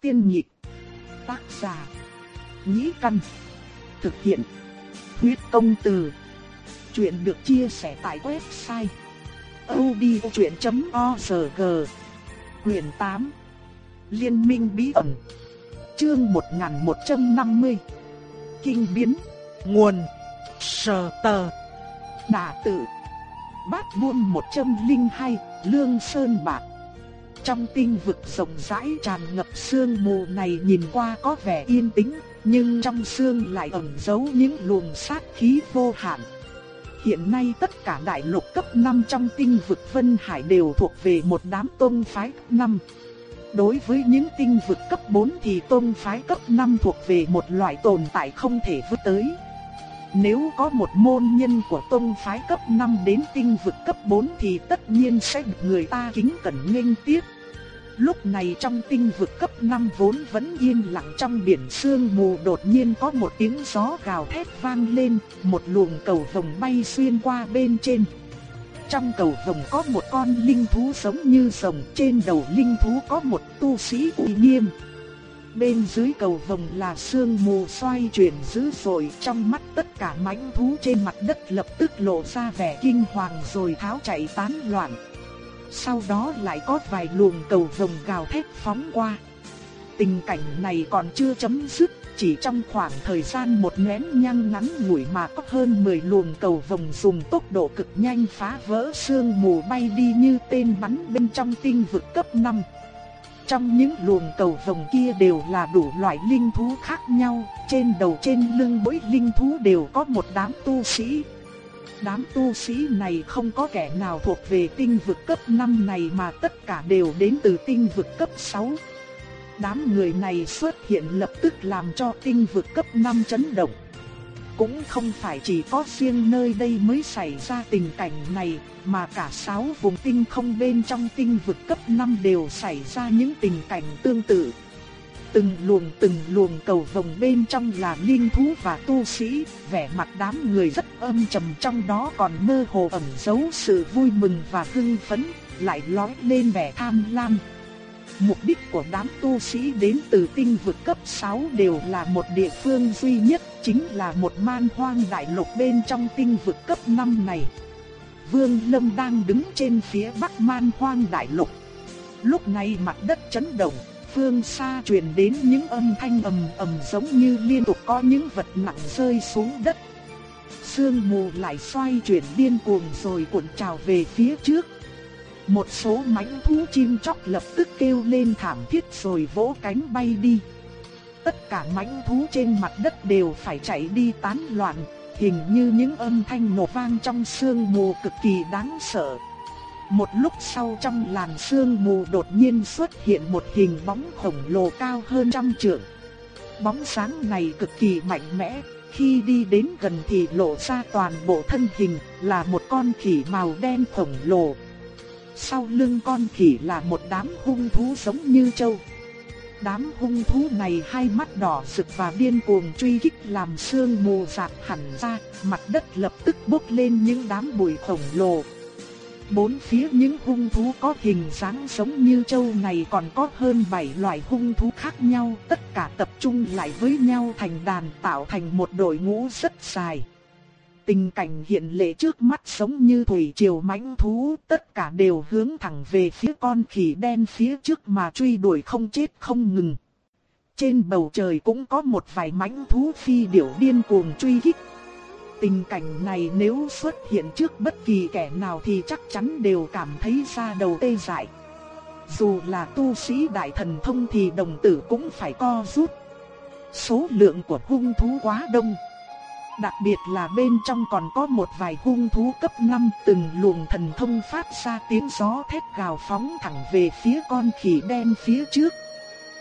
Tiên nhịp. Tác giả. Nhĩ căn. Thực hiện. Huyết công từ. Chuyện được chia sẻ tại website. odchuyện.org Quyền 8 Liên minh bí ẩn Chương 1150 Kinh biến, Nguồn, Sở tờ Đà tự Bát buôn 102 Lương Sơn Bạc trong tinh vực rộng rãi tràn ngập sương mù này nhìn qua có vẻ yên tĩnh, Nhưng trong sương lại ẩn giấu những luồng sát khí vô hạn Hiện nay tất cả đại lục cấp 5 trong tinh vực Vân Hải đều thuộc về một đám tôn phái cấp 5 Đối với những tinh vực cấp 4 thì tôn phái cấp 5 thuộc về một loại tồn tại không thể vượt tới. Nếu có một môn nhân của tôn phái cấp 5 đến tinh vực cấp 4 thì tất nhiên sẽ được người ta kính cẩn nghênh tiếp. Lúc này trong tinh vực cấp 5 vốn vẫn yên lặng trong biển sương mù đột nhiên có một tiếng gió gào thét vang lên, một luồng cầu vồng bay xuyên qua bên trên. Trong cầu vồng có một con linh thú giống như rồng, trên đầu linh thú có một tu sĩ uy nghiêm. Bên dưới cầu vồng là sương mù xoay chuyển dữ dội, trong mắt tất cả mãnh thú trên mặt đất lập tức lộ ra vẻ kinh hoàng rồi tháo chạy tán loạn. Sau đó lại có vài luồng cầu vồng gào thét phóng qua. Tình cảnh này còn chưa chấm dứt, chỉ trong khoảng thời gian một nén nhang ngắn ngủi mà có hơn 10 luồng cầu vồng dùng tốc độ cực nhanh phá vỡ sương mù bay đi như tên bắn bên trong tinh vực cấp 5. Trong những luồng cầu vồng kia đều là đủ loại linh thú khác nhau, trên đầu trên lưng mỗi linh thú đều có một đám tu sĩ. Đám tu sĩ này không có kẻ nào thuộc về tinh vực cấp 5 này mà tất cả đều đến từ tinh vực cấp 6. Đám người này xuất hiện lập tức làm cho tinh vực cấp 5 chấn động. Cũng không phải chỉ có riêng nơi đây mới xảy ra tình cảnh này, mà cả sáu vùng tinh không bên trong tinh vực cấp 5 đều xảy ra những tình cảnh tương tự. Từng luồng từng luồng cầu vòng bên trong là linh thú và tu sĩ, vẻ mặt đám người rất âm trầm trong đó còn mơ hồ ẩn giấu sự vui mừng và hưng phấn, lại lóe lên vẻ tham lam. Mục đích của đám tu sĩ đến từ tinh vực cấp 6 đều là một địa phương duy nhất, chính là một man hoang đại lục bên trong tinh vực cấp 5 này. Vương Lâm đang đứng trên phía bắc man hoang đại lục. Lúc này mặt đất chấn động, phương xa truyền đến những âm thanh ầm ầm giống như liên tục có những vật nặng rơi xuống đất. Sương mù lại xoay chuyển điên cuồng rồi cuộn trào về phía trước. Một số mãnh thú chim chóc lập tức kêu lên thảm thiết rồi vỗ cánh bay đi. Tất cả mãnh thú trên mặt đất đều phải chạy đi tán loạn, hình như những âm thanh nổ vang trong sương mù cực kỳ đáng sợ. Một lúc sau trong làn sương mù đột nhiên xuất hiện một hình bóng khổng lồ cao hơn trăm trượng. Bóng sáng này cực kỳ mạnh mẽ, khi đi đến gần thì lộ ra toàn bộ thân hình là một con khỉ màu đen khổng lồ. Sau lưng con khỉ là một đám hung thú giống như trâu. Đám hung thú này hai mắt đỏ sực và điên cuồng truy kích làm sương mù dạt hẳn ra, mặt đất lập tức bốc lên những đám bụi khổng lồ. Bốn phía những hung thú có hình dáng giống như trâu này còn có hơn 7 loại hung thú khác nhau, tất cả tập trung lại với nhau thành đàn tạo thành một đội ngũ rất dài. Tình cảnh hiện lệ trước mắt giống như thủy triều mãnh thú, tất cả đều hướng thẳng về phía con khỉ đen phía trước mà truy đuổi không chết không ngừng. Trên bầu trời cũng có một vài mãnh thú phi điểu điên cuồng truy kích. Tình cảnh này nếu xuất hiện trước bất kỳ kẻ nào thì chắc chắn đều cảm thấy da đầu tê dại. Dù là tu sĩ đại thần thông thì đồng tử cũng phải co rút. Số lượng của hung thú quá đông. Đặc biệt là bên trong còn có một vài hung thú cấp 5 từng luồng thần thông phát ra tiếng gió thét gào phóng thẳng về phía con khỉ đen phía trước.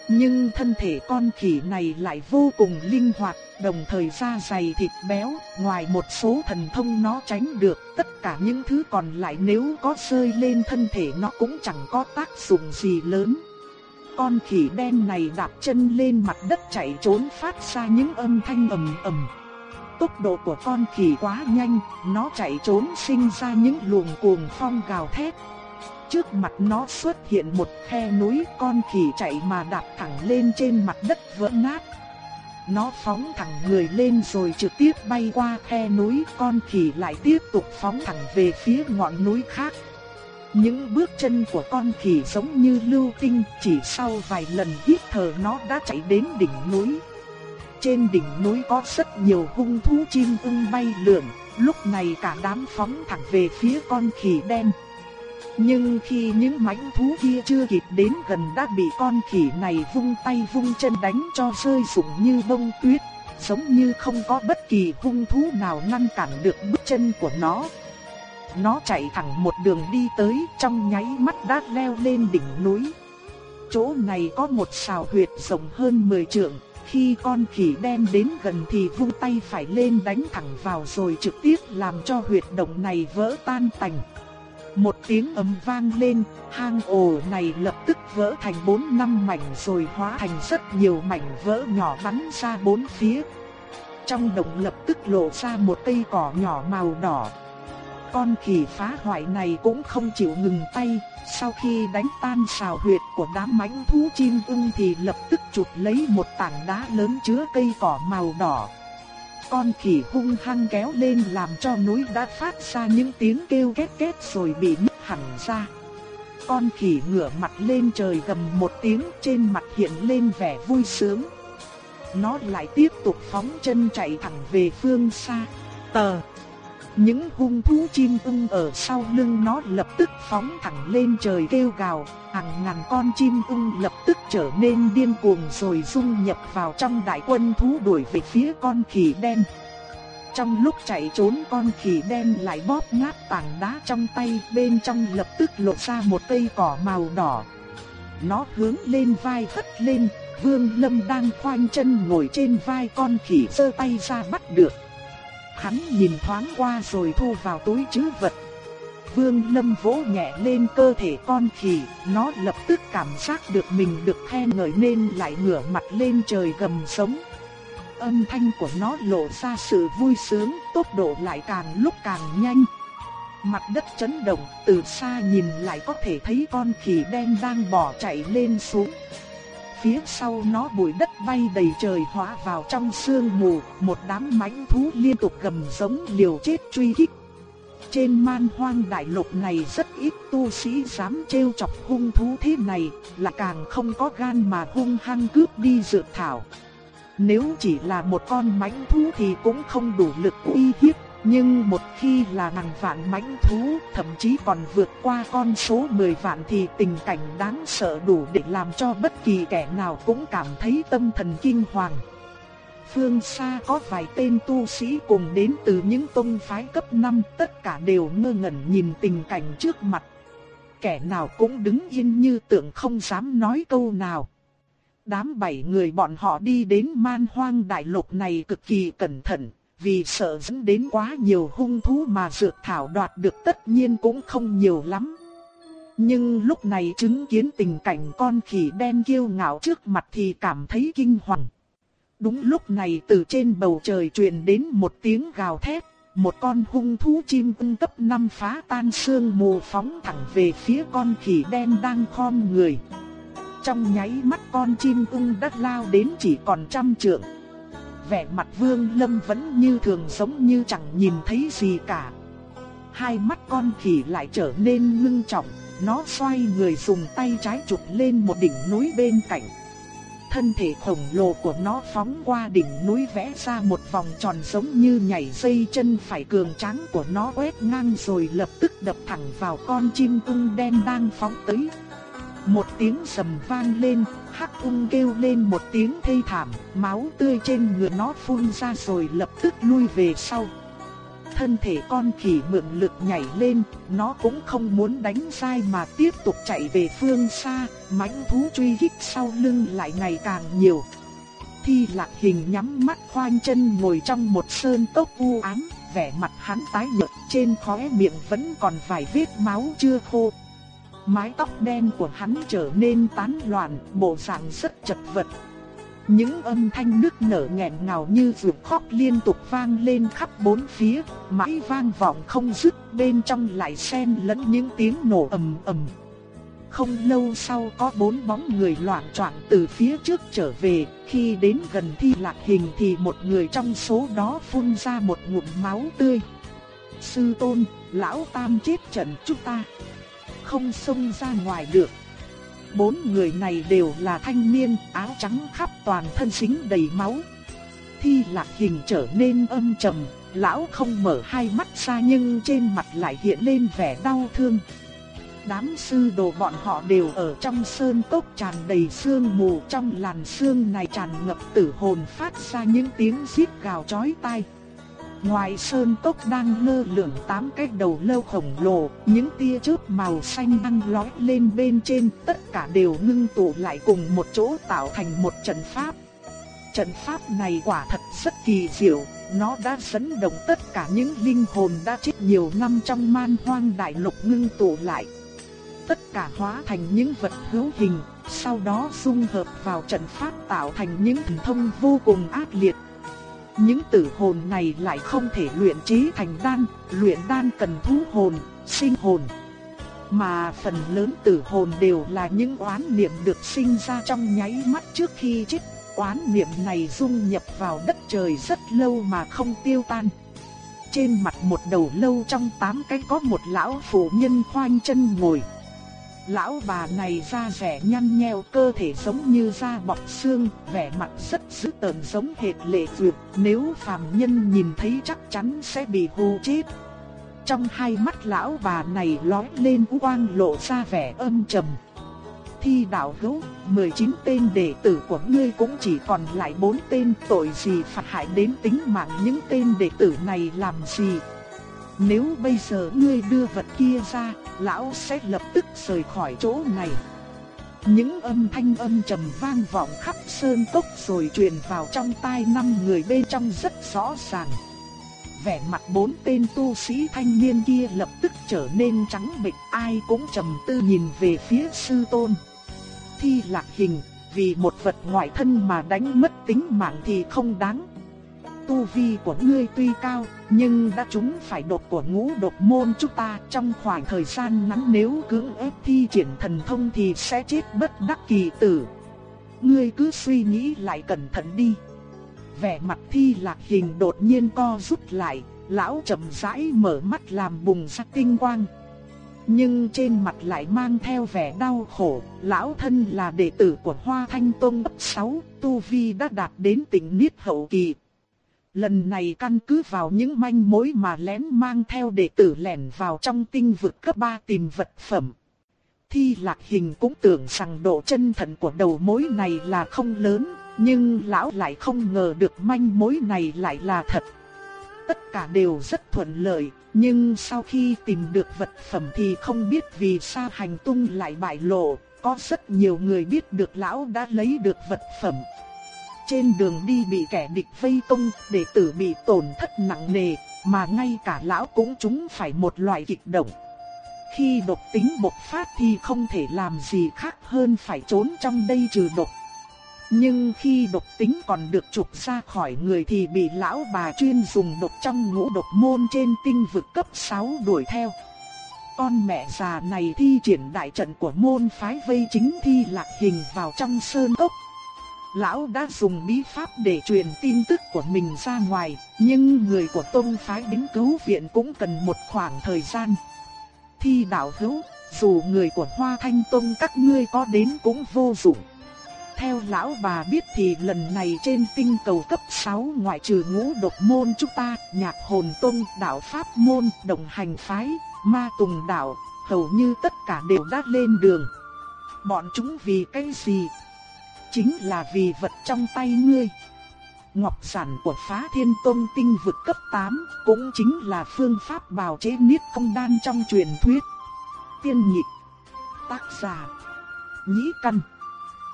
Nhưng thân thể con khỉ này lại vô cùng linh hoạt, đồng thời da dày thịt béo, ngoài một số thần thông nó tránh được, tất cả những thứ còn lại nếu có rơi lên thân thể nó cũng chẳng có tác dụng gì lớn. Con khỉ đen này đạp chân lên mặt đất chạy trốn phát ra những âm thanh ầm ầm. Tốc độ của con khỉ quá nhanh, nó chạy trốn sinh ra những luồng cuồng phong gào thét. Trước mặt nó xuất hiện một khe núi con khỉ chạy mà đạp thẳng lên trên mặt đất vỡ nát. Nó phóng thẳng người lên rồi trực tiếp bay qua khe núi, con khỉ lại tiếp tục phóng thẳng về phía ngọn núi khác. Những bước chân của con khỉ giống như lưu tinh, chỉ sau vài lần hít thở nó đã chạy đến đỉnh núi. Trên đỉnh núi có rất nhiều hung thú chim ưng bay lượn, lúc này cả đám phóng thẳng về phía con khỉ đen. Nhưng khi những mãnh thú kia chưa kịp đến gần đã bị con khỉ này vung tay vung chân đánh cho rơi rụng như bông tuyết, giống như không có bất kỳ hung thú nào ngăn cản được bước chân của nó. Nó chạy thẳng một đường đi tới trong nháy mắt đã leo lên đỉnh núi. Chỗ này có một sào huyệt rộng hơn 10 trượng, khi con khỉ đen đến gần thì vung tay phải lên đánh thẳng vào rồi trực tiếp làm cho huyệt động này vỡ tan tành. Một tiếng ầm vang lên, hang ổ này lập tức vỡ thành bốn năm mảnh rồi hóa thành rất nhiều mảnh vỡ nhỏ bắn ra bốn phía. Trong động lập tức lộ ra một cây cỏ nhỏ màu đỏ. Con khỉ phá hoại này cũng không chịu ngừng tay, sau khi đánh tan xào huyệt của đám mãnh thú chim ưng thì lập tức chụp lấy một tảng đá lớn chứa cây cỏ màu đỏ, con khỉ hung hăng kéo lên làm cho núi đã phát ra những tiếng kêu két két rồi bị nứt hẳn ra. Con khỉ ngửa mặt lên trời gầm một tiếng trên mặt hiện lên vẻ vui sướng. Nó lại tiếp tục phóng chân chạy thẳng về phương xa. Tờ những hung thú chim ưng ở sau lưng nó lập tức phóng thẳng lên trời kêu gào, hàng ngàn con chim ung lập tức trở nên điên cuồng rồi dung nhập vào trong đại quân thú đuổi về phía con khỉ đen. Trong lúc chạy trốn con khỉ đen lại bóp nát tảng đá trong tay bên trong lập tức lộ ra một cây cỏ màu đỏ. Nó hướng lên vai hất lên, Vương Lâm đang khoanh chân ngồi trên vai con khỉ giơ tay ra bắt được. Hắn nhìn thoáng qua rồi thu vào túi chứ vật. Vương Lâm vỗ nhẹ lên cơ thể con khỉ, nó lập tức cảm giác được mình được khen ngợi nên lại ngửa mặt lên trời gầm sống. Âm thanh của nó lộ ra sự vui sướng, tốc độ lại càng lúc càng nhanh. Mặt đất chấn động, từ xa nhìn lại có thể thấy con khỉ đen đang bỏ chạy lên xuống phía sau nó bụi đất bay đầy trời hóa vào trong sương mù, một đám mãnh thú liên tục gầm giống liều chết truy kích. Trên man hoang đại lục này rất ít tu sĩ dám trêu chọc hung thú thế này, là càng không có gan mà hung hăng cướp đi dược thảo. Nếu chỉ là một con mãnh thú thì cũng không đủ lực uy hiếp nhưng một khi là ngàn vạn mãnh thú, thậm chí còn vượt qua con số 10 vạn thì tình cảnh đáng sợ đủ để làm cho bất kỳ kẻ nào cũng cảm thấy tâm thần kinh hoàng. Phương xa có vài tên tu sĩ cùng đến từ những tông phái cấp 5, tất cả đều ngơ ngẩn nhìn tình cảnh trước mặt. Kẻ nào cũng đứng yên như tượng không dám nói câu nào. Đám bảy người bọn họ đi đến man hoang đại lục này cực kỳ cẩn thận, vì sợ dẫn đến quá nhiều hung thú mà dược thảo đoạt được tất nhiên cũng không nhiều lắm. Nhưng lúc này chứng kiến tình cảnh con khỉ đen kiêu ngạo trước mặt thì cảm thấy kinh hoàng. Đúng lúc này từ trên bầu trời truyền đến một tiếng gào thét, một con hung thú chim ưng cấp 5 phá tan sương mù phóng thẳng về phía con khỉ đen đang khom người. Trong nháy mắt con chim ưng đã lao đến chỉ còn trăm trượng vẻ mặt Vương Lâm vẫn như thường giống như chẳng nhìn thấy gì cả. Hai mắt con khỉ lại trở nên ngưng trọng, nó xoay người dùng tay trái chụp lên một đỉnh núi bên cạnh. Thân thể khổng lồ của nó phóng qua đỉnh núi vẽ ra một vòng tròn giống như nhảy dây chân phải cường tráng của nó quét ngang rồi lập tức đập thẳng vào con chim ung đen đang phóng tới. Một tiếng sầm vang lên, hắc ung kêu lên một tiếng thê thảm, máu tươi trên người nó phun ra rồi lập tức lui về sau. Thân thể con khỉ mượn lực nhảy lên, nó cũng không muốn đánh sai mà tiếp tục chạy về phương xa, mãnh thú truy kích sau lưng lại ngày càng nhiều. Thi lạc hình nhắm mắt khoanh chân ngồi trong một sơn tốc u ám, vẻ mặt hắn tái nhợt trên khóe miệng vẫn còn vài vết máu chưa khô mái tóc đen của hắn trở nên tán loạn, bộ dạng rất chật vật. Những âm thanh nước nở nghẹn ngào như vượt khóc liên tục vang lên khắp bốn phía, mãi vang vọng không dứt, bên trong lại xen lẫn những tiếng nổ ầm ầm. Không lâu sau có bốn bóng người loạn choạng từ phía trước trở về, khi đến gần thi lạc hình thì một người trong số đó phun ra một ngụm máu tươi. Sư tôn, lão tam chết trận chúng ta. Không xông ra ngoài được. Bốn người này đều là thanh niên, áo trắng khắp toàn thân dính đầy máu. Thi lạc hình trở nên âm trầm, lão không mở hai mắt ra nhưng trên mặt lại hiện lên vẻ đau thương. Đám sư đồ bọn họ đều ở trong sơn cốc tràn đầy sương mù trong làn sương này tràn ngập tử hồn phát ra những tiếng rít gào chói tai. Ngoài sơn cốc đang lơ lửng tám cái đầu lâu khổng lồ, những tia chớp màu xanh đang lói lên bên trên, tất cả đều ngưng tụ lại cùng một chỗ tạo thành một trận pháp. Trận pháp này quả thật rất kỳ diệu, nó đã dẫn động tất cả những linh hồn đã chết nhiều năm trong man hoang đại lục ngưng tụ lại tất cả hóa thành những vật hữu hình, sau đó dung hợp vào trận pháp tạo thành những thần thông vô cùng ác liệt. Những tử hồn này lại không thể luyện chế thành đan, luyện đan cần thú hồn, sinh hồn. Mà phần lớn tử hồn đều là những oán niệm được sinh ra trong nháy mắt trước khi chết. Oán niệm này dung nhập vào đất trời rất lâu mà không tiêu tan. Trên mặt một đầu lâu trong tám cái có một lão phụ nhân khoanh chân ngồi. Lão bà này da rẻ nhăn nheo cơ thể giống như da bọc xương, vẻ mặt rất dữ tợn giống hệt lệ duyệt, nếu phàm nhân nhìn thấy chắc chắn sẽ bị hù chết. Trong hai mắt lão bà này lóe lên quang lộ ra vẻ âm trầm. Thi đạo hữu, 19 tên đệ tử của ngươi cũng chỉ còn lại 4 tên tội gì phạt hại đến tính mạng những tên đệ tử này làm gì. Nếu bây giờ ngươi đưa vật kia ra, lão sẽ lập tức rời khỏi chỗ này. Những âm thanh âm trầm vang vọng khắp sơn cốc rồi truyền vào trong tai năm người bên trong rất rõ ràng. Vẻ mặt bốn tên tu sĩ thanh niên kia lập tức trở nên trắng bệch, ai cũng trầm tư nhìn về phía sư tôn. Thi lạc hình, vì một vật ngoại thân mà đánh mất tính mạng thì không đáng tu vi của ngươi tuy cao, nhưng đã chúng phải độc của ngũ độc môn chúng ta trong khoảng thời gian ngắn nếu cưỡng ép thi triển thần thông thì sẽ chết bất đắc kỳ tử. Ngươi cứ suy nghĩ lại cẩn thận đi. Vẻ mặt thi lạc hình đột nhiên co rút lại, lão chậm rãi mở mắt làm bùng ra tinh quang. Nhưng trên mặt lại mang theo vẻ đau khổ, lão thân là đệ tử của Hoa Thanh Tông ấp 6, Tu Vi đã đạt đến tỉnh Niết Hậu Kỳ, Lần này căn cứ vào những manh mối mà lén mang theo đệ tử lẻn vào trong tinh vực cấp 3 tìm vật phẩm. Thi lạc hình cũng tưởng rằng độ chân thần của đầu mối này là không lớn, nhưng lão lại không ngờ được manh mối này lại là thật. Tất cả đều rất thuận lợi, nhưng sau khi tìm được vật phẩm thì không biết vì sao hành tung lại bại lộ, có rất nhiều người biết được lão đã lấy được vật phẩm. Trên đường đi bị kẻ địch vây công, đệ tử bị tổn thất nặng nề, mà ngay cả lão cũng trúng phải một loại kịch động. Khi độc tính bộc phát thì không thể làm gì khác hơn phải trốn trong đây trừ độc. Nhưng khi độc tính còn được trục ra khỏi người thì bị lão bà chuyên dùng độc trong ngũ độc môn trên tinh vực cấp 6 đuổi theo. Con mẹ già này thi triển đại trận của môn phái vây chính thi lạc hình vào trong sơn cốc lão đã dùng bí pháp để truyền tin tức của mình ra ngoài, nhưng người của tông phái đến cứu viện cũng cần một khoảng thời gian. Thi đạo hữu, dù người của Hoa Thanh Tông các ngươi có đến cũng vô dụng. Theo lão bà biết thì lần này trên tinh cầu cấp 6 ngoại trừ ngũ độc môn chúng ta, nhạc hồn tông, đạo pháp môn, đồng hành phái, ma tùng đạo, hầu như tất cả đều đã lên đường. Bọn chúng vì cái gì chính là vì vật trong tay ngươi. Ngọc sản của phá thiên tôn tinh vực cấp 8 cũng chính là phương pháp bào chế niết công đan trong truyền thuyết. Tiên nhị tác giả, nhĩ căn,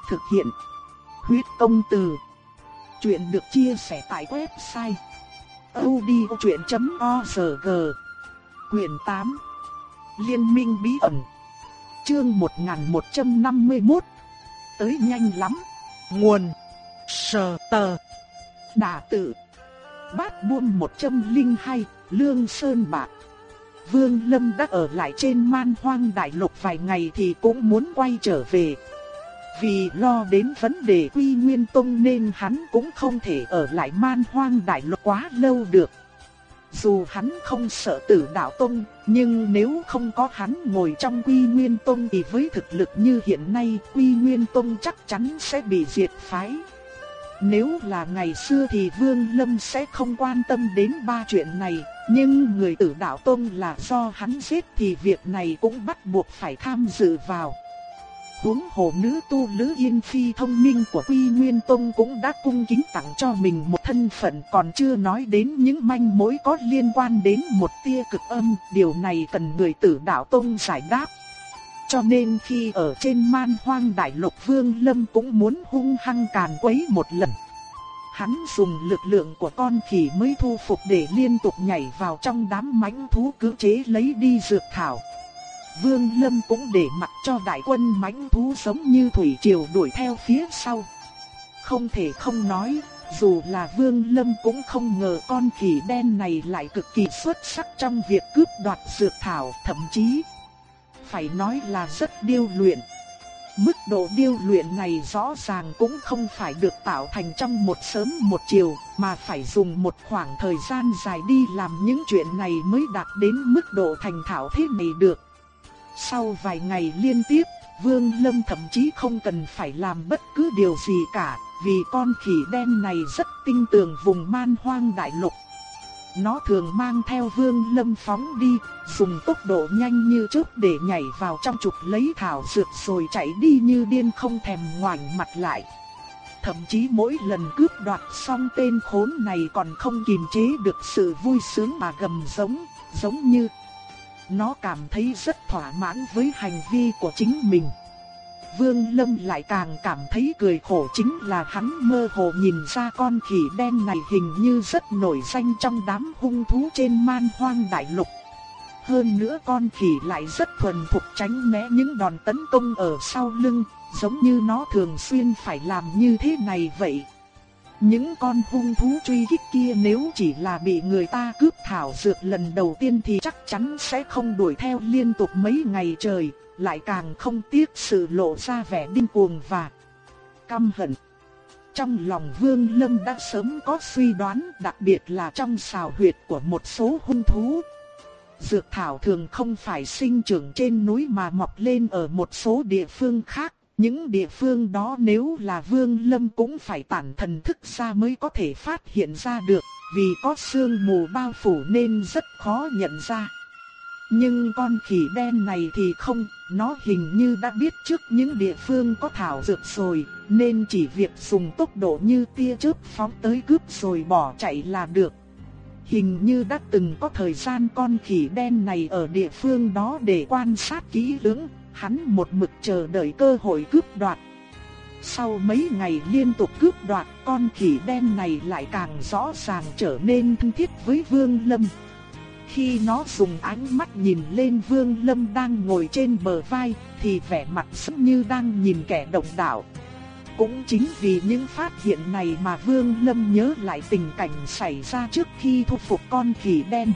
thực hiện, huyết công từ. Chuyện được chia sẻ tại website odchuyện.org Quyền 8 Liên minh bí ẩn Chương 1151 Tới nhanh lắm Nguồn Sờ tờ. Đà tự. Bát buông 102, Lương Sơn Bạc. Vương Lâm đã ở lại trên man hoang đại lục vài ngày thì cũng muốn quay trở về. Vì lo đến vấn đề quy nguyên tông nên hắn cũng không thể ở lại man hoang đại lục quá lâu được. Dù hắn không sợ tử đạo tông, nhưng nếu không có hắn ngồi trong quy nguyên tông thì với thực lực như hiện nay quy nguyên tông chắc chắn sẽ bị diệt phái. Nếu là ngày xưa thì Vương Lâm sẽ không quan tâm đến ba chuyện này, nhưng người tử đạo tông là do hắn giết thì việc này cũng bắt buộc phải tham dự vào. Huống hồ nữ tu Lữ Yên Phi thông minh của Quy Nguyên Tông cũng đã cung kính tặng cho mình một thân phận còn chưa nói đến những manh mối có liên quan đến một tia cực âm, điều này cần người tử đạo Tông giải đáp. Cho nên khi ở trên man hoang đại lục Vương Lâm cũng muốn hung hăng càn quấy một lần. Hắn dùng lực lượng của con khỉ mới thu phục để liên tục nhảy vào trong đám mãnh thú cưỡng chế lấy đi dược thảo. Vương Lâm cũng để mặc cho đại quân mãnh thú giống như thủy triều đuổi theo phía sau. Không thể không nói, dù là Vương Lâm cũng không ngờ con khỉ đen này lại cực kỳ xuất sắc trong việc cướp đoạt dược thảo, thậm chí phải nói là rất điêu luyện. Mức độ điêu luyện này rõ ràng cũng không phải được tạo thành trong một sớm một chiều, mà phải dùng một khoảng thời gian dài đi làm những chuyện này mới đạt đến mức độ thành thạo thế này được. Sau vài ngày liên tiếp, Vương Lâm thậm chí không cần phải làm bất cứ điều gì cả, vì con khỉ đen này rất tinh tường vùng man hoang đại lục. Nó thường mang theo Vương Lâm phóng đi, dùng tốc độ nhanh như chớp để nhảy vào trong trục lấy thảo dược rồi chạy đi như điên không thèm ngoảnh mặt lại. Thậm chí mỗi lần cướp đoạt xong tên khốn này còn không kiềm chế được sự vui sướng mà gầm giống, giống như nó cảm thấy rất thỏa mãn với hành vi của chính mình. Vương Lâm lại càng cảm thấy cười khổ chính là hắn mơ hồ nhìn ra con khỉ đen này hình như rất nổi danh trong đám hung thú trên man hoang đại lục. Hơn nữa con khỉ lại rất thuần thục tránh né những đòn tấn công ở sau lưng, giống như nó thường xuyên phải làm như thế này vậy. Những con hung thú truy kích kia nếu chỉ là bị người ta cướp thảo dược lần đầu tiên thì chắc chắn sẽ không đuổi theo liên tục mấy ngày trời, lại càng không tiếc sự lộ ra vẻ điên cuồng và căm hận. Trong lòng Vương Lâm đã sớm có suy đoán, đặc biệt là trong xào huyệt của một số hung thú. Dược thảo thường không phải sinh trưởng trên núi mà mọc lên ở một số địa phương khác. Những địa phương đó nếu là Vương Lâm cũng phải tản thần thức ra mới có thể phát hiện ra được, vì có sương mù bao phủ nên rất khó nhận ra. Nhưng con khỉ đen này thì không, nó hình như đã biết trước những địa phương có thảo dược rồi, nên chỉ việc dùng tốc độ như tia chớp phóng tới cướp rồi bỏ chạy là được. Hình như đã từng có thời gian con khỉ đen này ở địa phương đó để quan sát kỹ lưỡng, hắn một mực chờ đợi cơ hội cướp đoạt. Sau mấy ngày liên tục cướp đoạt, con khỉ đen này lại càng rõ ràng trở nên thân thiết với Vương Lâm. Khi nó dùng ánh mắt nhìn lên Vương Lâm đang ngồi trên bờ vai, thì vẻ mặt giống như đang nhìn kẻ động đạo. Cũng chính vì những phát hiện này mà Vương Lâm nhớ lại tình cảnh xảy ra trước khi thu phục con khỉ đen.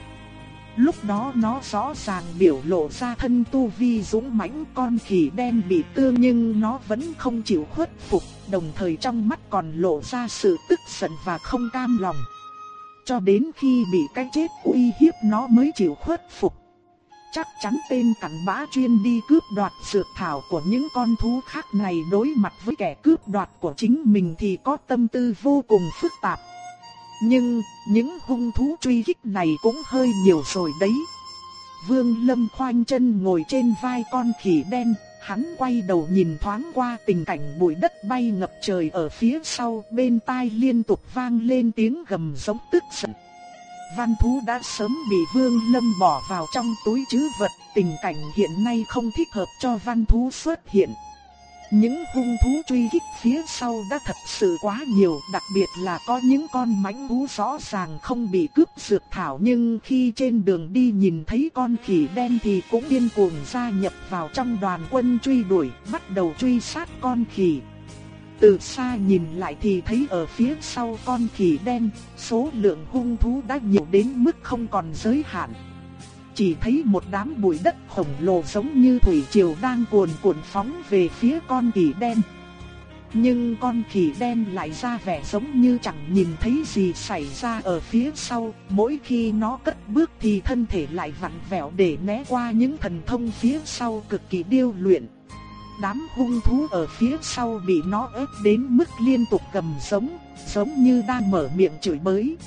Lúc đó nó rõ ràng biểu lộ ra thân tu vi dũng mãnh con khỉ đen bị tương nhưng nó vẫn không chịu khuất phục, đồng thời trong mắt còn lộ ra sự tức giận và không cam lòng. Cho đến khi bị cái chết uy hiếp nó mới chịu khuất phục. Chắc chắn tên cặn bã chuyên đi cướp đoạt dược thảo của những con thú khác này đối mặt với kẻ cướp đoạt của chính mình thì có tâm tư vô cùng phức tạp. Nhưng, những hung thú truy kích này cũng hơi nhiều rồi đấy. Vương Lâm khoanh chân ngồi trên vai con khỉ đen, hắn quay đầu nhìn thoáng qua tình cảnh bụi đất bay ngập trời ở phía sau, bên tai liên tục vang lên tiếng gầm giống tức giận. Văn thú đã sớm bị Vương Lâm bỏ vào trong túi trữ vật, tình cảnh hiện nay không thích hợp cho văn thú xuất hiện. Những hung thú truy kích phía sau đã thật sự quá nhiều, đặc biệt là có những con mãnh thú rõ ràng không bị cướp dược thảo nhưng khi trên đường đi nhìn thấy con khỉ đen thì cũng điên cuồng gia nhập vào trong đoàn quân truy đuổi, bắt đầu truy sát con khỉ. Từ xa nhìn lại thì thấy ở phía sau con khỉ đen, số lượng hung thú đã nhiều đến mức không còn giới hạn. Chỉ thấy một đám bụi đất khổng lồ giống như thủy triều đang cuồn cuộn phóng về phía con khỉ đen. Nhưng con khỉ đen lại ra vẻ giống như chẳng nhìn thấy gì xảy ra ở phía sau, mỗi khi nó cất bước thì thân thể lại vặn vẹo để né qua những thần thông phía sau cực kỳ điêu luyện. Đám hung thú ở phía sau bị nó ép đến mức liên tục gầm giống, giống như đang mở miệng chửi bới.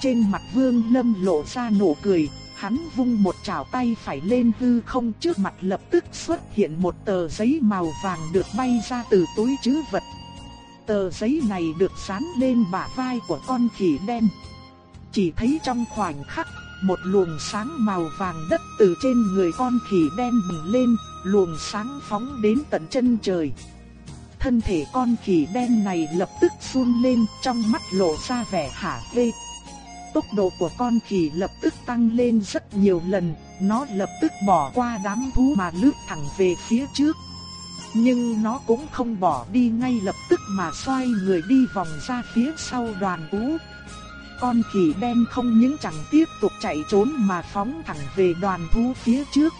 Trên mặt Vương Lâm lộ ra nụ cười, hắn vung một chảo tay phải lên hư không trước mặt lập tức xuất hiện một tờ giấy màu vàng được bay ra từ túi chứ vật. Tờ giấy này được dán lên bả vai của con khỉ đen. Chỉ thấy trong khoảnh khắc, một luồng sáng màu vàng đất từ trên người con khỉ đen bừng lên, luồng sáng phóng đến tận chân trời. Thân thể con khỉ đen này lập tức run lên, trong mắt lộ ra vẻ hả hê. Tốc độ của con khỉ lập tức tăng lên rất nhiều lần, nó lập tức bỏ qua đám thú mà lướt thẳng về phía trước. Nhưng nó cũng không bỏ đi ngay lập tức mà xoay người đi vòng ra phía sau đoàn thú. Con khỉ đen không những chẳng tiếp tục chạy trốn mà phóng thẳng về đoàn thú phía trước.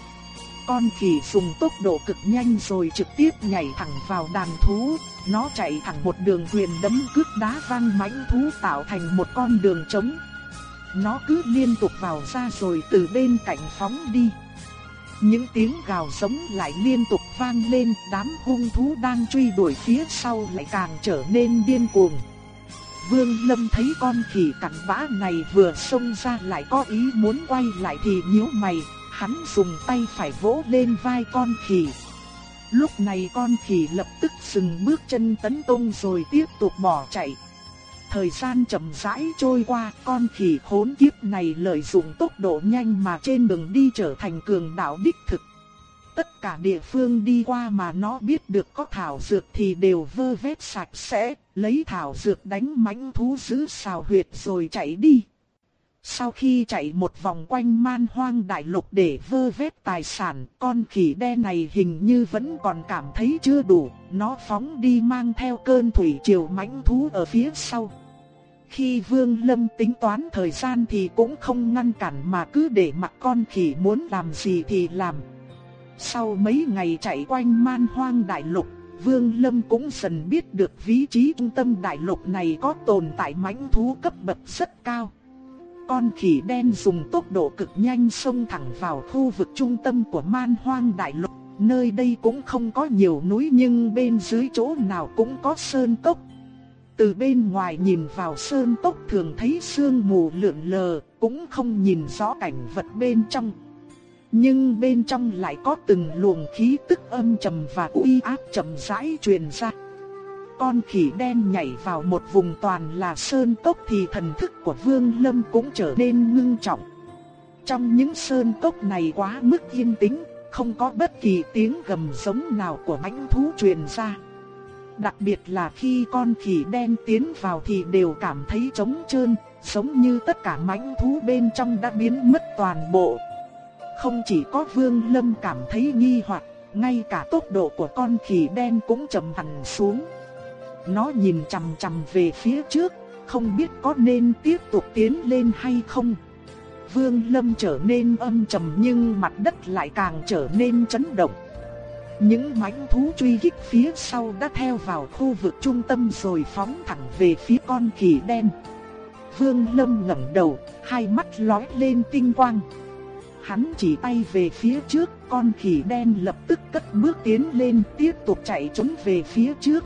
Con khỉ dùng tốc độ cực nhanh rồi trực tiếp nhảy thẳng vào đàn thú, nó chạy thẳng một đường quyền đấm cước đá vang mãnh thú tạo thành một con đường trống. Nó cứ liên tục vào ra rồi từ bên cạnh phóng đi. Những tiếng gào giống lại liên tục vang lên, đám hung thú đang truy đuổi phía sau lại càng trở nên điên cuồng. Vương Lâm thấy con khỉ cặn bã này vừa xông ra lại có ý muốn quay lại thì nhíu mày, hắn dùng tay phải vỗ lên vai con khỉ. Lúc này con khỉ lập tức dừng bước chân tấn công rồi tiếp tục bỏ chạy. Thời gian chậm rãi trôi qua, con khỉ hỗn kiếp này lợi dụng tốc độ nhanh mà trên đường đi trở thành cường đạo đích thực. Tất cả địa phương đi qua mà nó biết được có thảo dược thì đều vơ vét sạch sẽ, lấy thảo dược đánh mãnh thú giữ xào huyệt rồi chạy đi. Sau khi chạy một vòng quanh man hoang đại lục để vơ vét tài sản, con khỉ đen này hình như vẫn còn cảm thấy chưa đủ, nó phóng đi mang theo cơn thủy triều mãnh thú ở phía sau. Khi Vương Lâm tính toán thời gian thì cũng không ngăn cản mà cứ để mặc con khỉ muốn làm gì thì làm. Sau mấy ngày chạy quanh man hoang đại lục, Vương Lâm cũng dần biết được vị trí trung tâm đại lục này có tồn tại mãnh thú cấp bậc rất cao. Con khỉ đen dùng tốc độ cực nhanh xông thẳng vào khu vực trung tâm của man hoang đại lục. Nơi đây cũng không có nhiều núi nhưng bên dưới chỗ nào cũng có sơn cốc. Từ bên ngoài nhìn vào sơn tốc thường thấy sương mù lượn lờ, cũng không nhìn rõ cảnh vật bên trong. Nhưng bên trong lại có từng luồng khí tức âm trầm và uy áp trầm rãi truyền ra. Con khỉ đen nhảy vào một vùng toàn là sơn cốc thì thần thức của Vương Lâm cũng trở nên ngưng trọng. Trong những sơn cốc này quá mức yên tĩnh, không có bất kỳ tiếng gầm giống nào của mãnh thú truyền ra. Đặc biệt là khi con khỉ đen tiến vào thì đều cảm thấy trống trơn, giống như tất cả mãnh thú bên trong đã biến mất toàn bộ. Không chỉ có Vương Lâm cảm thấy nghi hoặc, ngay cả tốc độ của con khỉ đen cũng chậm hẳn xuống. Nó nhìn chằm chằm về phía trước, không biết có nên tiếp tục tiến lên hay không. Vương Lâm trở nên âm trầm nhưng mặt đất lại càng trở nên chấn động. Những mãnh thú truy kích phía sau đã theo vào khu vực trung tâm rồi phóng thẳng về phía con khỉ đen. Vương Lâm ngẩng đầu, hai mắt lóe lên tinh quang. Hắn chỉ tay về phía trước, con khỉ đen lập tức cất bước tiến lên tiếp tục chạy trốn về phía trước.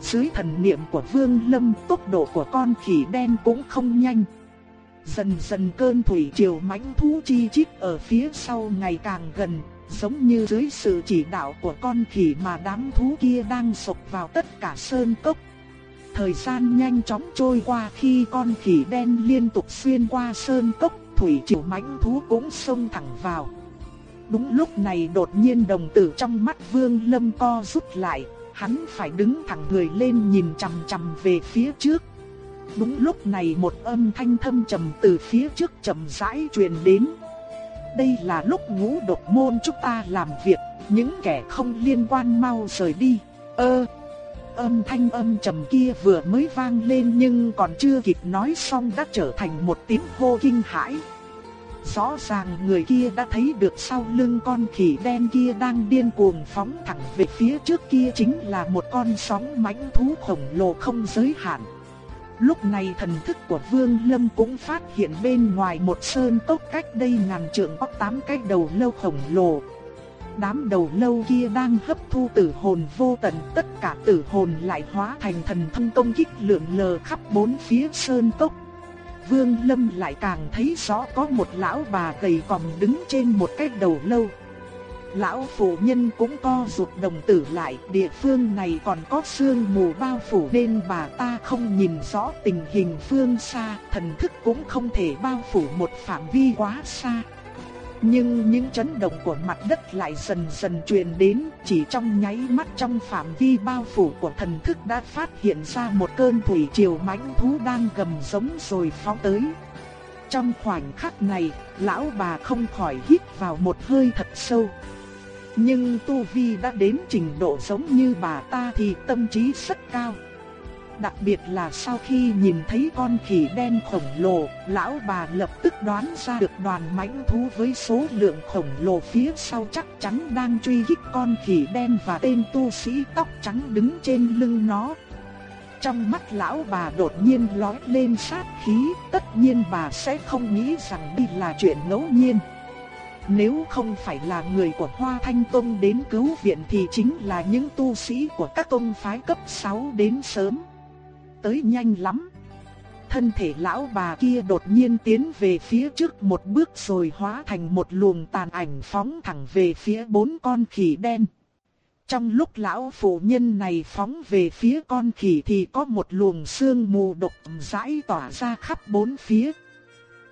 Dưới thần niệm của Vương Lâm tốc độ của con khỉ đen cũng không nhanh. Dần dần cơn thủy triều mãnh thú chi chít ở phía sau ngày càng gần, giống như dưới sự chỉ đạo của con khỉ mà đám thú kia đang sộc vào tất cả sơn cốc. Thời gian nhanh chóng trôi qua khi con khỉ đen liên tục xuyên qua sơn cốc, thủy triều mãnh thú cũng xông thẳng vào. Đúng lúc này đột nhiên đồng tử trong mắt Vương Lâm co rút lại, hắn phải đứng thẳng người lên nhìn chằm chằm về phía trước. Đúng lúc này một âm thanh thâm trầm từ phía trước trầm rãi truyền đến. Đây là lúc ngũ độc môn chúng ta làm việc, những kẻ không liên quan mau rời đi. Ơ, âm thanh âm trầm kia vừa mới vang lên nhưng còn chưa kịp nói xong đã trở thành một tiếng hô kinh hãi. Rõ ràng người kia đã thấy được sau lưng con khỉ đen kia đang điên cuồng phóng thẳng về phía trước kia chính là một con sóng mãnh thú khổng lồ không giới hạn. Lúc này thần thức của Vương Lâm cũng phát hiện bên ngoài một sơn tốc cách đây ngàn trượng có tám cái đầu lâu khổng lồ. Đám đầu lâu kia đang hấp thu tử hồn vô tận, tất cả tử hồn lại hóa thành thần thông công kích lượn lờ khắp bốn phía sơn tốc. Vương Lâm lại càng thấy rõ có một lão bà gầy còm đứng trên một cái đầu lâu. Lão phụ nhân cũng co rụt đồng tử lại, địa phương này còn có sương mù bao phủ nên bà ta không nhìn rõ tình hình phương xa, thần thức cũng không thể bao phủ một phạm vi quá xa. Nhưng những chấn động của mặt đất lại dần dần truyền đến, chỉ trong nháy mắt trong phạm vi bao phủ của thần thức đã phát hiện ra một cơn thủy triều mãnh thú đang gầm giống rồi phóng tới. Trong khoảnh khắc này, lão bà không khỏi hít vào một hơi thật sâu. Nhưng Tu Vi đã đến trình độ giống như bà ta thì tâm trí rất cao. Đặc biệt là sau khi nhìn thấy con khỉ đen khổng lồ, lão bà lập tức đoán ra được đoàn mãnh thú với số lượng khổng lồ phía sau chắc chắn đang truy kích con khỉ đen và tên tu sĩ tóc trắng đứng trên lưng nó. Trong mắt lão bà đột nhiên lóe lên sát khí, tất nhiên bà sẽ không nghĩ rằng đây là chuyện ngẫu nhiên. Nếu không phải là người của Hoa Thanh Tông đến cứu viện thì chính là những tu sĩ của các tông phái cấp 6 đến sớm. Tới nhanh lắm. Thân thể lão bà kia đột nhiên tiến về phía trước một bước rồi hóa thành một luồng tàn ảnh phóng thẳng về phía bốn con khỉ đen. Trong lúc lão phụ nhân này phóng về phía con khỉ thì có một luồng sương mù độc rãi tỏa ra khắp bốn phía.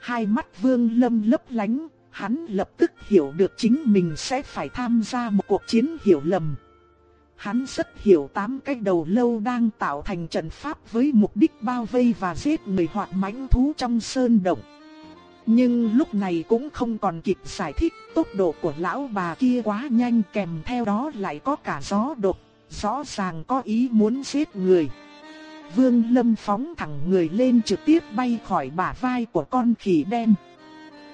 Hai mắt vương lâm lấp lánh, hắn lập tức hiểu được chính mình sẽ phải tham gia một cuộc chiến hiểu lầm. Hắn rất hiểu tám cái đầu lâu đang tạo thành trận pháp với mục đích bao vây và giết người hoặc mãnh thú trong sơn động. Nhưng lúc này cũng không còn kịp giải thích, tốc độ của lão bà kia quá nhanh kèm theo đó lại có cả gió đột, rõ ràng có ý muốn giết người. Vương Lâm phóng thẳng người lên trực tiếp bay khỏi bả vai của con khỉ đen.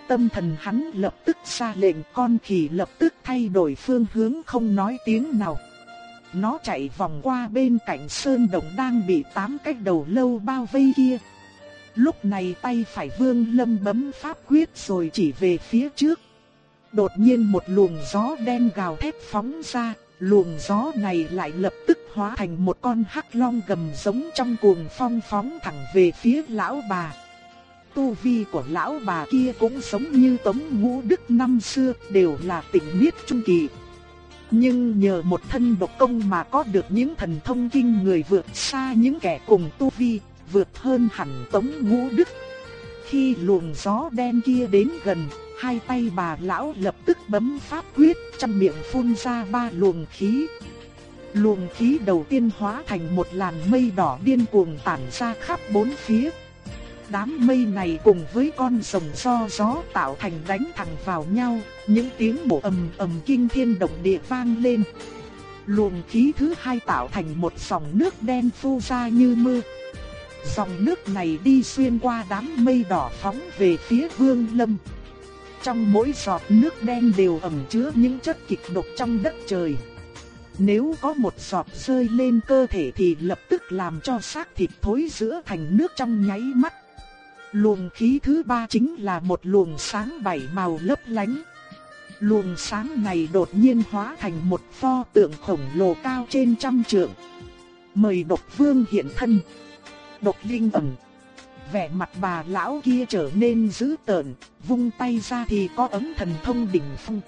Tâm thần hắn lập tức ra lệnh con khỉ lập tức thay đổi phương hướng không nói tiếng nào. Nó chạy vòng qua bên cạnh sơn đồng đang bị tám cái đầu lâu bao vây kia. Lúc này tay phải vương lâm bấm pháp quyết rồi chỉ về phía trước. Đột nhiên một luồng gió đen gào thét phóng ra, luồng gió này lại lập tức hóa thành một con hắc long gầm giống trong cuồng phong phóng thẳng về phía lão bà. Tu vi của lão bà kia cũng giống như Tống Ngũ Đức năm xưa, đều là tỉnh niết trung kỳ. Nhưng nhờ một thân độc công mà có được những thần thông kinh người vượt xa những kẻ cùng tu vi, vượt hơn hẳn Tống Ngũ Đức. Khi luồng gió đen kia đến gần, hai tay bà lão lập tức bấm pháp quyết, trong miệng phun ra ba luồng khí. Luồng khí đầu tiên hóa thành một làn mây đỏ điên cuồng tản ra khắp bốn phía. Đám mây này cùng với con rồng do gió tạo thành đánh thẳng vào nhau, những tiếng bổ ầm ầm kinh thiên động địa vang lên. Luồng khí thứ hai tạo thành một dòng nước đen phu ra như mưa. Dòng nước này đi xuyên qua đám mây đỏ phóng về phía Vương Lâm. Trong mỗi giọt nước đen đều ẩn chứa những chất kịch độc trong đất trời. Nếu có một giọt rơi lên cơ thể thì lập tức làm cho xác thịt thối giữa thành nước trong nháy mắt. Luồng khí thứ ba chính là một luồng sáng bảy màu lấp lánh. Luồng sáng này đột nhiên hóa thành một pho tượng khổng lồ cao trên trăm trượng. Mời độc vương hiện thân. Độc linh ẩn. Vẻ mặt bà lão kia trở nên dữ tợn, vung tay ra thì có ấm thần thông đỉnh phong.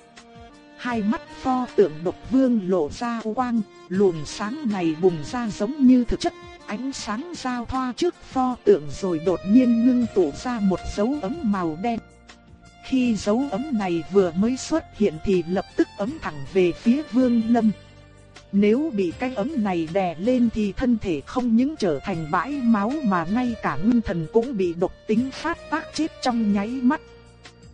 Hai mắt pho tượng độc vương lộ ra quang, luồng sáng này bùng ra giống như thực chất ánh sáng giao thoa trước pho tượng rồi đột nhiên ngưng tụ ra một dấu ấm màu đen. Khi dấu ấm này vừa mới xuất hiện thì lập tức ấm thẳng về phía Vương Lâm. Nếu bị cái ấm này đè lên thì thân thể không những trở thành bãi máu mà ngay cả nguyên thần cũng bị độc tính phát tác chết trong nháy mắt.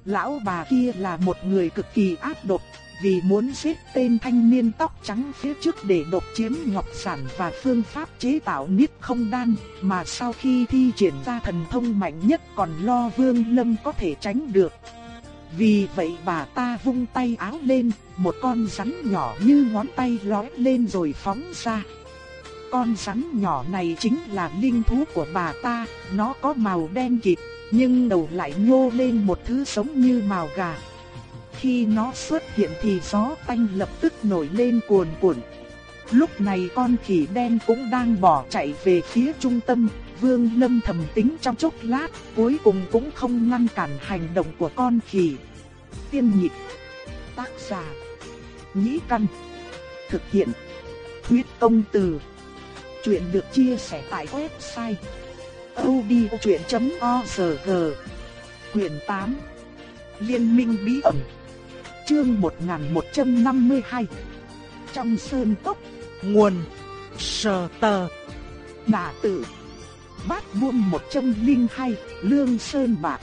Lão bà kia là một người cực kỳ ác độc, vì muốn giết tên thanh niên tóc trắng phía trước để độc chiếm ngọc sản và phương pháp chế tạo niết không đan, mà sau khi thi triển ra thần thông mạnh nhất còn lo Vương Lâm có thể tránh được. Vì vậy bà ta vung tay áo lên, một con rắn nhỏ như ngón tay lói lên rồi phóng ra. Con rắn nhỏ này chính là linh thú của bà ta, nó có màu đen kịt, nhưng đầu lại nhô lên một thứ giống như màu gà. Khi nó xuất hiện thì gió tanh lập tức nổi lên cuồn cuộn. Lúc này con khỉ đen cũng đang bỏ chạy về phía trung tâm, Vương Lâm thầm tính trong chốc lát, cuối cùng cũng không ngăn cản hành động của con khỉ. Tiên nhịp, tác giả, nhĩ căn, thực hiện, huyết công từ. Chuyện được chia sẻ tại website odchuyện.org quyển 8 Liên minh bí ẩn Chương 1152 Trong sơn cốc Nguồn Sờ tờ. Đà tử Bát buông 102 Lương sơn bạc.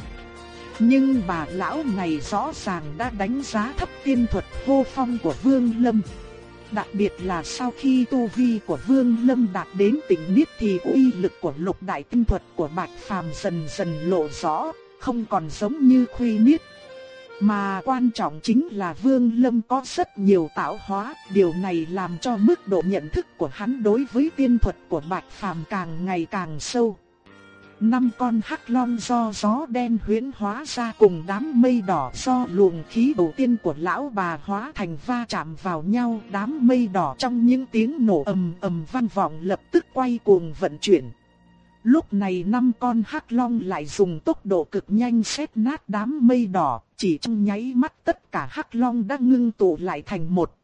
Nhưng bà lão này rõ ràng đã đánh giá thấp tiên thuật vô phong của Vương Lâm. Đặc biệt là sau khi tu vi của Vương Lâm đạt đến tỉnh Niết thì uy lực của lục đại tinh thuật của Bạch Phàm dần dần lộ rõ, không còn giống như khuy niết. Mà quan trọng chính là Vương Lâm có rất nhiều tạo hóa, điều này làm cho mức độ nhận thức của hắn đối với tiên thuật của Bạch Phàm càng ngày càng sâu. Năm con hắc long do gió đen huyễn hóa ra cùng đám mây đỏ do luồng khí đầu tiên của lão bà hóa thành va chạm vào nhau, đám mây đỏ trong những tiếng nổ ầm ầm vang vọng lập tức quay cuồng vận chuyển. Lúc này năm con hắc long lại dùng tốc độ cực nhanh xét nát đám mây đỏ, chỉ trong nháy mắt tất cả hắc long đã ngưng tụ lại thành một.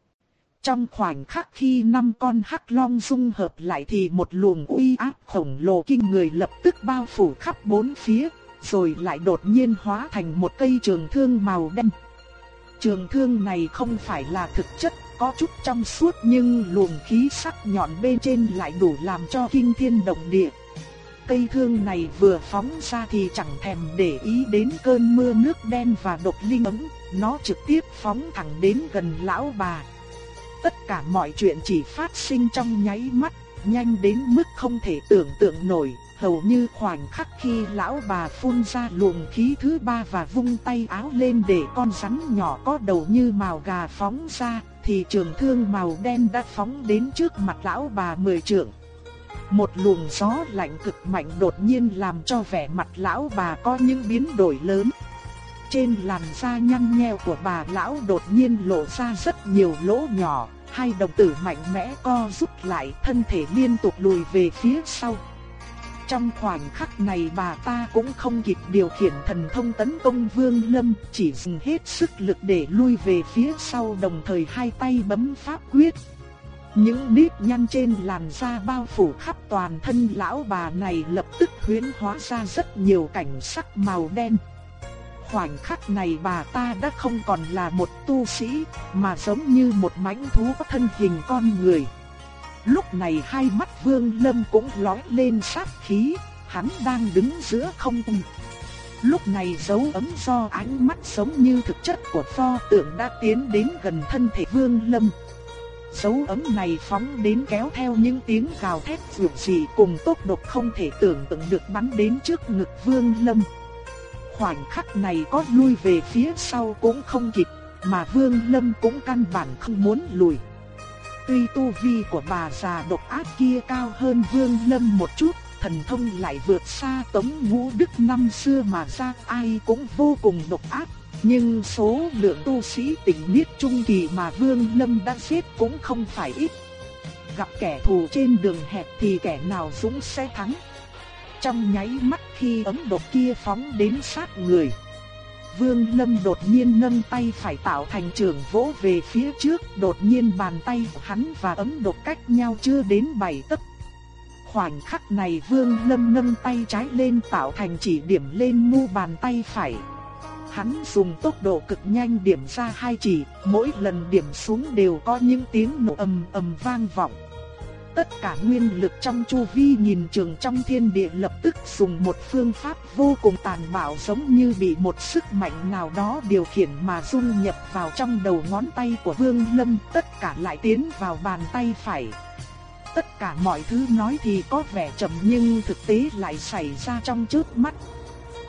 Trong khoảnh khắc khi năm con hắc long dung hợp lại thì một luồng uy áp khổng lồ kinh người lập tức bao phủ khắp bốn phía, rồi lại đột nhiên hóa thành một cây trường thương màu đen. Trường thương này không phải là thực chất, có chút trong suốt nhưng luồng khí sắc nhọn bên trên lại đủ làm cho kinh thiên động địa. Cây thương này vừa phóng ra thì chẳng thèm để ý đến cơn mưa nước đen và độc linh ấm, nó trực tiếp phóng thẳng đến gần lão bà. Tất cả mọi chuyện chỉ phát sinh trong nháy mắt, nhanh đến mức không thể tưởng tượng nổi. Hầu như khoảnh khắc khi lão bà phun ra luồng khí thứ ba và vung tay áo lên để con rắn nhỏ có đầu như màu gà phóng ra, thì trường thương màu đen đã phóng đến trước mặt lão bà mười trượng. Một luồng gió lạnh cực mạnh đột nhiên làm cho vẻ mặt lão bà có những biến đổi lớn. Trên làn da nhăn nheo của bà lão đột nhiên lộ ra rất nhiều lỗ nhỏ, hai đồng tử mạnh mẽ co rút lại, thân thể liên tục lùi về phía sau. Trong khoảnh khắc này bà ta cũng không kịp điều khiển thần thông tấn công Vương Lâm, chỉ dùng hết sức lực để lui về phía sau đồng thời hai tay bấm pháp quyết. Những nếp nhăn trên làn da bao phủ khắp toàn thân lão bà này lập tức huyễn hóa ra rất nhiều cảnh sắc màu đen khoảnh khắc này bà ta đã không còn là một tu sĩ, mà giống như một mãnh thú có thân hình con người. Lúc này hai mắt Vương Lâm cũng lóe lên sát khí, hắn đang đứng giữa không trung. Lúc này dấu ấm do ánh mắt giống như thực chất của pho tượng đã tiến đến gần thân thể Vương Lâm. Dấu ấm này phóng đến kéo theo những tiếng gào thét dữ dị cùng tốc độ không thể tưởng tượng được bắn đến trước ngực Vương Lâm khoảnh khắc này có lui về phía sau cũng không kịp, mà Vương Lâm cũng căn bản không muốn lùi. Tuy tu vi của bà già độc ác kia cao hơn Vương Lâm một chút, thần thông lại vượt xa Tống Ngũ Đức năm xưa mà ra ai cũng vô cùng độc ác, nhưng số lượng tu sĩ tỉnh niết trung kỳ mà Vương Lâm đã giết cũng không phải ít. Gặp kẻ thù trên đường hẹp thì kẻ nào dũng sẽ thắng. Trong nháy mắt khi ấm độc kia phóng đến sát người. Vương Lâm đột nhiên nâng tay phải tạo thành trường vỗ về phía trước, đột nhiên bàn tay của hắn và ấm độc cách nhau chưa đến bảy tấc. Khoảnh khắc này Vương Lâm nâng tay trái lên tạo thành chỉ điểm lên mu bàn tay phải. Hắn dùng tốc độ cực nhanh điểm ra hai chỉ, mỗi lần điểm xuống đều có những tiếng nổ ầm ầm vang vọng. tất cả nguyên lực trong chu vi nhìn trường trong thiên địa lập tức dùng một phương pháp vô cùng tàn bạo giống như bị một sức mạnh nào đó điều khiển mà dung nhập vào trong đầu ngón tay của Vương Lâm, tất cả lại tiến vào bàn tay phải. Tất cả mọi thứ nói thì có vẻ chậm nhưng thực tế lại xảy ra trong chớp mắt.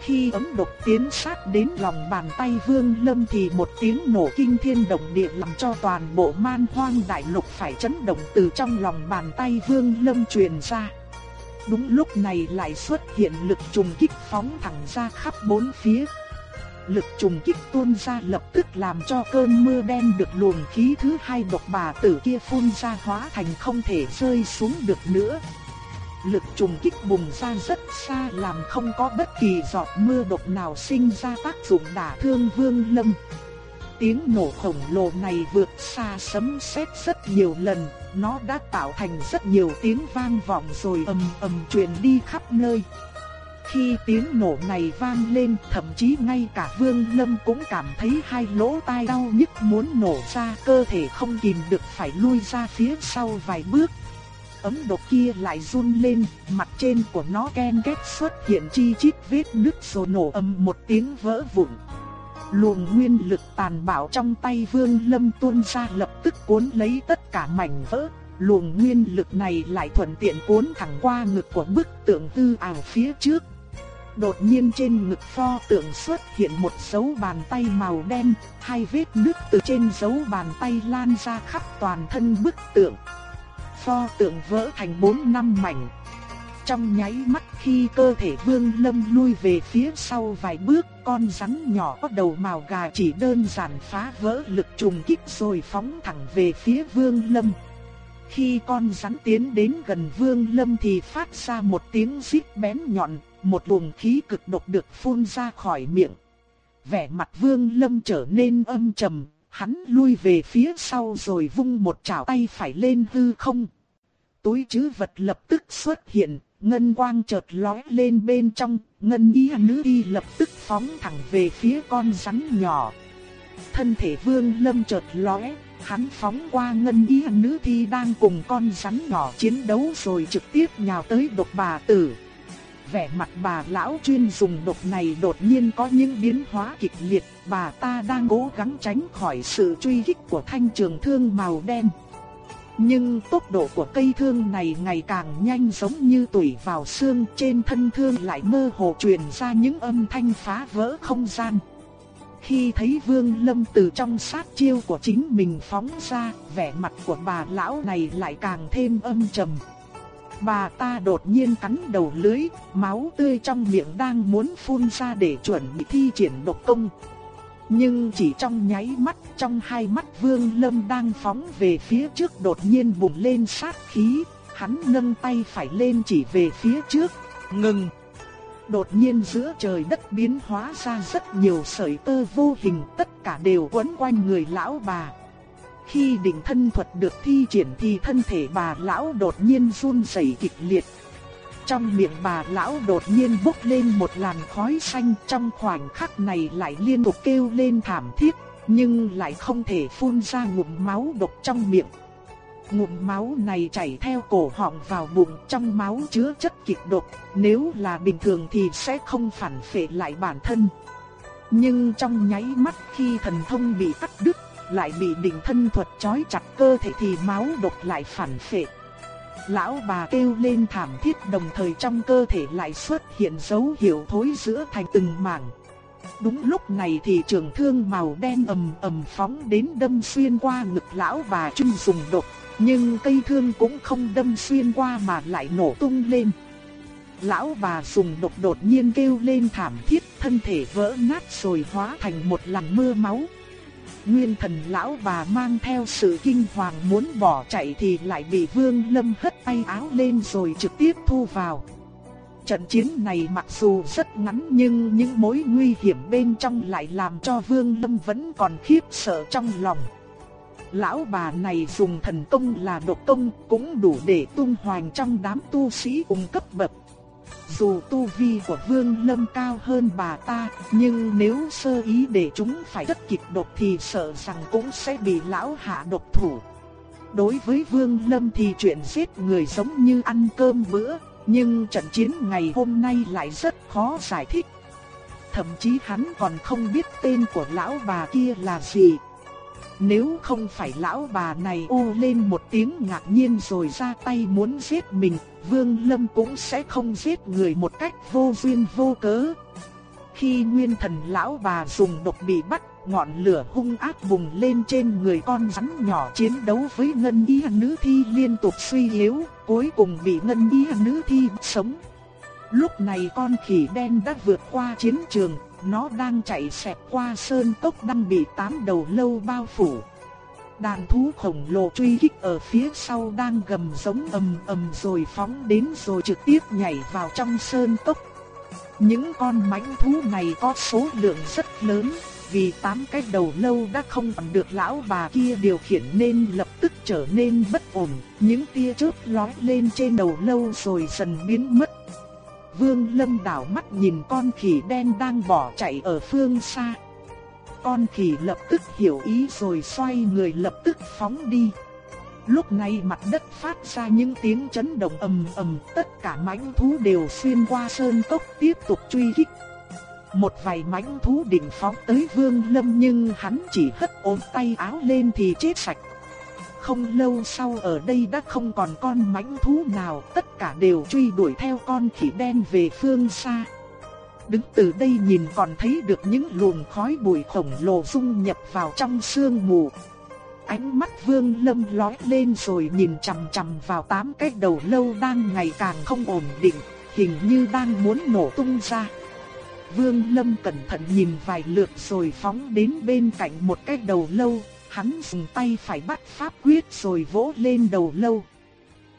Khi ấm độc tiến sát đến lòng bàn tay Vương Lâm thì một tiếng nổ kinh thiên động địa làm cho toàn bộ man hoang đại lục phải chấn động từ trong lòng bàn tay Vương Lâm truyền ra. Đúng lúc này lại xuất hiện lực trùng kích phóng thẳng ra khắp bốn phía. Lực trùng kích tuôn ra lập tức làm cho cơn mưa đen được luồng khí thứ hai độc bà tử kia phun ra hóa thành không thể rơi xuống được nữa lực trùng kích bùng ra rất xa làm không có bất kỳ giọt mưa độc nào sinh ra tác dụng đả thương Vương Lâm. Tiếng nổ khổng lồ này vượt xa sấm sét rất nhiều lần, nó đã tạo thành rất nhiều tiếng vang vọng rồi ầm ầm truyền đi khắp nơi. Khi tiếng nổ này vang lên, thậm chí ngay cả Vương Lâm cũng cảm thấy hai lỗ tai đau nhức muốn nổ ra, cơ thể không kìm được phải lui ra phía sau vài bước, ấm độc kia lại run lên, mặt trên của nó ken kết xuất hiện chi chít vết nứt rồi nổ ầm một tiếng vỡ vụn. Luồng nguyên lực tàn bạo trong tay Vương Lâm tuôn ra lập tức cuốn lấy tất cả mảnh vỡ. Luồng nguyên lực này lại thuận tiện cuốn thẳng qua ngực của bức tượng tư ảo phía trước. Đột nhiên trên ngực pho tượng xuất hiện một dấu bàn tay màu đen, hai vết nước từ trên dấu bàn tay lan ra khắp toàn thân bức tượng pho tượng vỡ thành bốn năm mảnh. Trong nháy mắt khi cơ thể Vương Lâm lui về phía sau vài bước, con rắn nhỏ có đầu màu gà chỉ đơn giản phá vỡ lực trùng kích rồi phóng thẳng về phía Vương Lâm. Khi con rắn tiến đến gần Vương Lâm thì phát ra một tiếng rít bén nhọn, một luồng khí cực độc được phun ra khỏi miệng. Vẻ mặt Vương Lâm trở nên âm trầm, hắn lui về phía sau rồi vung một chảo tay phải lên hư không túi chứ vật lập tức xuất hiện, ngân quang chợt lóe lên bên trong, ngân y nữ y lập tức phóng thẳng về phía con rắn nhỏ. Thân thể vương lâm chợt lóe, hắn phóng qua ngân y nữ thi đang cùng con rắn nhỏ chiến đấu rồi trực tiếp nhào tới độc bà tử. Vẻ mặt bà lão chuyên dùng độc này đột nhiên có những biến hóa kịch liệt, bà ta đang cố gắng tránh khỏi sự truy kích của thanh trường thương màu đen. Nhưng tốc độ của cây thương này ngày càng nhanh giống như tủy vào xương trên thân thương lại mơ hồ truyền ra những âm thanh phá vỡ không gian. Khi thấy Vương Lâm từ trong sát chiêu của chính mình phóng ra, vẻ mặt của bà lão này lại càng thêm âm trầm. Bà ta đột nhiên cắn đầu lưới, máu tươi trong miệng đang muốn phun ra để chuẩn bị thi triển độc công. Nhưng chỉ trong nháy mắt, trong hai mắt Vương Lâm đang phóng về phía trước đột nhiên bùng lên sát khí, hắn nâng tay phải lên chỉ về phía trước, ngừng. Đột nhiên giữa trời đất biến hóa ra rất nhiều sợi tơ vô hình, tất cả đều quấn quanh người lão bà. Khi định thân thuật được thi triển thì thân thể bà lão đột nhiên run rẩy kịch liệt, trong miệng bà lão đột nhiên bốc lên một làn khói xanh trong khoảnh khắc này lại liên tục kêu lên thảm thiết, nhưng lại không thể phun ra ngụm máu độc trong miệng. Ngụm máu này chảy theo cổ họng vào bụng trong máu chứa chất kịch độc, nếu là bình thường thì sẽ không phản phệ lại bản thân. Nhưng trong nháy mắt khi thần thông bị cắt đứt, lại bị định thân thuật trói chặt cơ thể thì máu độc lại phản phệ lão bà kêu lên thảm thiết đồng thời trong cơ thể lại xuất hiện dấu hiệu thối giữa thành từng mảng. Đúng lúc này thì trường thương màu đen ầm ầm phóng đến đâm xuyên qua ngực lão bà chung dùng đột nhưng cây thương cũng không đâm xuyên qua mà lại nổ tung lên. Lão bà dùng đột đột nhiên kêu lên thảm thiết, thân thể vỡ nát rồi hóa thành một làn mưa máu. Nguyên thần lão bà mang theo sự kinh hoàng muốn bỏ chạy thì lại bị Vương Lâm hất tay áo lên rồi trực tiếp thu vào. Trận chiến này mặc dù rất ngắn nhưng những mối nguy hiểm bên trong lại làm cho Vương Lâm vẫn còn khiếp sợ trong lòng. Lão bà này dùng thần công là độc công cũng đủ để tung hoành trong đám tu sĩ cùng cấp bậc dù tu vi của Vương Lâm cao hơn bà ta, nhưng nếu sơ ý để chúng phải rất kịch độc thì sợ rằng cũng sẽ bị lão hạ độc thủ. Đối với Vương Lâm thì chuyện giết người giống như ăn cơm bữa, nhưng trận chiến ngày hôm nay lại rất khó giải thích. Thậm chí hắn còn không biết tên của lão bà kia là gì. Nếu không phải lão bà này ô lên một tiếng ngạc nhiên rồi ra tay muốn giết mình, Vương Lâm cũng sẽ không giết người một cách vô duyên vô cớ. Khi nguyên thần lão bà dùng độc bị bắt, ngọn lửa hung ác bùng lên trên người con rắn nhỏ chiến đấu với ngân y nữ thi liên tục suy yếu, cuối cùng bị ngân y nữ thi sống. Lúc này con khỉ đen đã vượt qua chiến trường, nó đang chạy xẹt qua sơn cốc đang bị tám đầu lâu bao phủ. Đàn thú khổng lồ truy kích ở phía sau đang gầm giống ầm ầm rồi phóng đến rồi trực tiếp nhảy vào trong sơn cốc. Những con mãnh thú này có số lượng rất lớn, vì tám cái đầu lâu đã không còn được lão bà kia điều khiển nên lập tức trở nên bất ổn, những tia chớp lóe lên trên đầu lâu rồi dần biến mất. Vương Lâm đảo mắt nhìn con khỉ đen đang bỏ chạy ở phương xa. Con khỉ lập tức hiểu ý rồi xoay người lập tức phóng đi. Lúc này mặt đất phát ra những tiếng chấn động ầm ầm, tất cả mãnh thú đều xuyên qua sơn cốc tiếp tục truy kích. Một vài mãnh thú định phóng tới Vương Lâm nhưng hắn chỉ hất ôm tay áo lên thì chết sạch. Không lâu sau ở đây đã không còn con mãnh thú nào, tất cả đều truy đuổi theo con khỉ đen về phương xa. Đứng từ đây nhìn còn thấy được những luồng khói bụi khổng lồ dung nhập vào trong sương mù. Ánh mắt Vương Lâm lóe lên rồi nhìn chằm chằm vào tám cái đầu lâu đang ngày càng không ổn định, hình như đang muốn nổ tung ra. Vương Lâm cẩn thận nhìn vài lượt rồi phóng đến bên cạnh một cái đầu lâu, hắn dùng tay phải bắt pháp quyết rồi vỗ lên đầu lâu.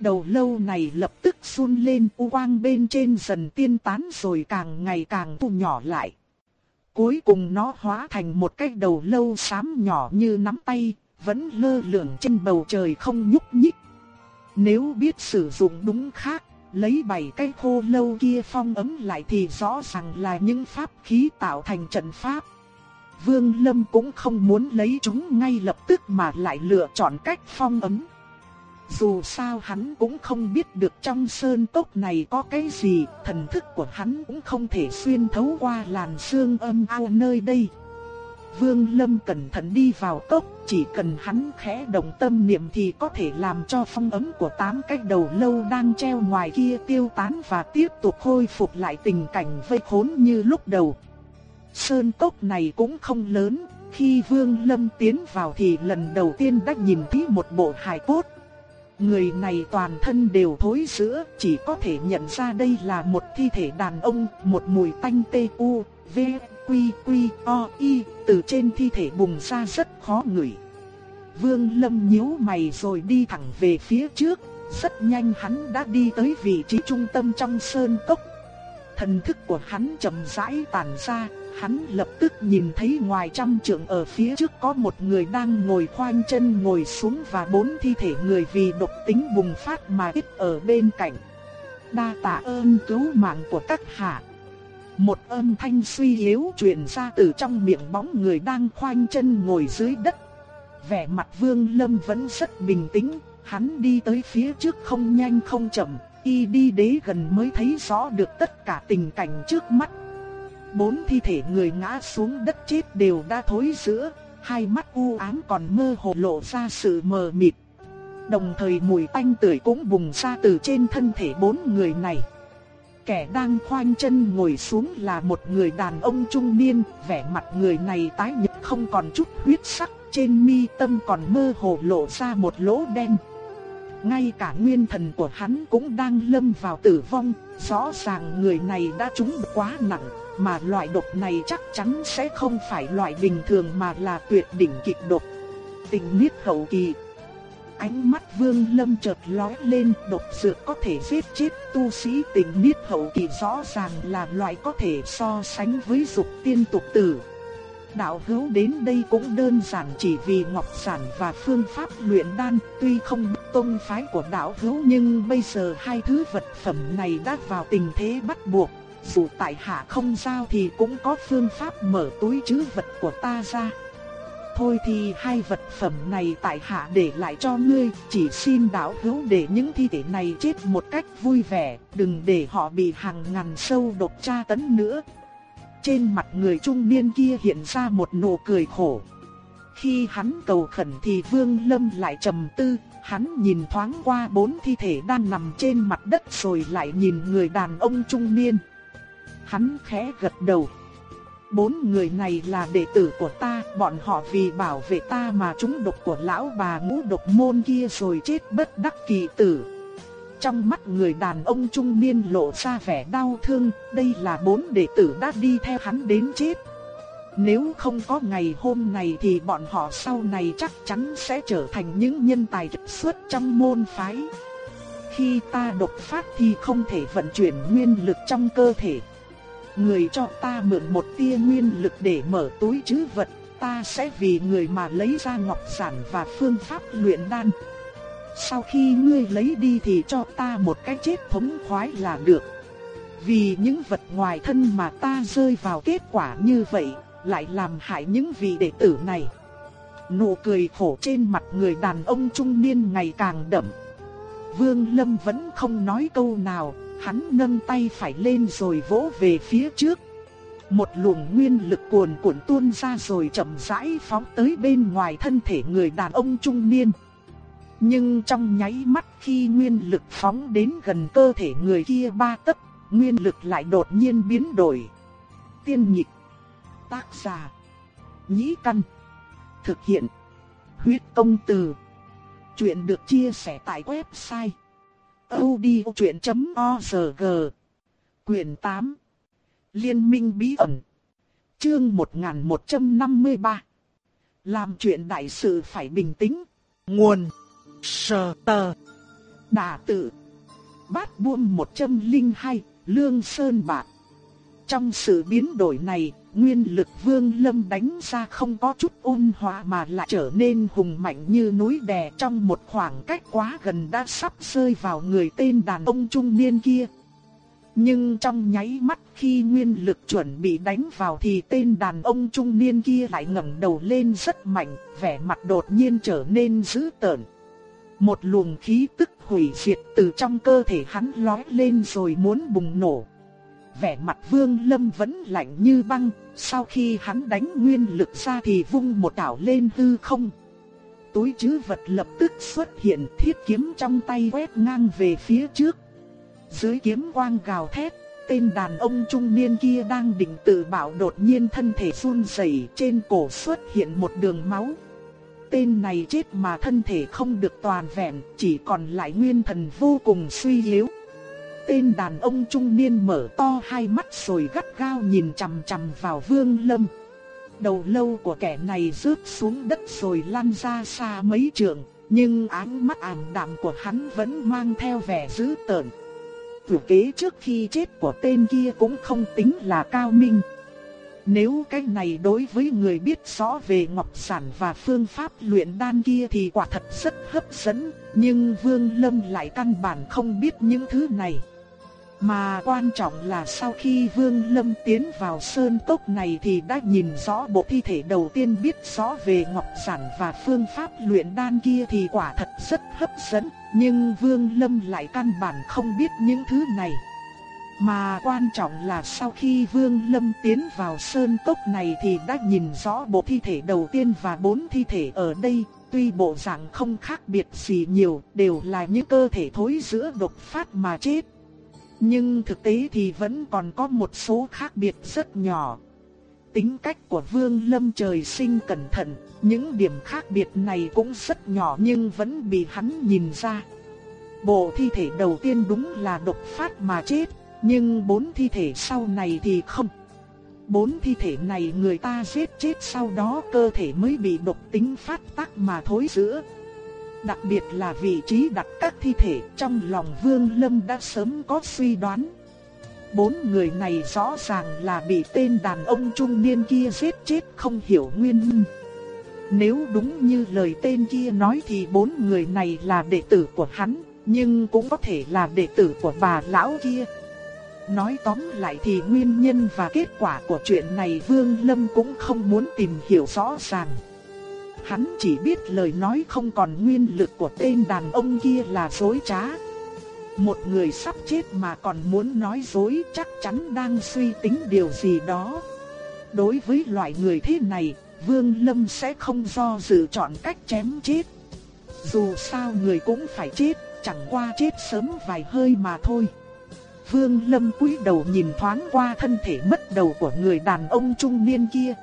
Đầu lâu này lập tức run lên u quang bên trên dần tiên tán rồi càng ngày càng thu nhỏ lại. Cuối cùng nó hóa thành một cái đầu lâu xám nhỏ như nắm tay, vẫn lơ lửng trên bầu trời không nhúc nhích. Nếu biết sử dụng đúng khác, lấy bảy cái khô lâu kia phong ấm lại thì rõ ràng là những pháp khí tạo thành trận pháp. Vương Lâm cũng không muốn lấy chúng ngay lập tức mà lại lựa chọn cách phong ấm. Dù sao hắn cũng không biết được trong sơn cốc này có cái gì, thần thức của hắn cũng không thể xuyên thấu qua làn xương âm ao nơi đây. Vương Lâm cẩn thận đi vào cốc, chỉ cần hắn khẽ động tâm niệm thì có thể làm cho phong ấm của tám cái đầu lâu đang treo ngoài kia tiêu tán và tiếp tục khôi phục lại tình cảnh vây khốn như lúc đầu. Sơn cốc này cũng không lớn, khi Vương Lâm tiến vào thì lần đầu tiên đã nhìn thấy một bộ hài cốt. Người này toàn thân đều thối rữa, chỉ có thể nhận ra đây là một thi thể đàn ông, một mùi tanh tê u, v, quy quy o y, từ trên thi thể bùng ra rất khó ngửi. Vương Lâm nhíu mày rồi đi thẳng về phía trước, rất nhanh hắn đã đi tới vị trí trung tâm trong sơn cốc. Thần thức của hắn chậm rãi tản ra, hắn lập tức nhìn thấy ngoài trăm trượng ở phía trước có một người đang ngồi khoanh chân ngồi xuống và bốn thi thể người vì độc tính bùng phát mà ít ở bên cạnh. Đa tạ ơn cứu mạng của các hạ. Một âm thanh suy yếu truyền ra từ trong miệng bóng người đang khoanh chân ngồi dưới đất. Vẻ mặt Vương Lâm vẫn rất bình tĩnh, hắn đi tới phía trước không nhanh không chậm, y đi đế gần mới thấy rõ được tất cả tình cảnh trước mắt. Bốn thi thể người ngã xuống đất chết đều đã thối rữa, hai mắt u ám còn mơ hồ lộ ra sự mờ mịt. Đồng thời mùi tanh tưởi cũng bùng ra từ trên thân thể bốn người này. Kẻ đang khoanh chân ngồi xuống là một người đàn ông trung niên, vẻ mặt người này tái nhợt không còn chút huyết sắc, trên mi tâm còn mơ hồ lộ ra một lỗ đen. Ngay cả nguyên thần của hắn cũng đang lâm vào tử vong, rõ ràng người này đã trúng quá nặng, mà loại độc này chắc chắn sẽ không phải loại bình thường mà là tuyệt đỉnh kịch độc. Tình niết hậu kỳ Ánh mắt vương lâm chợt lóe lên độc dược có thể giết chết tu sĩ tình niết hậu kỳ rõ ràng là loại có thể so sánh với dục tiên tục tử. Đạo hữu đến đây cũng đơn giản chỉ vì ngọc sản và phương pháp luyện đan, tuy không tông phái của đạo hữu nhưng bây giờ hai thứ vật phẩm này đã vào tình thế bắt buộc, dù tại hạ không giao thì cũng có phương pháp mở túi chứa vật của ta ra. thôi thì hai vật phẩm này tại hạ để lại cho ngươi, chỉ xin đạo hữu để những thi thể này chết một cách vui vẻ, đừng để họ bị hàng ngàn sâu độc tra tấn nữa. Trên mặt người trung niên kia hiện ra một nụ cười khổ. Khi hắn cầu khẩn thì Vương Lâm lại trầm tư, hắn nhìn thoáng qua bốn thi thể đang nằm trên mặt đất rồi lại nhìn người đàn ông trung niên. Hắn khẽ gật đầu. Bốn người này là đệ tử của ta, bọn họ vì bảo vệ ta mà chúng độc của lão bà ngũ độc môn kia rồi chết bất đắc kỳ tử. Trong mắt người đàn ông trung niên lộ ra vẻ đau thương, đây là bốn đệ tử đã đi theo hắn đến chết. Nếu không có ngày hôm này thì bọn họ sau này chắc chắn sẽ trở thành những nhân tài xuất trong môn phái. Khi ta độc phát thì không thể vận chuyển nguyên lực trong cơ thể người cho ta mượn một tia nguyên lực để mở túi trữ vật, ta sẽ vì người mà lấy ra ngọc sản và phương pháp luyện đan. Sau khi ngươi lấy đi thì cho ta một cái chết thống khoái là được. Vì những vật ngoài thân mà ta rơi vào kết quả như vậy, lại làm hại những vị đệ tử này. Nụ cười khổ trên mặt người đàn ông trung niên ngày càng đậm. Vương Lâm vẫn không nói câu nào, hắn nâng tay phải lên rồi vỗ về phía trước. Một luồng nguyên lực cuồn cuộn tuôn ra rồi chậm rãi phóng tới bên ngoài thân thể người đàn ông trung niên. Nhưng trong nháy mắt khi nguyên lực phóng đến gần cơ thể người kia ba tấc, nguyên lực lại đột nhiên biến đổi. Tiên nhịp, tác giả, nhĩ căn, thực hiện, huyết công từ. Chuyện được chia sẻ tại website audiochuyện.org Quyền 8 Liên minh bí ẩn, Chương 1153 Làm chuyện đại sự phải bình tĩnh, Nguồn, Sờ tờ, Đà tự, Bát buông 102 Lương Sơn Bạc. Trong sự biến đổi này nguyên lực vương lâm đánh ra không có chút ôn hòa mà lại trở nên hùng mạnh như núi đè trong một khoảng cách quá gần đã sắp rơi vào người tên đàn ông trung niên kia. Nhưng trong nháy mắt khi nguyên lực chuẩn bị đánh vào thì tên đàn ông trung niên kia lại ngẩng đầu lên rất mạnh, vẻ mặt đột nhiên trở nên dữ tợn. Một luồng khí tức hủy diệt từ trong cơ thể hắn lói lên rồi muốn bùng nổ vẻ mặt Vương Lâm vẫn lạnh như băng, sau khi hắn đánh nguyên lực ra thì vung một đảo lên hư không. Túi trữ vật lập tức xuất hiện thiết kiếm trong tay quét ngang về phía trước. Dưới kiếm quang gào thét, tên đàn ông trung niên kia đang định tự bảo đột nhiên thân thể run rẩy trên cổ xuất hiện một đường máu. Tên này chết mà thân thể không được toàn vẹn, chỉ còn lại nguyên thần vô cùng suy yếu tên đàn ông trung niên mở to hai mắt rồi gắt gao nhìn chằm chằm vào Vương Lâm. Đầu lâu của kẻ này rớt xuống đất rồi lăn ra xa mấy trượng, nhưng ánh mắt ảm đạm của hắn vẫn mang theo vẻ dữ tợn. Thủ kế trước khi chết của tên kia cũng không tính là cao minh. Nếu cái này đối với người biết rõ về ngọc sản và phương pháp luyện đan kia thì quả thật rất hấp dẫn, nhưng Vương Lâm lại căn bản không biết những thứ này. Mà quan trọng là sau khi Vương Lâm tiến vào sơn cốc này thì đã nhìn rõ bộ thi thể đầu tiên biết rõ về ngọc sản và phương pháp luyện đan kia thì quả thật rất hấp dẫn, nhưng Vương Lâm lại căn bản không biết những thứ này. Mà quan trọng là sau khi Vương Lâm tiến vào sơn cốc này thì đã nhìn rõ bộ thi thể đầu tiên và bốn thi thể ở đây, tuy bộ dạng không khác biệt gì nhiều, đều là những cơ thể thối giữa độc phát mà chết. Nhưng thực tế thì vẫn còn có một số khác biệt rất nhỏ. Tính cách của Vương Lâm trời sinh cẩn thận, những điểm khác biệt này cũng rất nhỏ nhưng vẫn bị hắn nhìn ra. Bộ thi thể đầu tiên đúng là độc phát mà chết, nhưng bốn thi thể sau này thì không. Bốn thi thể này người ta giết chết sau đó cơ thể mới bị độc tính phát tác mà thối rữa. Đặc biệt là vị trí đặt các thi thể trong lòng Vương Lâm đã sớm có suy đoán. Bốn người này rõ ràng là bị tên đàn ông trung niên kia giết chết không hiểu nguyên nhân. Nếu đúng như lời tên kia nói thì bốn người này là đệ tử của hắn, nhưng cũng có thể là đệ tử của bà lão kia. Nói tóm lại thì nguyên nhân và kết quả của chuyện này Vương Lâm cũng không muốn tìm hiểu rõ ràng. Hắn chỉ biết lời nói không còn nguyên lực của tên đàn ông kia là dối trá. Một người sắp chết mà còn muốn nói dối chắc chắn đang suy tính điều gì đó. Đối với loại người thế này, Vương Lâm sẽ không do dự chọn cách chém chết. Dù sao người cũng phải chết, chẳng qua chết sớm vài hơi mà thôi. Vương Lâm cúi đầu nhìn thoáng qua thân thể mất đầu của người đàn ông trung niên kia.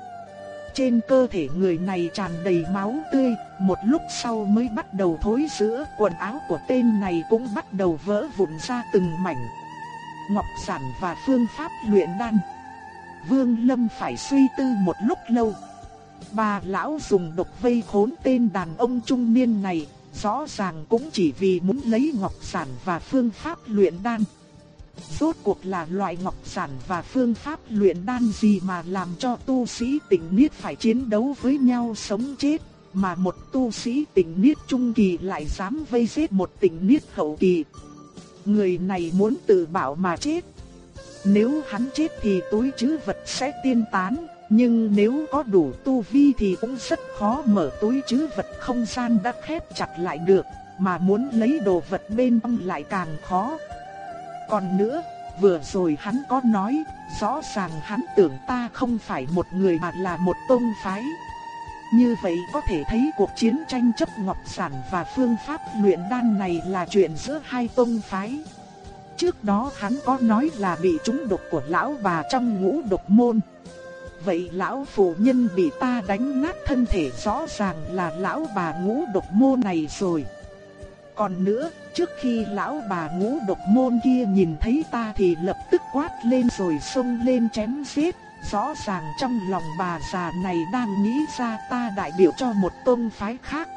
Trên cơ thể người này tràn đầy máu tươi, một lúc sau mới bắt đầu thối rữa, quần áo của tên này cũng bắt đầu vỡ vụn ra từng mảnh. Ngọc Sản và phương pháp luyện đan. Vương Lâm phải suy tư một lúc lâu. Bà lão dùng độc vây khốn tên đàn ông trung niên này, rõ ràng cũng chỉ vì muốn lấy ngọc sản và phương pháp luyện đan. Rốt cuộc là loại ngọc sản và phương pháp luyện đan gì mà làm cho tu sĩ tỉnh niết phải chiến đấu với nhau sống chết, mà một tu sĩ tỉnh niết trung kỳ lại dám vây giết một tỉnh niết hậu kỳ. Người này muốn tự bảo mà chết. Nếu hắn chết thì túi chứ vật sẽ tiên tán, nhưng nếu có đủ tu vi thì cũng rất khó mở túi chứ vật không gian đã khép chặt lại được, mà muốn lấy đồ vật bên trong lại càng khó. Còn nữa, vừa rồi hắn có nói, rõ ràng hắn tưởng ta không phải một người mà là một tôn phái. Như vậy có thể thấy cuộc chiến tranh chấp ngọc sản và phương pháp luyện đan này là chuyện giữa hai tôn phái. Trước đó hắn có nói là bị trúng độc của lão bà trong ngũ độc môn. Vậy lão phụ nhân bị ta đánh nát thân thể rõ ràng là lão bà ngũ độc môn này rồi. Còn nữa, trước khi lão bà ngũ độc môn kia nhìn thấy ta thì lập tức quát lên rồi xông lên chém giết. Rõ ràng trong lòng bà già này đang nghĩ ra ta đại biểu cho một tôn phái khác.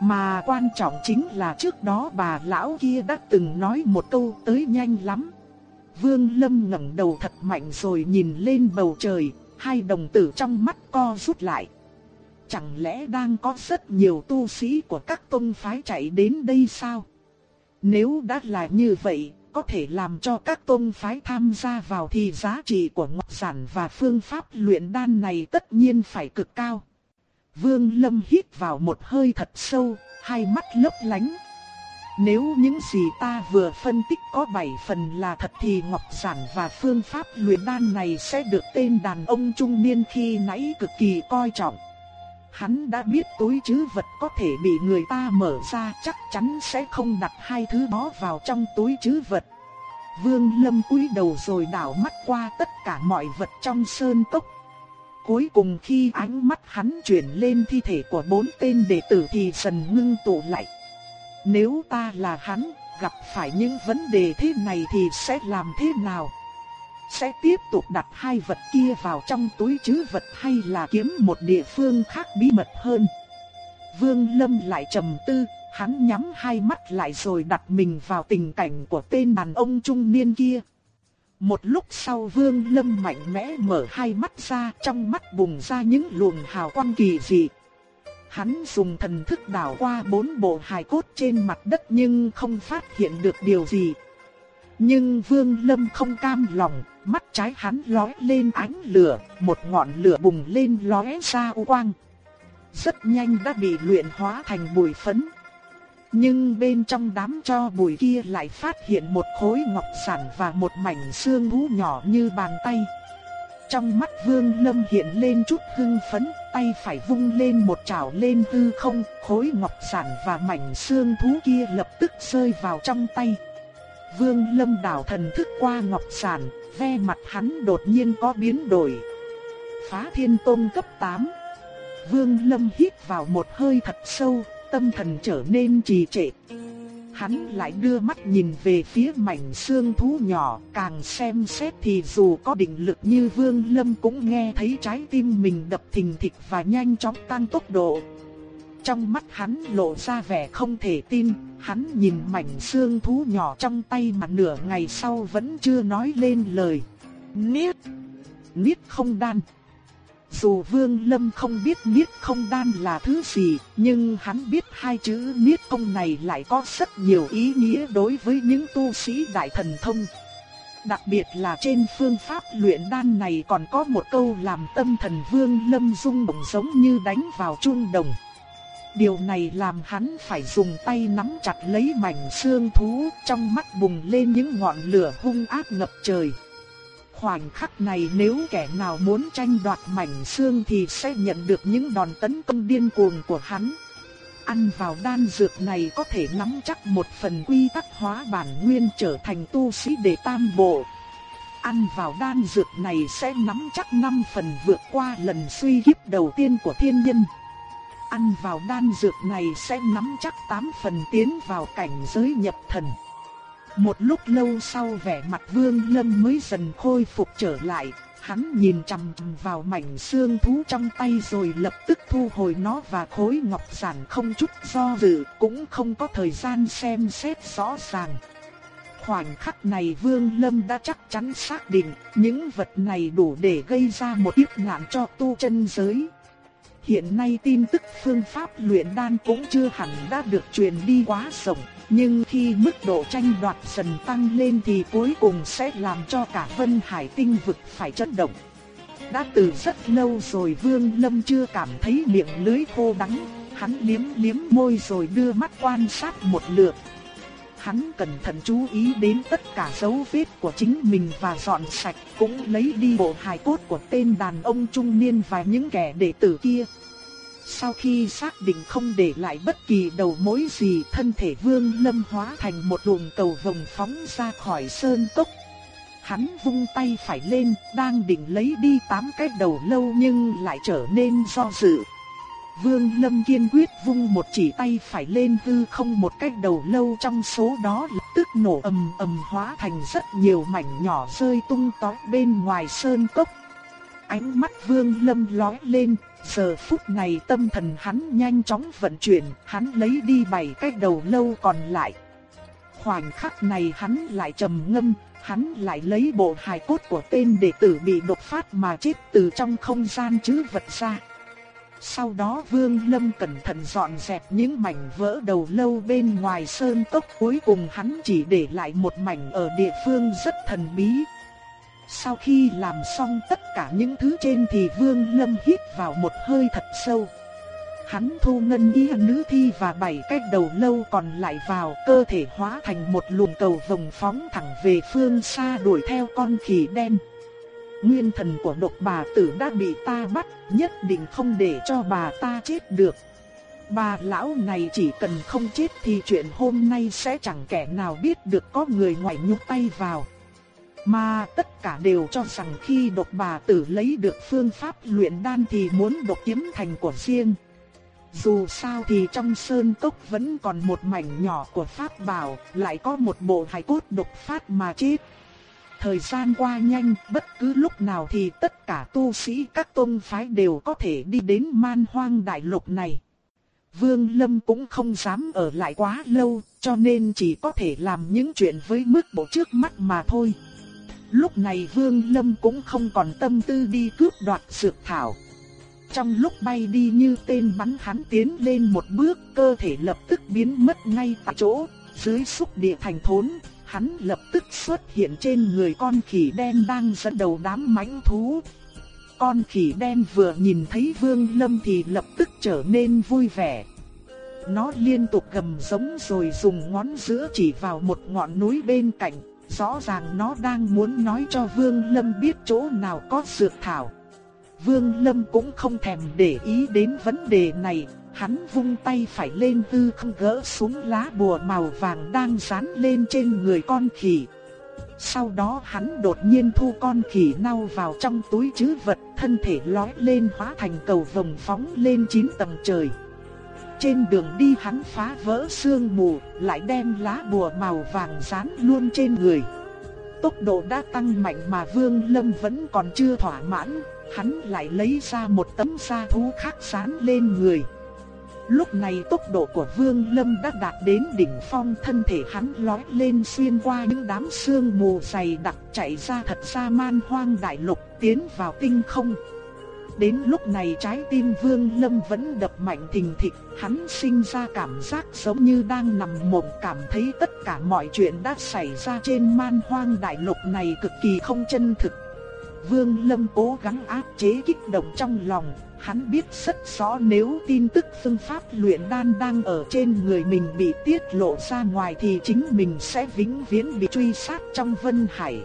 Mà quan trọng chính là trước đó bà lão kia đã từng nói một câu tới nhanh lắm. Vương Lâm ngẩng đầu thật mạnh rồi nhìn lên bầu trời, hai đồng tử trong mắt co rút lại. Chẳng lẽ đang có rất nhiều tu sĩ của các tôn phái chạy đến đây sao? Nếu đã là như vậy, có thể làm cho các tôn phái tham gia vào thì giá trị của ngọc giản và phương pháp luyện đan này tất nhiên phải cực cao. Vương Lâm hít vào một hơi thật sâu, hai mắt lấp lánh. Nếu những gì ta vừa phân tích có bảy phần là thật thì ngọc giản và phương pháp luyện đan này sẽ được tên đàn ông trung niên khi nãy cực kỳ coi trọng. Hắn đã biết túi chứ vật có thể bị người ta mở ra chắc chắn sẽ không đặt hai thứ đó vào trong túi chứ vật. Vương Lâm cúi đầu rồi đảo mắt qua tất cả mọi vật trong sơn cốc. Cuối cùng khi ánh mắt hắn chuyển lên thi thể của bốn tên đệ tử thì dần ngưng tụ lại. Nếu ta là hắn, gặp phải những vấn đề thế này thì sẽ làm thế nào? Sẽ tiếp tục đặt hai vật kia vào trong túi chứ vật hay là kiếm một địa phương khác bí mật hơn? Vương Lâm lại trầm tư, hắn nhắm hai mắt lại rồi đặt mình vào tình cảnh của tên đàn ông trung niên kia. Một lúc sau Vương Lâm mạnh mẽ mở hai mắt ra, trong mắt bùng ra những luồng hào quang kỳ dị. Hắn dùng thần thức đảo qua bốn bộ hài cốt trên mặt đất nhưng không phát hiện được điều gì. Nhưng Vương Lâm không cam lòng, mắt trái hắn lóe lên ánh lửa, một ngọn lửa bùng lên lóe ra u quang. Rất nhanh đã bị luyện hóa thành bụi phấn. Nhưng bên trong đám cho bụi kia lại phát hiện một khối ngọc sản và một mảnh xương thú nhỏ như bàn tay. Trong mắt Vương Lâm hiện lên chút hưng phấn, tay phải vung lên một chảo lên hư không, khối ngọc sản và mảnh xương thú kia lập tức rơi vào trong tay. Vương Lâm đảo thần thức qua ngọc sản, ve mặt hắn đột nhiên có biến đổi. Phá Thiên Tôn cấp 8. Vương Lâm hít vào một hơi thật sâu, tâm thần trở nên trì trệ. Hắn lại đưa mắt nhìn về phía mảnh xương thú nhỏ, càng xem xét thì dù có định lực như Vương Lâm cũng nghe thấy trái tim mình đập thình thịch và nhanh chóng tăng tốc độ. Trong mắt hắn lộ ra vẻ không thể tin, hắn nhìn mảnh xương thú nhỏ trong tay mà nửa ngày sau vẫn chưa nói lên lời. Niết! Niết không đan! Dù Vương Lâm không biết niết không đan là thứ gì, nhưng hắn biết hai chữ niết không này lại có rất nhiều ý nghĩa đối với những tu sĩ đại thần thông. Đặc biệt là trên phương pháp luyện đan này còn có một câu làm tâm thần Vương Lâm rung động giống như đánh vào chuông đồng. Điều này làm hắn phải dùng tay nắm chặt lấy mảnh xương thú, trong mắt bùng lên những ngọn lửa hung ác ngập trời. Khoảnh khắc này nếu kẻ nào muốn tranh đoạt mảnh xương thì sẽ nhận được những đòn tấn công điên cuồng của hắn. Ăn vào đan dược này có thể nắm chắc một phần quy tắc hóa bản nguyên trở thành tu sĩ đệ tam bộ. Ăn vào đan dược này sẽ nắm chắc 5 phần vượt qua lần suy kiếp đầu tiên của thiên nhân. Ăn vào đan dược này sẽ nắm chắc 8 phần tiến vào cảnh giới nhập thần. Một lúc lâu sau vẻ mặt Vương Lâm mới dần khôi phục trở lại, hắn nhìn chằm chằm vào mảnh xương thú trong tay rồi lập tức thu hồi nó và khối ngọc giản không chút do dự, cũng không có thời gian xem xét rõ ràng. Khoảnh khắc này Vương Lâm đã chắc chắn xác định, những vật này đủ để gây ra một kiếp nạn cho tu chân giới. Hiện nay tin tức phương pháp luyện đan cũng chưa hẳn đã được truyền đi quá rộng, nhưng khi mức độ tranh đoạt dần tăng lên thì cuối cùng sẽ làm cho cả Vân Hải tinh vực phải chấn động. Đã từ rất lâu rồi Vương Lâm chưa cảm thấy miệng lưới khô đắng, hắn liếm liếm môi rồi đưa mắt quan sát một lượt. Hắn cẩn thận chú ý đến tất cả dấu vết của chính mình và dọn sạch, cũng lấy đi bộ hài cốt của tên đàn ông trung niên và những kẻ đệ tử kia. Sau khi xác định không để lại bất kỳ đầu mối gì, thân thể Vương Lâm hóa thành một luồng cầu vồng phóng ra khỏi sơn cốc. Hắn vung tay phải lên, đang định lấy đi tám cái đầu lâu nhưng lại trở nên do dự. Vương Lâm kiên quyết vung một chỉ tay phải lên hư không một cách đầu lâu trong số đó lập tức nổ ầm ầm hóa thành rất nhiều mảnh nhỏ rơi tung tóe bên ngoài sơn cốc. Ánh mắt Vương Lâm lóe lên, giờ phút này tâm thần hắn nhanh chóng vận chuyển, hắn lấy đi bảy cái đầu lâu còn lại. Khoảnh khắc này hắn lại trầm ngâm, hắn lại lấy bộ hài cốt của tên đệ tử bị đột phát mà chết từ trong không gian chứ vật ra. Sau đó Vương Lâm cẩn thận dọn dẹp những mảnh vỡ đầu lâu bên ngoài sơn cốc cuối cùng hắn chỉ để lại một mảnh ở địa phương rất thần bí. Sau khi làm xong tất cả những thứ trên thì Vương Lâm hít vào một hơi thật sâu. Hắn thu ngân y nữ thi và bảy cái đầu lâu còn lại vào cơ thể hóa thành một luồng cầu vồng phóng thẳng về phương xa đuổi theo con khỉ đen. Nguyên thần của độc bà tử đã bị ta bắt, nhất định không để cho bà ta chết được. Bà lão này chỉ cần không chết thì chuyện hôm nay sẽ chẳng kẻ nào biết được có người ngoài nhúc tay vào. Mà tất cả đều cho rằng khi độc bà tử lấy được phương pháp luyện đan thì muốn độc kiếm thành của riêng. Dù sao thì trong sơn cốc vẫn còn một mảnh nhỏ của pháp bảo, lại có một bộ hài cốt độc phát mà chết. Thời gian qua nhanh, bất cứ lúc nào thì tất cả tu sĩ các tôn phái đều có thể đi đến man hoang đại lục này. Vương Lâm cũng không dám ở lại quá lâu, cho nên chỉ có thể làm những chuyện với mức bộ trước mắt mà thôi. Lúc này Vương Lâm cũng không còn tâm tư đi cướp đoạt dược thảo. Trong lúc bay đi như tên bắn hắn tiến lên một bước, cơ thể lập tức biến mất ngay tại chỗ, dưới xúc địa thành thốn, hắn lập tức xuất hiện trên người con khỉ đen đang dẫn đầu đám mãnh thú. Con khỉ đen vừa nhìn thấy Vương Lâm thì lập tức trở nên vui vẻ. Nó liên tục gầm giống rồi dùng ngón giữa chỉ vào một ngọn núi bên cạnh, rõ ràng nó đang muốn nói cho Vương Lâm biết chỗ nào có dược thảo. Vương Lâm cũng không thèm để ý đến vấn đề này, hắn vung tay phải lên tư không gỡ xuống lá bùa màu vàng đang dán lên trên người con khỉ. Sau đó hắn đột nhiên thu con khỉ nau vào trong túi chứ vật, thân thể lói lên hóa thành cầu vồng phóng lên chín tầng trời. Trên đường đi hắn phá vỡ sương mù, lại đem lá bùa màu vàng dán luôn trên người. Tốc độ đã tăng mạnh mà Vương Lâm vẫn còn chưa thỏa mãn, hắn lại lấy ra một tấm da thú khác dán lên người. Lúc này tốc độ của Vương Lâm đã đạt đến đỉnh phong thân thể hắn lói lên xuyên qua những đám sương mù dày đặc chạy ra thật xa man hoang đại lục tiến vào tinh không. Đến lúc này trái tim Vương Lâm vẫn đập mạnh thình thịch, hắn sinh ra cảm giác giống như đang nằm mộng cảm thấy tất cả mọi chuyện đã xảy ra trên man hoang đại lục này cực kỳ không chân thực. Vương Lâm cố gắng áp chế kích động trong lòng, Hắn biết rất rõ nếu tin tức phương pháp luyện đan đang ở trên người mình bị tiết lộ ra ngoài thì chính mình sẽ vĩnh viễn bị truy sát trong Vân Hải.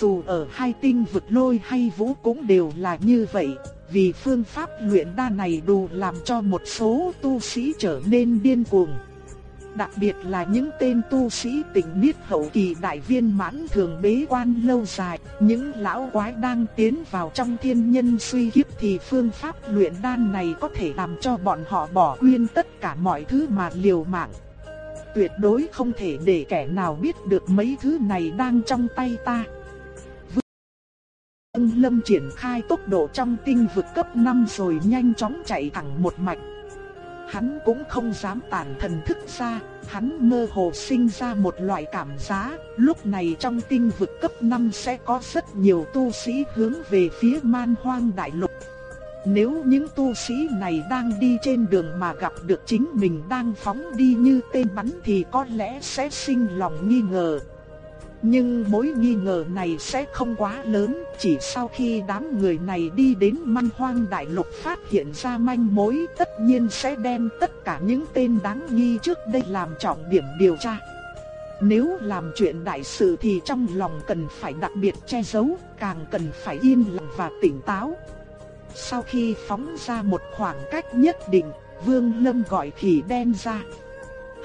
Dù ở hai tinh vực lôi hay vũ cũng đều là như vậy, vì phương pháp luyện đan này đủ làm cho một số tu sĩ trở nên điên cuồng. Đặc biệt là những tên tu sĩ tỉnh niết hậu kỳ đại viên mãn thường bế quan lâu dài, những lão quái đang tiến vào trong thiên nhân suy kiếp thì phương pháp luyện đan này có thể làm cho bọn họ bỏ quên tất cả mọi thứ mà liều mạng. Tuyệt đối không thể để kẻ nào biết được mấy thứ này đang trong tay ta. Vương Lâm triển khai tốc độ trong tinh vực cấp 5 rồi nhanh chóng chạy thẳng một mạch. Hắn cũng không dám tản thần thức ra, hắn mơ hồ sinh ra một loại cảm giác, lúc này trong tinh vực cấp 5 sẽ có rất nhiều tu sĩ hướng về phía man hoang đại lục. Nếu những tu sĩ này đang đi trên đường mà gặp được chính mình đang phóng đi như tên bắn thì có lẽ sẽ sinh lòng nghi ngờ, nhưng mối nghi ngờ này sẽ không quá lớn, chỉ sau khi đám người này đi đến man hoang đại lục phát hiện ra manh mối tất nhiên sẽ đem tất cả những tên đáng nghi trước đây làm trọng điểm điều tra. Nếu làm chuyện đại sự thì trong lòng cần phải đặc biệt che giấu, càng cần phải yên lặng và tỉnh táo. Sau khi phóng ra một khoảng cách nhất định, Vương Lâm gọi khỉ đen ra.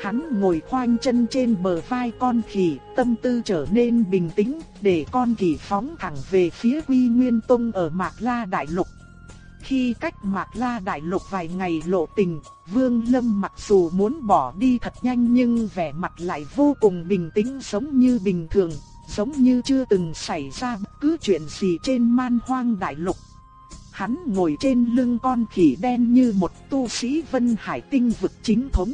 Hắn ngồi khoanh chân trên bờ vai con khỉ, tâm tư trở nên bình tĩnh, để con khỉ phóng thẳng về phía Quy Nguyên Tông ở Mạc La Đại Lục. Khi cách Mạc La Đại Lục vài ngày lộ tình, Vương Lâm mặc dù muốn bỏ đi thật nhanh nhưng vẻ mặt lại vô cùng bình tĩnh giống như bình thường, giống như chưa từng xảy ra bất cứ chuyện gì trên man hoang đại lục. Hắn ngồi trên lưng con khỉ đen như một tu sĩ Vân Hải tinh vực chính thống.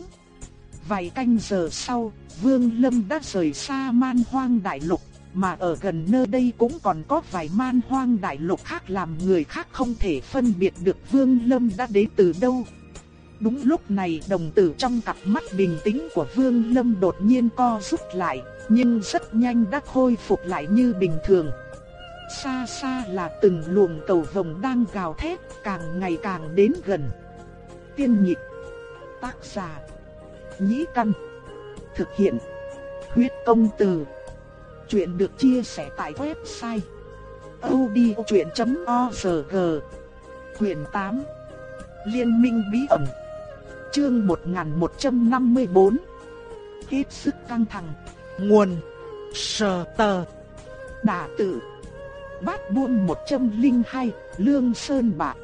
Vài canh giờ sau, Vương Lâm đã rời xa man hoang đại lục, mà ở gần nơi đây cũng còn có vài man hoang đại lục khác làm người khác không thể phân biệt được Vương Lâm đã đến từ đâu. Đúng lúc này đồng tử trong cặp mắt bình tĩnh của Vương Lâm đột nhiên co rút lại, nhưng rất nhanh đã khôi phục lại như bình thường. Xa xa là từng luồng cầu vồng đang gào thét, càng ngày càng đến gần. Tiên nhịp, tác giả nhĩ căn. Thực hiện. Huyết công từ. Chuyện được chia sẻ tại website. odchuyện.org Quyền 8 Liên minh bí ẩn. Chương 1154 Hết sức căng thẳng. Nguồn. Sờ tờ. Đà tự Bát buôn 102 Lương Sơn Bạc.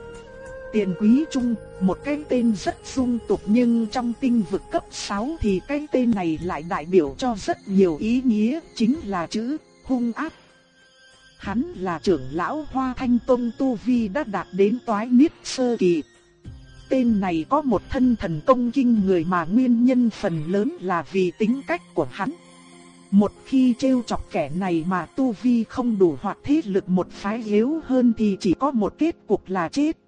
Tiền quý trung, một cái tên rất dung tục nhưng trong tinh vực cấp 6 thì cái tên này lại đại biểu cho rất nhiều ý nghĩa, chính là chữ hung ác. Hắn là trưởng lão Hoa Thanh Tông Tu Vi đã đạt đến toái niết sơ kỳ. Tên này có một thân thần công kinh người mà nguyên nhân phần lớn là vì tính cách của hắn. Một khi trêu chọc kẻ này mà Tu Vi không đủ hoặc thế lực một phái yếu hơn thì chỉ có một kết cục là chết.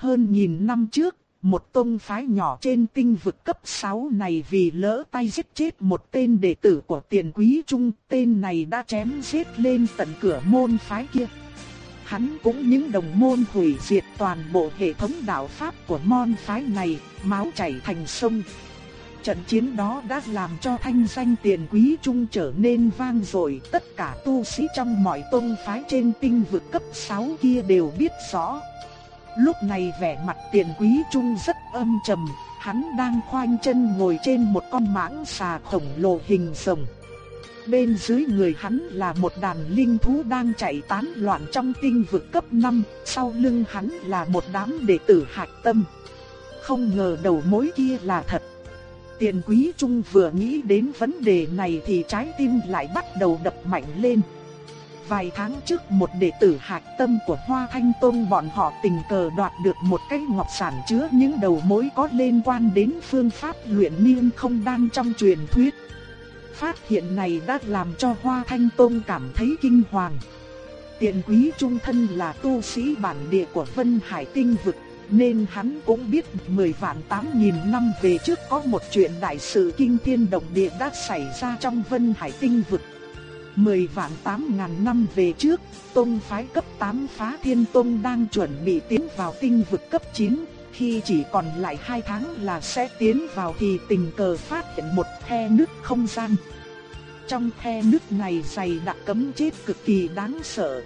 Hơn nghìn năm trước, một tông phái nhỏ trên tinh vực cấp 6 này vì lỡ tay giết chết một tên đệ tử của tiền quý trung, tên này đã chém giết lên tận cửa môn phái kia. Hắn cũng những đồng môn hủy diệt toàn bộ hệ thống đạo pháp của môn phái này, máu chảy thành sông. Trận chiến đó đã làm cho thanh danh tiền quý trung trở nên vang dội, tất cả tu sĩ trong mọi tông phái trên tinh vực cấp 6 kia đều biết rõ. Lúc này vẻ mặt tiền quý trung rất âm trầm, hắn đang khoanh chân ngồi trên một con mãng xà khổng lồ hình rồng. Bên dưới người hắn là một đàn linh thú đang chạy tán loạn trong tinh vực cấp 5, sau lưng hắn là một đám đệ tử hạch tâm. Không ngờ đầu mối kia là thật. Tiền quý trung vừa nghĩ đến vấn đề này thì trái tim lại bắt đầu đập mạnh lên. Vài tháng trước một đệ tử hạc tâm của Hoa Thanh Tôn bọn họ tình cờ đoạt được một cái ngọc sản chứa những đầu mối có liên quan đến phương pháp luyện niên không đan trong truyền thuyết. Phát hiện này đã làm cho Hoa Thanh Tôn cảm thấy kinh hoàng. Tiện quý trung thân là tu sĩ bản địa của Vân Hải Tinh Vực, nên hắn cũng biết 10 vạn 8 nghìn năm về trước có một chuyện đại sự kinh thiên động địa đã xảy ra trong Vân Hải Tinh Vực. 10 vạn 8 ngàn năm về trước, Tông phái cấp 8 phá thiên Tông đang chuẩn bị tiến vào tinh vực cấp 9, khi chỉ còn lại 2 tháng là sẽ tiến vào thì tình cờ phát hiện một khe nước không gian. Trong khe nước này dày đặc cấm chết cực kỳ đáng sợ.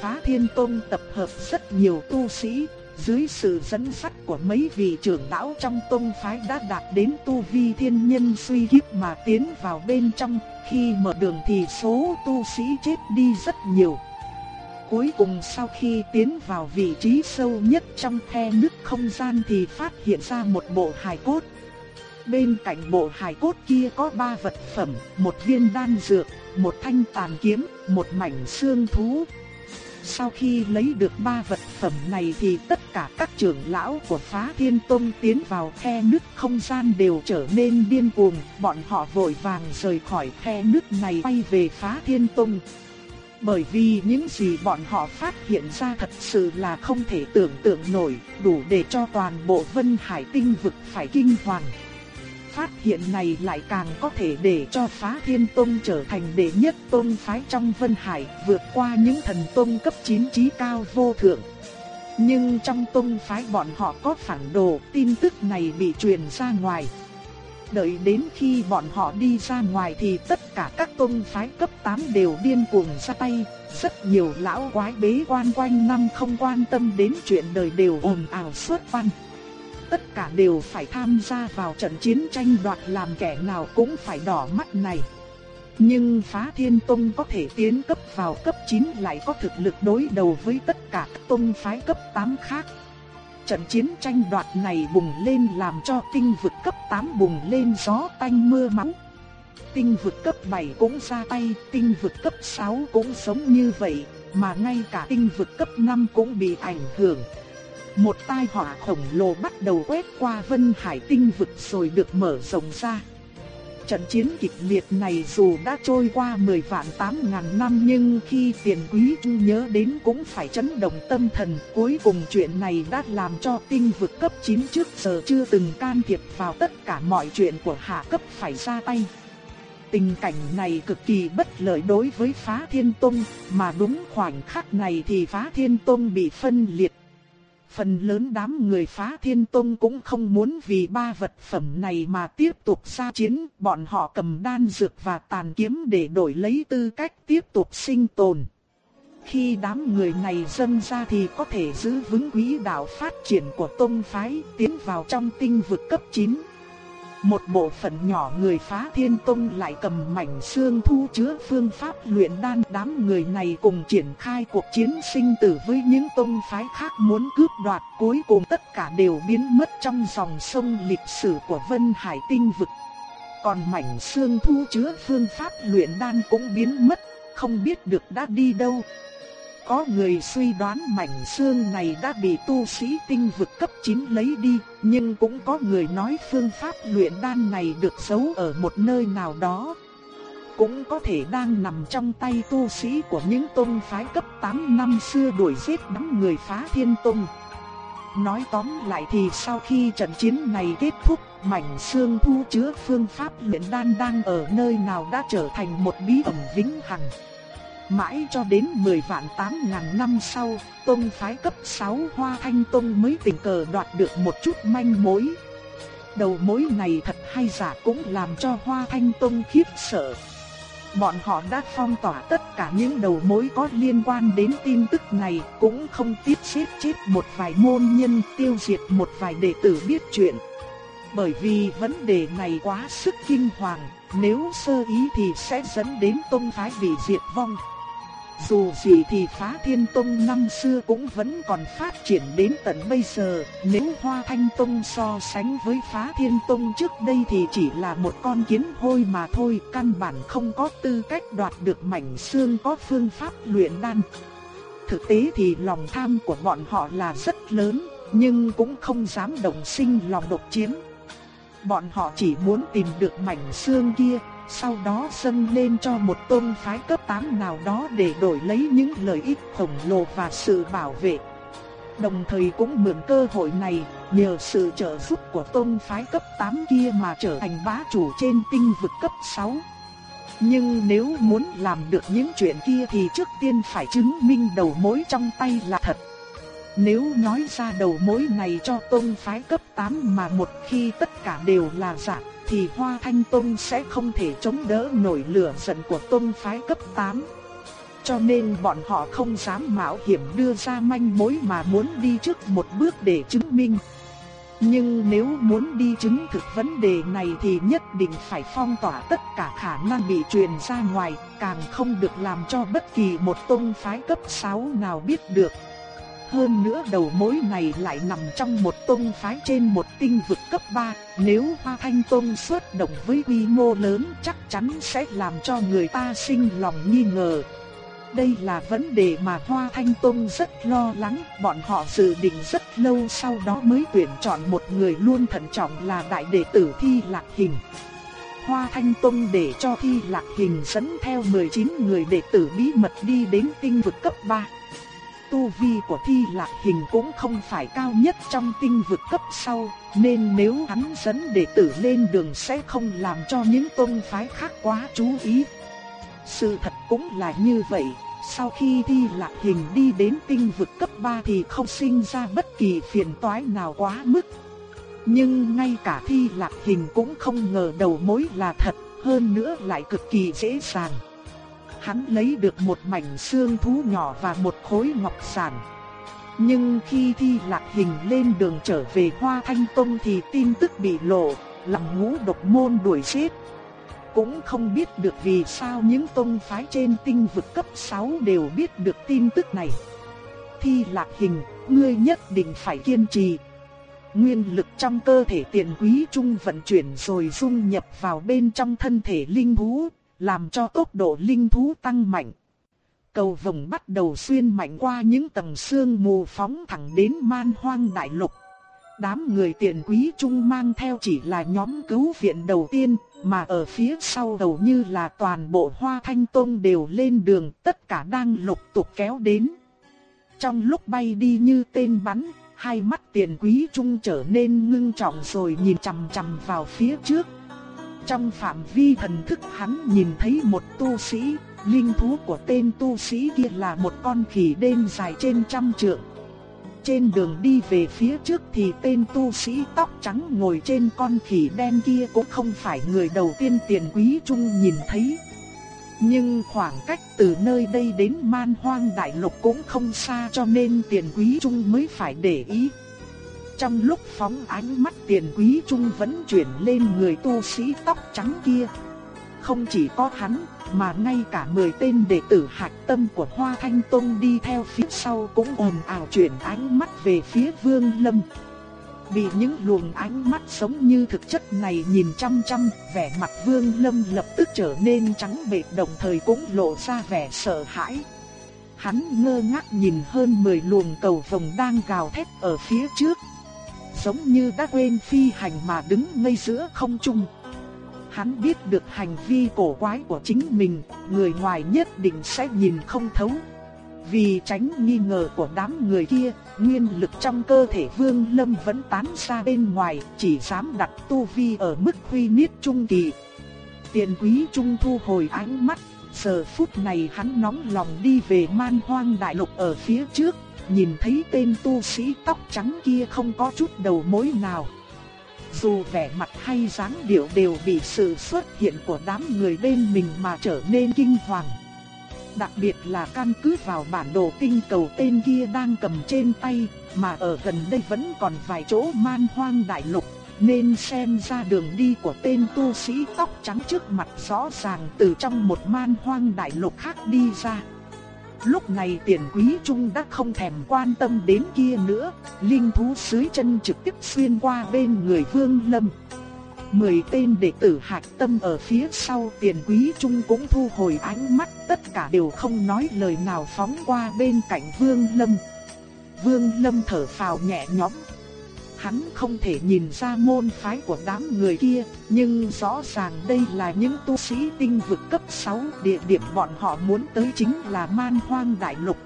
Phá Thiên Tông tập hợp rất nhiều tu sĩ, dưới sự dẫn dắt của mấy vị trưởng lão trong tông phái đã đạt đến tu vi thiên nhân suy kiếp mà tiến vào bên trong, khi mở đường thì số tu sĩ chết đi rất nhiều. Cuối cùng sau khi tiến vào vị trí sâu nhất trong khe nước không gian thì phát hiện ra một bộ hài cốt. Bên cạnh bộ hài cốt kia có ba vật phẩm, một viên đan dược, một thanh tàn kiếm, một mảnh xương thú, sau khi lấy được ba vật phẩm này thì tất cả các trưởng lão của phá thiên tông tiến vào khe nước không gian đều trở nên điên cuồng, bọn họ vội vàng rời khỏi khe nước này bay về phá thiên tông. Bởi vì những gì bọn họ phát hiện ra thật sự là không thể tưởng tượng nổi, đủ để cho toàn bộ Vân Hải tinh vực phải kinh hoàng phát hiện này lại càng có thể để cho phá thiên tông trở thành đệ nhất tông phái trong Vân Hải, vượt qua những thần tông cấp 9 trí cao vô thượng. Nhưng trong tông phái bọn họ có phản đồ, tin tức này bị truyền ra ngoài. Đợi đến khi bọn họ đi ra ngoài thì tất cả các tông phái cấp 8 đều điên cuồng ra tay, rất nhiều lão quái bế quan quanh năm không quan tâm đến chuyện đời đều ồn ào suốt văn tất cả đều phải tham gia vào trận chiến tranh đoạt làm kẻ nào cũng phải đỏ mắt này. Nhưng phá thiên tông có thể tiến cấp vào cấp 9 lại có thực lực đối đầu với tất cả các tông phái cấp 8 khác. Trận chiến tranh đoạt này bùng lên làm cho tinh vực cấp 8 bùng lên gió tanh mưa máu. Tinh vực cấp 7 cũng ra tay, tinh vực cấp 6 cũng sống như vậy, mà ngay cả tinh vực cấp 5 cũng bị ảnh hưởng. Một tai họa khổng lồ bắt đầu quét qua Vân Hải tinh vực rồi được mở rộng ra. Trận chiến kịch liệt này dù đã trôi qua 10 vạn 8 ngàn năm nhưng khi tiền quý chu nhớ đến cũng phải chấn động tâm thần. Cuối cùng chuyện này đã làm cho tinh vực cấp 9 trước giờ chưa từng can thiệp vào tất cả mọi chuyện của hạ cấp phải ra tay. Tình cảnh này cực kỳ bất lợi đối với phá thiên tông, mà đúng khoảnh khắc này thì phá thiên tông bị phân liệt Phần lớn đám người phá thiên tông cũng không muốn vì ba vật phẩm này mà tiếp tục ra chiến, bọn họ cầm đan dược và tàn kiếm để đổi lấy tư cách tiếp tục sinh tồn. Khi đám người này dâng ra thì có thể giữ vững quý đạo phát triển của tông phái tiến vào trong tinh vực cấp 9. Một bộ phận nhỏ người phá thiên tông lại cầm mảnh xương thu chứa phương pháp luyện đan đám người này cùng triển khai cuộc chiến sinh tử với những tông phái khác muốn cướp đoạt cuối cùng tất cả đều biến mất trong dòng sông lịch sử của Vân Hải tinh vực. Còn mảnh xương thu chứa phương pháp luyện đan cũng biến mất, không biết được đã đi đâu. Có người suy đoán mảnh xương này đã bị tu sĩ tinh vực cấp 9 lấy đi, nhưng cũng có người nói phương pháp luyện đan này được giấu ở một nơi nào đó. Cũng có thể đang nằm trong tay tu sĩ của những tôn phái cấp 8 năm xưa đuổi giết đám người phá thiên tông. Nói tóm lại thì sau khi trận chiến này kết thúc, mảnh xương thu chứa phương pháp luyện đan đang ở nơi nào đã trở thành một bí ẩn vĩnh hằng. Mãi cho đến 10 vạn 8 ngàn năm sau, tông phái cấp 6 Hoa Thanh Tông mới tình cờ đoạt được một chút manh mối. Đầu mối này thật hay giả cũng làm cho Hoa Thanh Tông khiếp sợ. Bọn họ đã phong tỏa tất cả những đầu mối có liên quan đến tin tức này, cũng không tiếp xếp chết một vài môn nhân tiêu diệt một vài đệ tử biết chuyện. Bởi vì vấn đề này quá sức kinh hoàng, nếu sơ ý thì sẽ dẫn đến tông phái bị diệt vong. Dù gì thì phá thiên tông năm xưa cũng vẫn còn phát triển đến tận bây giờ, nếu hoa thanh tông so sánh với phá thiên tông trước đây thì chỉ là một con kiến hôi mà thôi, căn bản không có tư cách đoạt được mảnh xương có phương pháp luyện đan. Thực tế thì lòng tham của bọn họ là rất lớn, nhưng cũng không dám đồng sinh lòng độc chiếm. Bọn họ chỉ muốn tìm được mảnh xương kia, sau đó dâng lên cho một tôn phái cấp 8 nào đó để đổi lấy những lợi ích khổng lồ và sự bảo vệ. Đồng thời cũng mượn cơ hội này, nhờ sự trợ giúp của tôn phái cấp 8 kia mà trở thành bá chủ trên tinh vực cấp 6. Nhưng nếu muốn làm được những chuyện kia thì trước tiên phải chứng minh đầu mối trong tay là thật. Nếu nói ra đầu mối này cho tôn phái cấp 8 mà một khi tất cả đều là giả, thì Hoa Thanh Tông sẽ không thể chống đỡ nổi lửa giận của tông phái cấp 8. Cho nên bọn họ không dám mạo hiểm đưa ra manh mối mà muốn đi trước một bước để chứng minh. Nhưng nếu muốn đi chứng thực vấn đề này thì nhất định phải phong tỏa tất cả khả năng bị truyền ra ngoài, càng không được làm cho bất kỳ một tông phái cấp 6 nào biết được. Hơn nữa đầu mối này lại nằm trong một tông phái trên một tinh vực cấp 3, nếu Hoa Thanh Tông xuất động với quy mô lớn chắc chắn sẽ làm cho người ta sinh lòng nghi ngờ. Đây là vấn đề mà Hoa Thanh Tông rất lo lắng, bọn họ dự định rất lâu sau đó mới tuyển chọn một người luôn thận trọng là đại đệ tử Thi Lạc Hình. Hoa Thanh Tông để cho Thi Lạc Hình dẫn theo 19 người đệ tử bí mật đi đến tinh vực cấp 3 tu vi của thi lạc hình cũng không phải cao nhất trong tinh vực cấp sau, nên nếu hắn dẫn đệ tử lên đường sẽ không làm cho những tôn phái khác quá chú ý. Sự thật cũng là như vậy, sau khi thi lạc hình đi đến tinh vực cấp 3 thì không sinh ra bất kỳ phiền toái nào quá mức. Nhưng ngay cả thi lạc hình cũng không ngờ đầu mối là thật, hơn nữa lại cực kỳ dễ dàng hắn lấy được một mảnh xương thú nhỏ và một khối ngọc sản. Nhưng khi thi lạc hình lên đường trở về Hoa Thanh Tông thì tin tức bị lộ, làm ngũ độc môn đuổi giết. Cũng không biết được vì sao những tông phái trên tinh vực cấp 6 đều biết được tin tức này. Thi lạc hình, ngươi nhất định phải kiên trì. Nguyên lực trong cơ thể tiền quý trung vận chuyển rồi dung nhập vào bên trong thân thể linh thú, làm cho tốc độ linh thú tăng mạnh. Cầu vồng bắt đầu xuyên mạnh qua những tầng xương mù phóng thẳng đến man hoang đại lục. Đám người tiện quý trung mang theo chỉ là nhóm cứu viện đầu tiên, mà ở phía sau đầu như là toàn bộ hoa thanh tôn đều lên đường, tất cả đang lục tục kéo đến. Trong lúc bay đi như tên bắn, hai mắt tiền quý trung trở nên ngưng trọng rồi nhìn chằm chằm vào phía trước. Trong phạm vi thần thức hắn nhìn thấy một tu sĩ, linh thú của tên tu sĩ kia là một con khỉ đen dài trên trăm trượng. Trên đường đi về phía trước thì tên tu sĩ tóc trắng ngồi trên con khỉ đen kia cũng không phải người đầu tiên tiền quý trung nhìn thấy. Nhưng khoảng cách từ nơi đây đến man hoang đại lục cũng không xa cho nên tiền quý trung mới phải để ý. Trong lúc phóng ánh mắt tiền quý trung vẫn chuyển lên người tu sĩ tóc trắng kia. Không chỉ có hắn, mà ngay cả 10 tên đệ tử hạch tâm của Hoa Thanh Tông đi theo phía sau cũng ồn ào chuyển ánh mắt về phía Vương Lâm. Bị những luồng ánh mắt sống như thực chất này nhìn chăm chăm, vẻ mặt Vương Lâm lập tức trở nên trắng bệch đồng thời cũng lộ ra vẻ sợ hãi. Hắn ngơ ngác nhìn hơn 10 luồng cầu vồng đang gào thét ở phía trước, giống như đã quên phi hành mà đứng ngây giữa không trung. Hắn biết được hành vi cổ quái của chính mình, người ngoài nhất định sẽ nhìn không thấu. Vì tránh nghi ngờ của đám người kia, nguyên lực trong cơ thể Vương Lâm vẫn tán ra bên ngoài, chỉ dám đặt tu vi ở mức huy niết trung kỳ. Tiền quý trung thu hồi ánh mắt, giờ phút này hắn nóng lòng đi về man hoang đại lục ở phía trước, nhìn thấy tên tu sĩ tóc trắng kia không có chút đầu mối nào. Dù vẻ mặt hay dáng điệu đều bị sự xuất hiện của đám người bên mình mà trở nên kinh hoàng. Đặc biệt là căn cứ vào bản đồ tinh cầu tên kia đang cầm trên tay, mà ở gần đây vẫn còn vài chỗ man hoang đại lục, nên xem ra đường đi của tên tu sĩ tóc trắng trước mặt rõ ràng từ trong một man hoang đại lục khác đi ra. Lúc này tiền quý trung đã không thèm quan tâm đến kia nữa, linh thú dưới chân trực tiếp xuyên qua bên người vương lâm. Mười tên đệ tử hạc tâm ở phía sau tiền quý trung cũng thu hồi ánh mắt, tất cả đều không nói lời nào phóng qua bên cạnh vương lâm. Vương lâm thở phào nhẹ nhõm, Hắn không thể nhìn ra môn phái của đám người kia, nhưng rõ ràng đây là những tu sĩ tinh vực cấp 6, địa điểm bọn họ muốn tới chính là man hoang đại lục.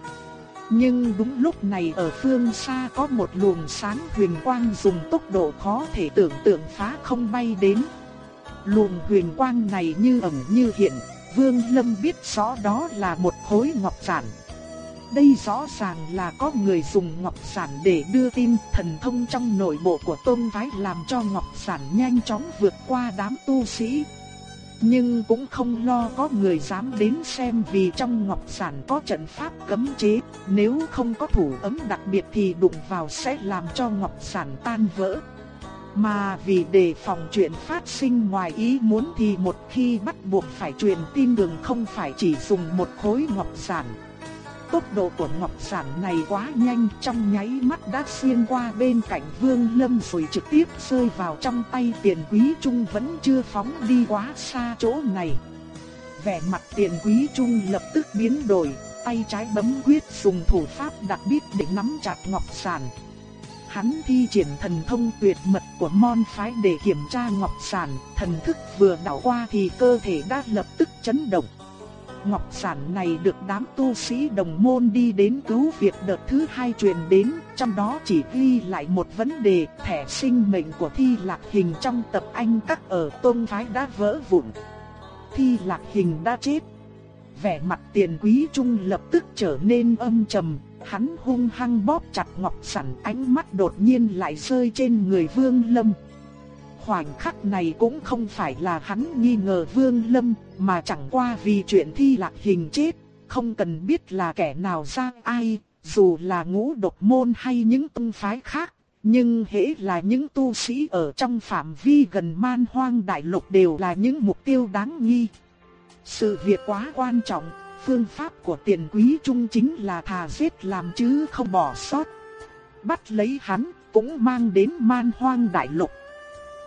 Nhưng đúng lúc này ở phương xa có một luồng sáng huyền quang dùng tốc độ khó thể tưởng tượng phá không bay đến. Luồng huyền quang này như ẩn như hiện, Vương Lâm biết rõ đó là một khối ngọc giản. Đây rõ ràng là có người dùng ngọc sản để đưa tin thần thông trong nội bộ của tôn phái làm cho ngọc sản nhanh chóng vượt qua đám tu sĩ. Nhưng cũng không lo có người dám đến xem vì trong ngọc sản có trận pháp cấm chế, nếu không có thủ ấm đặc biệt thì đụng vào sẽ làm cho ngọc sản tan vỡ. Mà vì đề phòng chuyện phát sinh ngoài ý muốn thì một khi bắt buộc phải truyền tin đường không phải chỉ dùng một khối ngọc sản. Tốc độ của ngọc giản này quá nhanh trong nháy mắt đã xuyên qua bên cạnh vương lâm rồi trực tiếp rơi vào trong tay tiền quý trung vẫn chưa phóng đi quá xa chỗ này. Vẻ mặt tiền quý trung lập tức biến đổi, tay trái bấm quyết dùng thủ pháp đặc biệt để nắm chặt ngọc giản. Hắn thi triển thần thông tuyệt mật của môn phái để kiểm tra ngọc sản, thần thức vừa đảo qua thì cơ thể đã lập tức chấn động. Ngọc giản này được đám tu sĩ đồng môn đi đến cứu việc đợt thứ hai truyền đến, trong đó chỉ ghi lại một vấn đề, thẻ sinh mệnh của thi lạc hình trong tập anh các ở tôn phái đã vỡ vụn. Thi lạc hình đã chết. Vẻ mặt tiền quý trung lập tức trở nên âm trầm, Hắn hung hăng bóp chặt ngọc giản ánh mắt đột nhiên lại rơi trên người Vương Lâm. Khoảnh khắc này cũng không phải là hắn nghi ngờ Vương Lâm, mà chẳng qua vì chuyện thi lạc hình chết, không cần biết là kẻ nào ra ai, dù là ngũ độc môn hay những tông phái khác, nhưng hễ là những tu sĩ ở trong phạm vi gần man hoang đại lục đều là những mục tiêu đáng nghi. Sự việc quá quan trọng, phương pháp của tiền quý trung chính là thà giết làm chứ không bỏ sót. Bắt lấy hắn, cũng mang đến man hoang đại lục.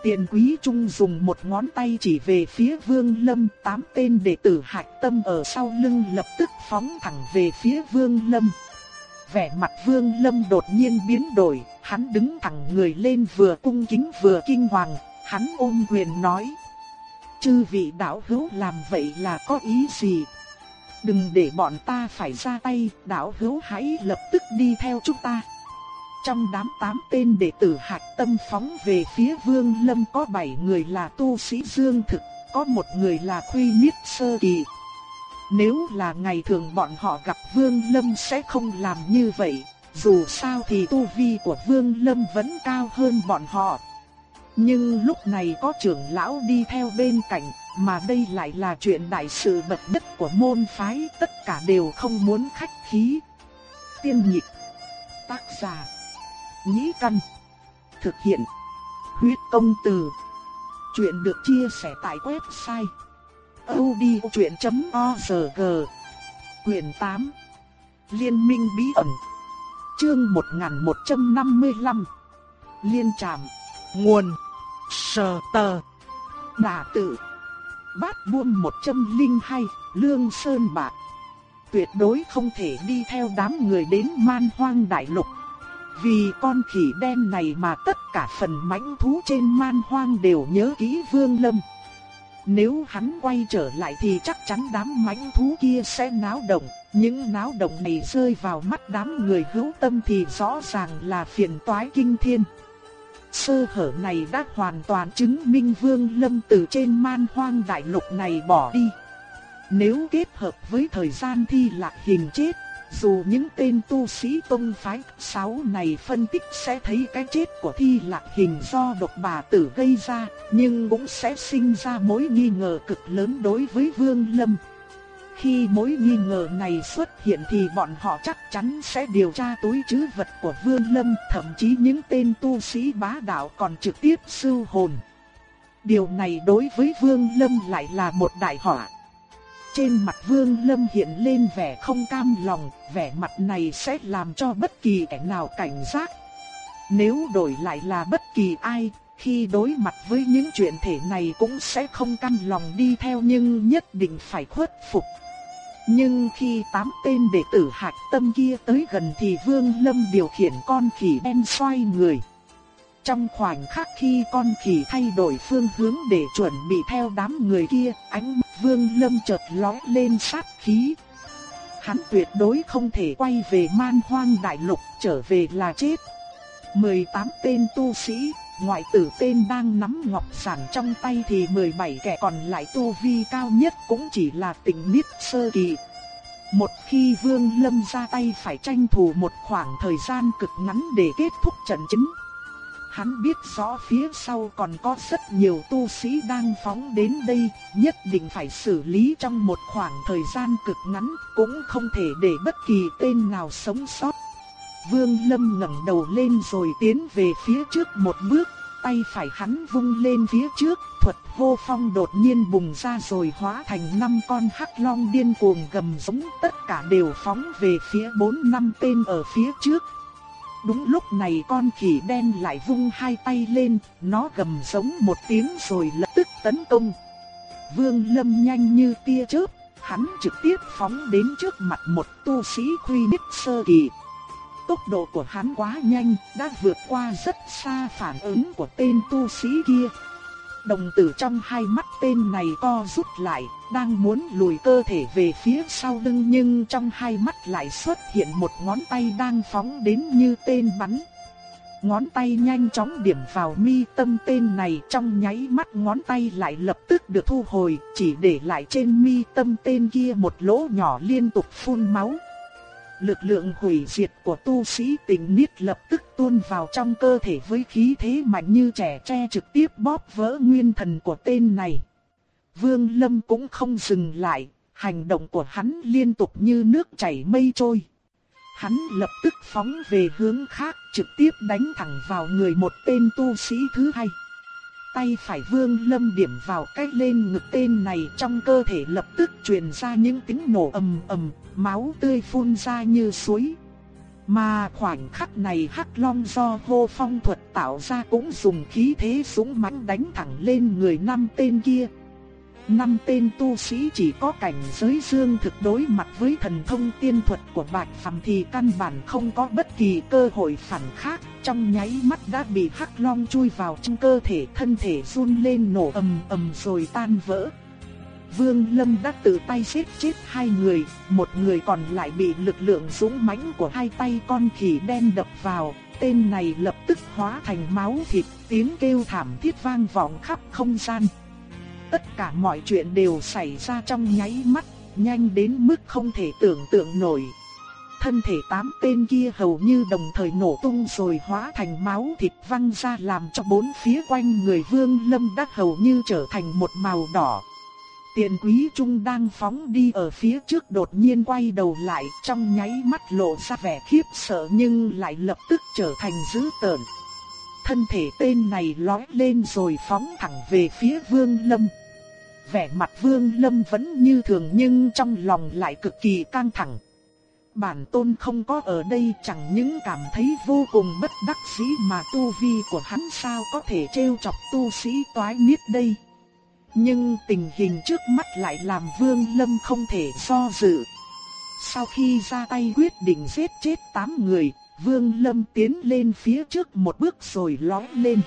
Tiền quý trung dùng một ngón tay chỉ về phía vương lâm, tám tên đệ tử hạch tâm ở sau lưng lập tức phóng thẳng về phía vương lâm. Vẻ mặt vương lâm đột nhiên biến đổi, hắn đứng thẳng người lên vừa cung kính vừa kinh hoàng, hắn ôm quyền nói. Chư vị đạo hữu làm vậy là có ý gì? Đừng để bọn ta phải ra tay, đạo hữu hãy lập tức đi theo chúng ta. Trong đám tám tên đệ tử hạt tâm phóng về phía vương lâm có bảy người là tu sĩ dương thực, có một người là khuy niết sơ kỳ. Nếu là ngày thường bọn họ gặp vương lâm sẽ không làm như vậy, dù sao thì tu vi của vương lâm vẫn cao hơn bọn họ. Nhưng lúc này có trưởng lão đi theo bên cạnh, mà đây lại là chuyện đại sự bậc nhất của môn phái, tất cả đều không muốn khách khí. Tiên nhịp, tác giả, nhĩ căn, thực hiện, huyết công từ. Chuyện được chia sẻ tại website odchuyện.org Quyền 8 Liên minh bí ẩn. Chương 1155 Liên tràm Nguồn. Sở tờ. Đà tự. Bát buông 102 Lương Sơn Bạc. Tuyệt đối không thể đi theo đám người đến man hoang đại lục. Vì con khỉ đen này mà tất cả phần mãnh thú trên man hoang đều nhớ kỹ Vương Lâm Nếu hắn quay trở lại thì chắc chắn đám mãnh thú kia sẽ náo động những náo động này rơi vào mắt đám người hữu tâm thì rõ ràng là phiền toái kinh thiên. Sơ hở này đã hoàn toàn chứng minh Vương Lâm từ trên man hoang đại lục này bỏ đi. Nếu kết hợp với thời gian thi lạc hình chết, dù những tên tu sĩ tông phái sáu này phân tích sẽ thấy cái chết của thi lạc hình do độc bà tử gây ra, nhưng cũng sẽ sinh ra mối nghi ngờ cực lớn đối với Vương Lâm. Khi mối nghi ngờ này xuất hiện thì bọn họ chắc chắn sẽ điều tra túi trữ vật của Vương Lâm, thậm chí những tên tu sĩ bá đạo còn trực tiếp sưu hồn. Điều này đối với Vương Lâm lại là một đại họa. Trên mặt Vương Lâm hiện lên vẻ không cam lòng, vẻ mặt này sẽ làm cho bất kỳ kẻ nào cảnh giác. Nếu đổi lại là bất kỳ ai, khi đối mặt với những chuyện thể này cũng sẽ không cam lòng đi theo nhưng nhất định phải khuất phục. Nhưng khi tám tên đệ tử hạch tâm kia tới gần thì Vương Lâm điều khiển con khỉ đen xoay người. Trong khoảnh khắc khi con khỉ thay đổi phương hướng để chuẩn bị theo đám người kia, ánh Vương Lâm chợt lóe lên sát khí. Hắn tuyệt đối không thể quay về man hoang đại lục, trở về là chết. 18 tên tu sĩ, ngoại tử tên đang nắm ngọc sản trong tay thì 17 kẻ còn lại tu vi cao nhất cũng chỉ là tỉnh niết sơ kỳ. Một khi Vương Lâm ra tay phải tranh thủ một khoảng thời gian cực ngắn để kết thúc trận chính. Hắn biết rõ phía sau còn có rất nhiều tu sĩ đang phóng đến đây, nhất định phải xử lý trong một khoảng thời gian cực ngắn, cũng không thể để bất kỳ tên nào sống sót. Vương Lâm ngẩng đầu lên rồi tiến về phía trước một bước, tay phải hắn vung lên phía trước, thuật vô phong đột nhiên bùng ra rồi hóa thành năm con hắc long điên cuồng gầm giống tất cả đều phóng về phía bốn năm tên ở phía trước. Đúng lúc này con khỉ đen lại vung hai tay lên, nó gầm giống một tiếng rồi lập tức tấn công. Vương Lâm nhanh như tia chớp, hắn trực tiếp phóng đến trước mặt một tu sĩ khuy nít sơ kỳ. Tốc độ của hắn quá nhanh, đã vượt qua rất xa phản ứng của tên tu sĩ kia. Đồng tử trong hai mắt tên này co rút lại, đang muốn lùi cơ thể về phía sau lưng nhưng trong hai mắt lại xuất hiện một ngón tay đang phóng đến như tên bắn. Ngón tay nhanh chóng điểm vào mi tâm tên này trong nháy mắt ngón tay lại lập tức được thu hồi, chỉ để lại trên mi tâm tên kia một lỗ nhỏ liên tục phun máu. Lực lượng hủy diệt của tu sĩ tình niết lập tức tuôn vào trong cơ thể với khí thế mạnh như trẻ tre trực tiếp bóp vỡ nguyên thần của tên này. Vương Lâm cũng không dừng lại, hành động của hắn liên tục như nước chảy mây trôi. Hắn lập tức phóng về hướng khác trực tiếp đánh thẳng vào người một tên tu sĩ thứ hai tay phải vương lâm điểm vào cách lên ngực tên này trong cơ thể lập tức truyền ra những tiếng nổ ầm ầm, máu tươi phun ra như suối. Mà khoảnh khắc này Hắc Long do hô phong thuật tạo ra cũng dùng khí thế súng mãnh đánh thẳng lên người năm tên kia. Năm tên tu sĩ chỉ có cảnh giới dương thực đối mặt với thần thông tiên thuật của Bạch Phàm thì căn bản không có bất kỳ cơ hội phản khác, trong nháy mắt đã bị Hắc Long chui vào trong cơ thể, thân thể run lên nổ ầm ầm rồi tan vỡ. Vương Lâm đã tự tay giết chết hai người, một người còn lại bị lực lượng dũng mãnh của hai tay con khỉ đen đập vào, tên này lập tức hóa thành máu thịt, tiếng kêu thảm thiết vang vọng khắp không gian. Tất cả mọi chuyện đều xảy ra trong nháy mắt, nhanh đến mức không thể tưởng tượng nổi. Thân thể tám tên kia hầu như đồng thời nổ tung rồi hóa thành máu thịt văng ra làm cho bốn phía quanh người Vương Lâm đắc hầu như trở thành một màu đỏ. Tiền quý trung đang phóng đi ở phía trước đột nhiên quay đầu lại, trong nháy mắt lộ ra vẻ khiếp sợ nhưng lại lập tức trở thành dữ tợn. Thân thể tên này lói lên rồi phóng thẳng về phía Vương Lâm vẻ mặt Vương Lâm vẫn như thường nhưng trong lòng lại cực kỳ căng thẳng. Bản tôn không có ở đây chẳng những cảm thấy vô cùng bất đắc dĩ mà tu vi của hắn sao có thể trêu chọc tu sĩ toái niết đây. Nhưng tình hình trước mắt lại làm Vương Lâm không thể do dự. Sau khi ra tay quyết định giết chết 8 người, Vương Lâm tiến lên phía trước một bước rồi lói lên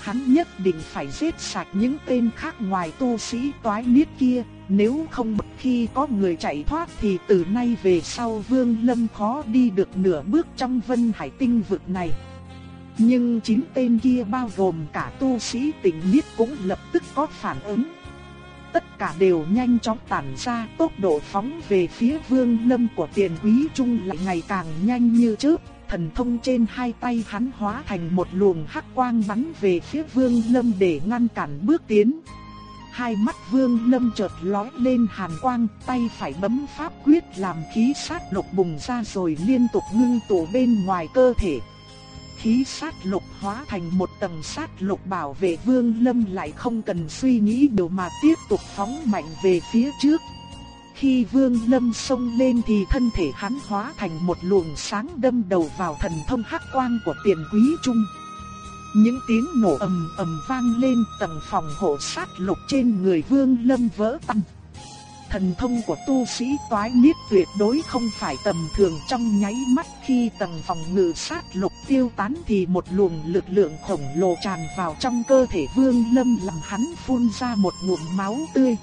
hắn nhất định phải giết sạch những tên khác ngoài tu sĩ toái niết kia, nếu không một khi có người chạy thoát thì từ nay về sau Vương Lâm khó đi được nửa bước trong Vân Hải tinh vực này. Nhưng chín tên kia bao gồm cả tu sĩ tỉnh niết cũng lập tức có phản ứng. Tất cả đều nhanh chóng tản ra tốc độ phóng về phía Vương Lâm của tiền quý trung lại ngày càng nhanh như trước thần thông trên hai tay hắn hóa thành một luồng hắc quang bắn về phía Vương Lâm để ngăn cản bước tiến. Hai mắt Vương Lâm chợt lói lên hàn quang, tay phải bấm pháp quyết làm khí sát lục bùng ra rồi liên tục ngưng tụ bên ngoài cơ thể. Khí sát lục hóa thành một tầng sát lục bảo vệ Vương Lâm lại không cần suy nghĩ điều mà tiếp tục phóng mạnh về phía trước. Khi Vương Lâm xông lên thì thân thể hắn hóa thành một luồng sáng đâm đầu vào thần thông hắc quang của tiền quý trung. Những tiếng nổ ầm ầm vang lên, tầng phòng hộ sát lục trên người Vương Lâm vỡ tan. Thần thông của tu sĩ toái niết tuyệt đối không phải tầm thường trong nháy mắt khi tầng phòng ngự sát lục tiêu tán thì một luồng lực lượng khổng lồ tràn vào trong cơ thể Vương Lâm làm hắn phun ra một ngụm máu tươi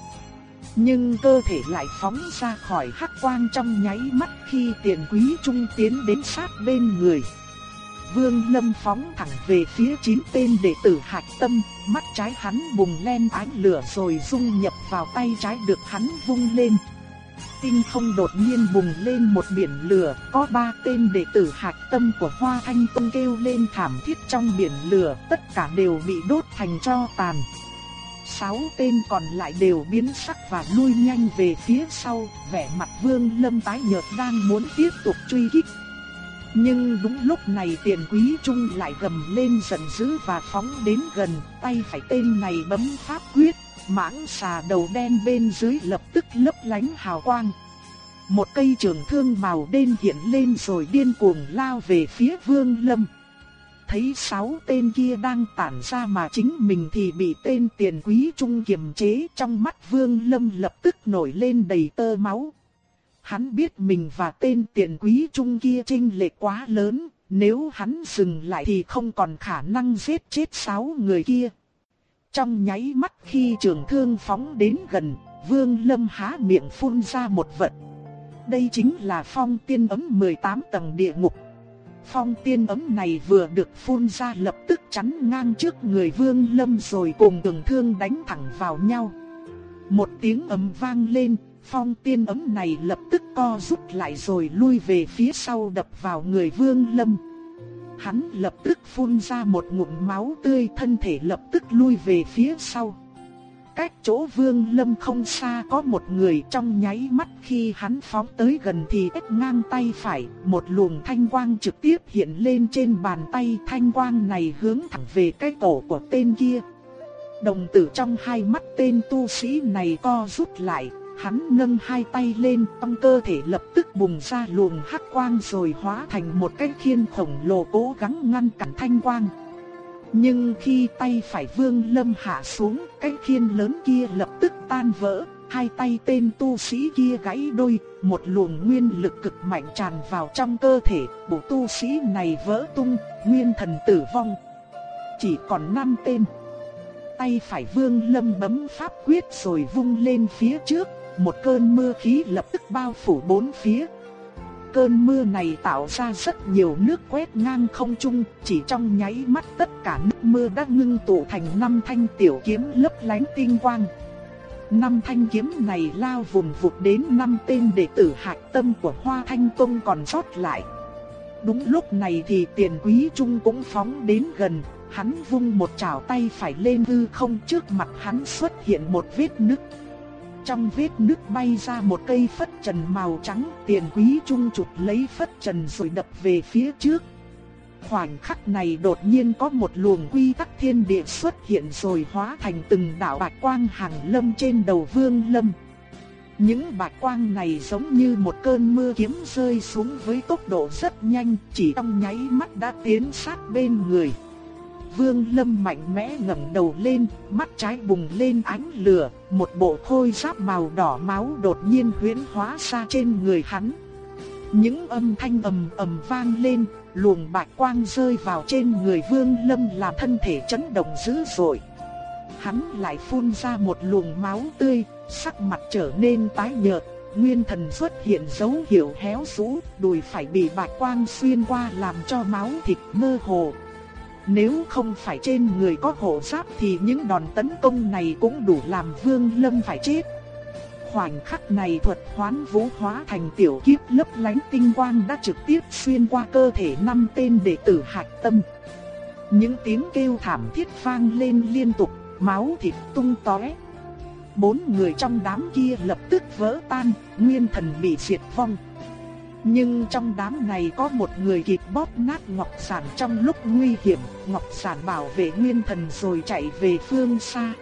nhưng cơ thể lại phóng ra khỏi hắc quang trong nháy mắt khi tiền quý trung tiến đến sát bên người. Vương Lâm phóng thẳng về phía chín tên đệ tử hạch tâm, mắt trái hắn bùng lên ánh lửa rồi dung nhập vào tay trái được hắn vung lên. Tinh không đột nhiên bùng lên một biển lửa, có ba tên đệ tử hạch tâm của Hoa Thanh Tông kêu lên thảm thiết trong biển lửa, tất cả đều bị đốt thành tro tàn. Sáu tên còn lại đều biến sắc và lui nhanh về phía sau, vẻ mặt Vương Lâm tái nhợt đang muốn tiếp tục truy kích. Nhưng đúng lúc này tiền quý trung lại gầm lên giận dữ và phóng đến gần, tay phải tên này bấm pháp quyết, mãng xà đầu đen bên dưới lập tức lấp lánh hào quang. Một cây trường thương màu đen hiện lên rồi điên cuồng lao về phía vương lâm. Thấy sáu tên kia đang tản ra mà chính mình thì bị tên tiền quý trung kiềm chế trong mắt vương lâm lập tức nổi lên đầy tơ máu. Hắn biết mình và tên tiền quý trung kia trinh lệch quá lớn, nếu hắn dừng lại thì không còn khả năng giết chết sáu người kia. Trong nháy mắt khi trường thương phóng đến gần, Vương Lâm há miệng phun ra một vật. Đây chính là phong tiên ấm 18 tầng địa ngục. Phong tiên ấm này vừa được phun ra lập tức chắn ngang trước người Vương Lâm rồi cùng trường thương đánh thẳng vào nhau. Một tiếng ầm vang lên, phong tiên ấm này lập tức co rút lại rồi lui về phía sau đập vào người Vương Lâm. Hắn lập tức phun ra một ngụm máu tươi thân thể lập tức lui về phía sau. Cách chỗ vương lâm không xa có một người trong nháy mắt khi hắn phóng tới gần thì ép ngang tay phải, một luồng thanh quang trực tiếp hiện lên trên bàn tay thanh quang này hướng thẳng về cái cổ của tên kia. Đồng tử trong hai mắt tên tu sĩ này co rút lại, Hắn nâng hai tay lên, trong cơ thể lập tức bùng ra luồng hắc quang rồi hóa thành một cái khiên khổng lồ cố gắng ngăn cản thanh quang. Nhưng khi tay phải vương lâm hạ xuống, cái khiên lớn kia lập tức tan vỡ, hai tay tên tu sĩ kia gãy đôi, một luồng nguyên lực cực mạnh tràn vào trong cơ thể, bộ tu sĩ này vỡ tung, nguyên thần tử vong. Chỉ còn năm tên. Tay phải vương lâm bấm pháp quyết rồi vung lên phía trước, một cơn mưa khí lập tức bao phủ bốn phía. Cơn mưa này tạo ra rất nhiều nước quét ngang không trung, chỉ trong nháy mắt tất cả nước mưa đã ngưng tụ thành năm thanh tiểu kiếm lấp lánh tinh quang. Năm thanh kiếm này lao vùng vụt đến năm tên đệ tử hạch tâm của Hoa Thanh Tông còn sót lại. Đúng lúc này thì tiền quý trung cũng phóng đến gần, hắn vung một chảo tay phải lên hư không trước mặt hắn xuất hiện một vết nứt. Trong vết nước bay ra một cây phất trần màu trắng, tiền quý trung chụp lấy phất trần rồi đập về phía trước. Khoảnh khắc này đột nhiên có một luồng quy tắc thiên địa xuất hiện rồi hóa thành từng đạo bạch quang hàng lâm trên đầu vương lâm. Những bạch quang này giống như một cơn mưa kiếm rơi xuống với tốc độ rất nhanh, chỉ trong nháy mắt đã tiến sát bên người. Vương Lâm mạnh mẽ ngẩng đầu lên, mắt trái bùng lên ánh lửa, một bộ khôi giáp màu đỏ máu đột nhiên huyễn hóa ra trên người hắn. Những âm thanh ầm ầm vang lên, luồng bạch quang rơi vào trên người Vương Lâm làm thân thể chấn động dữ dội. Hắn lại phun ra một luồng máu tươi, sắc mặt trở nên tái nhợt, nguyên thần xuất hiện dấu hiệu héo rũ, đùi phải bị bạch quang xuyên qua làm cho máu thịt mơ hồ, nếu không phải trên người có hộ giáp thì những đòn tấn công này cũng đủ làm Vương Lâm phải chết. Khoảnh khắc này thuật hoán vũ hóa thành tiểu kiếp lấp lánh tinh quang đã trực tiếp xuyên qua cơ thể năm tên đệ tử hạch tâm. Những tiếng kêu thảm thiết vang lên liên tục, máu thịt tung tóe. Bốn người trong đám kia lập tức vỡ tan, nguyên thần bị diệt vong. Nhưng trong đám này có một người kịp bóp nát Ngọc Sản trong lúc nguy hiểm, Ngọc Sản bảo vệ nguyên thần rồi chạy về phương xa.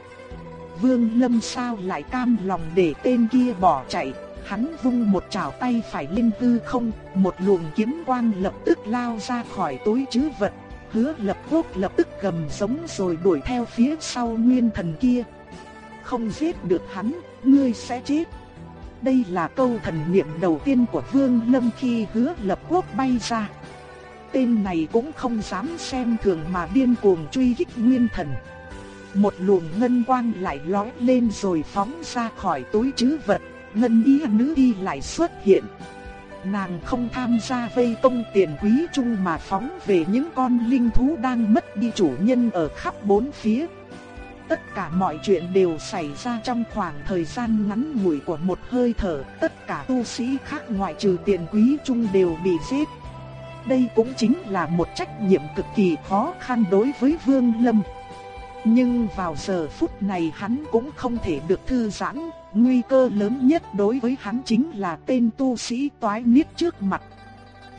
Vương Lâm sao lại cam lòng để tên kia bỏ chạy, hắn vung một chảo tay phải lên tư không, một luồng kiếm quang lập tức lao ra khỏi túi chứ vật, hứa lập quốc lập tức gầm giống rồi đuổi theo phía sau nguyên thần kia. Không giết được hắn, ngươi sẽ chết. Đây là câu thần niệm đầu tiên của Vương Lâm khi hứa lập quốc bay ra. Tên này cũng không dám xem thường mà điên cuồng truy kích nguyên thần. Một luồng ngân quang lại lóe lên rồi phóng ra khỏi túi trữ vật, ngân y nữ y lại xuất hiện. nàng không tham gia vây công tiền quý trung mà phóng về những con linh thú đang mất đi chủ nhân ở khắp bốn phía. Tất cả mọi chuyện đều xảy ra trong khoảng thời gian ngắn ngủi của một hơi thở, tất cả tu sĩ khác ngoại trừ tiền quý trung đều bị giết. Đây cũng chính là một trách nhiệm cực kỳ khó khăn đối với Vương Lâm. Nhưng vào giờ phút này hắn cũng không thể được thư giãn, nguy cơ lớn nhất đối với hắn chính là tên tu sĩ toái niết trước mặt.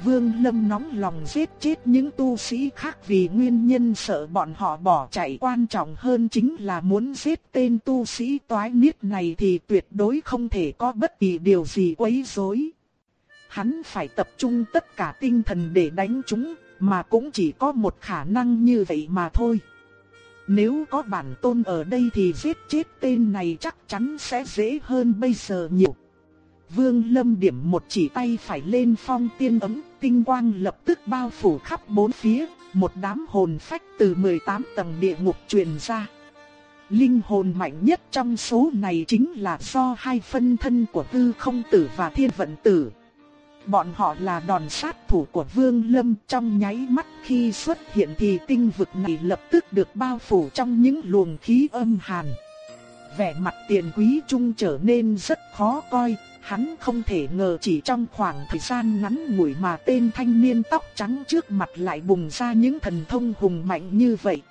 Vương Lâm nóng lòng giết chết những tu sĩ khác vì nguyên nhân sợ bọn họ bỏ chạy quan trọng hơn chính là muốn giết tên tu sĩ toái niết này thì tuyệt đối không thể có bất kỳ điều gì quấy rối. Hắn phải tập trung tất cả tinh thần để đánh chúng, mà cũng chỉ có một khả năng như vậy mà thôi. Nếu có bản tôn ở đây thì giết chết tên này chắc chắn sẽ dễ hơn bây giờ nhiều. Vương Lâm điểm một chỉ tay phải lên phong tiên ấm, tinh quang lập tức bao phủ khắp bốn phía, một đám hồn phách từ 18 tầng địa ngục truyền ra. Linh hồn mạnh nhất trong số này chính là do hai phân thân của Tư Không Tử và Thiên Vận Tử. Bọn họ là đòn sát thủ của Vương Lâm trong nháy mắt khi xuất hiện thì tinh vực này lập tức được bao phủ trong những luồng khí âm hàn. Vẻ mặt tiền quý trung trở nên rất khó coi, hắn không thể ngờ chỉ trong khoảng thời gian ngắn ngủi mà tên thanh niên tóc trắng trước mặt lại bùng ra những thần thông hùng mạnh như vậy.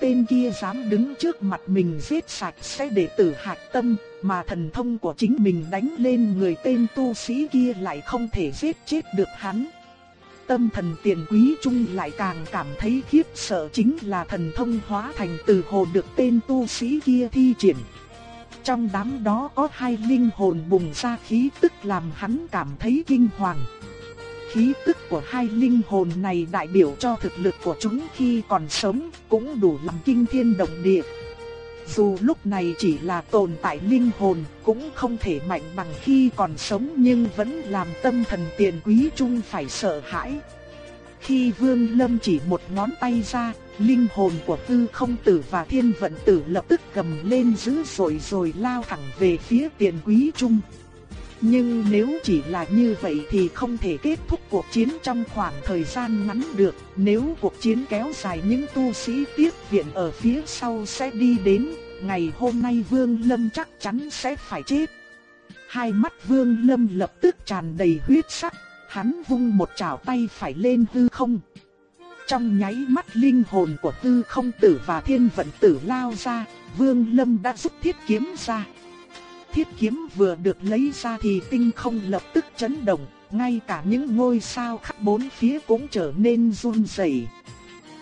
Tên kia dám đứng trước mặt mình giết sạch sẽ để tử hạt tâm, mà thần thông của chính mình đánh lên người tên tu sĩ kia lại không thể giết chết được hắn. Tâm thần tiền quý trung lại càng cảm thấy khiếp sợ chính là thần thông hóa thành từ hồ được tên tu sĩ kia thi triển. Trong đám đó có hai linh hồn bùng ra khí tức làm hắn cảm thấy kinh hoàng. Khí tức của hai linh hồn này đại biểu cho thực lực của chúng khi còn sống cũng đủ làm kinh thiên động địa. Dù lúc này chỉ là tồn tại linh hồn, cũng không thể mạnh bằng khi còn sống nhưng vẫn làm tâm thần tiền quý trung phải sợ hãi. Khi Vương Lâm chỉ một ngón tay ra, linh hồn của Tư Không Tử và Thiên Vận Tử lập tức gầm lên dữ dội rồi lao thẳng về phía tiền quý trung. Nhưng nếu chỉ là như vậy thì không thể kết thúc cuộc chiến trong khoảng thời gian ngắn được. Nếu cuộc chiến kéo dài những tu sĩ tiếp viện ở phía sau sẽ đi đến, ngày hôm nay Vương Lâm chắc chắn sẽ phải chết. Hai mắt Vương Lâm lập tức tràn đầy huyết sắc, hắn vung một chảo tay phải lên hư không. Trong nháy mắt linh hồn của tư không tử và thiên vận tử lao ra, Vương Lâm đã rút thiết kiếm ra thiết kiếm vừa được lấy ra thì tinh không lập tức chấn động, ngay cả những ngôi sao khắp bốn phía cũng trở nên run rẩy.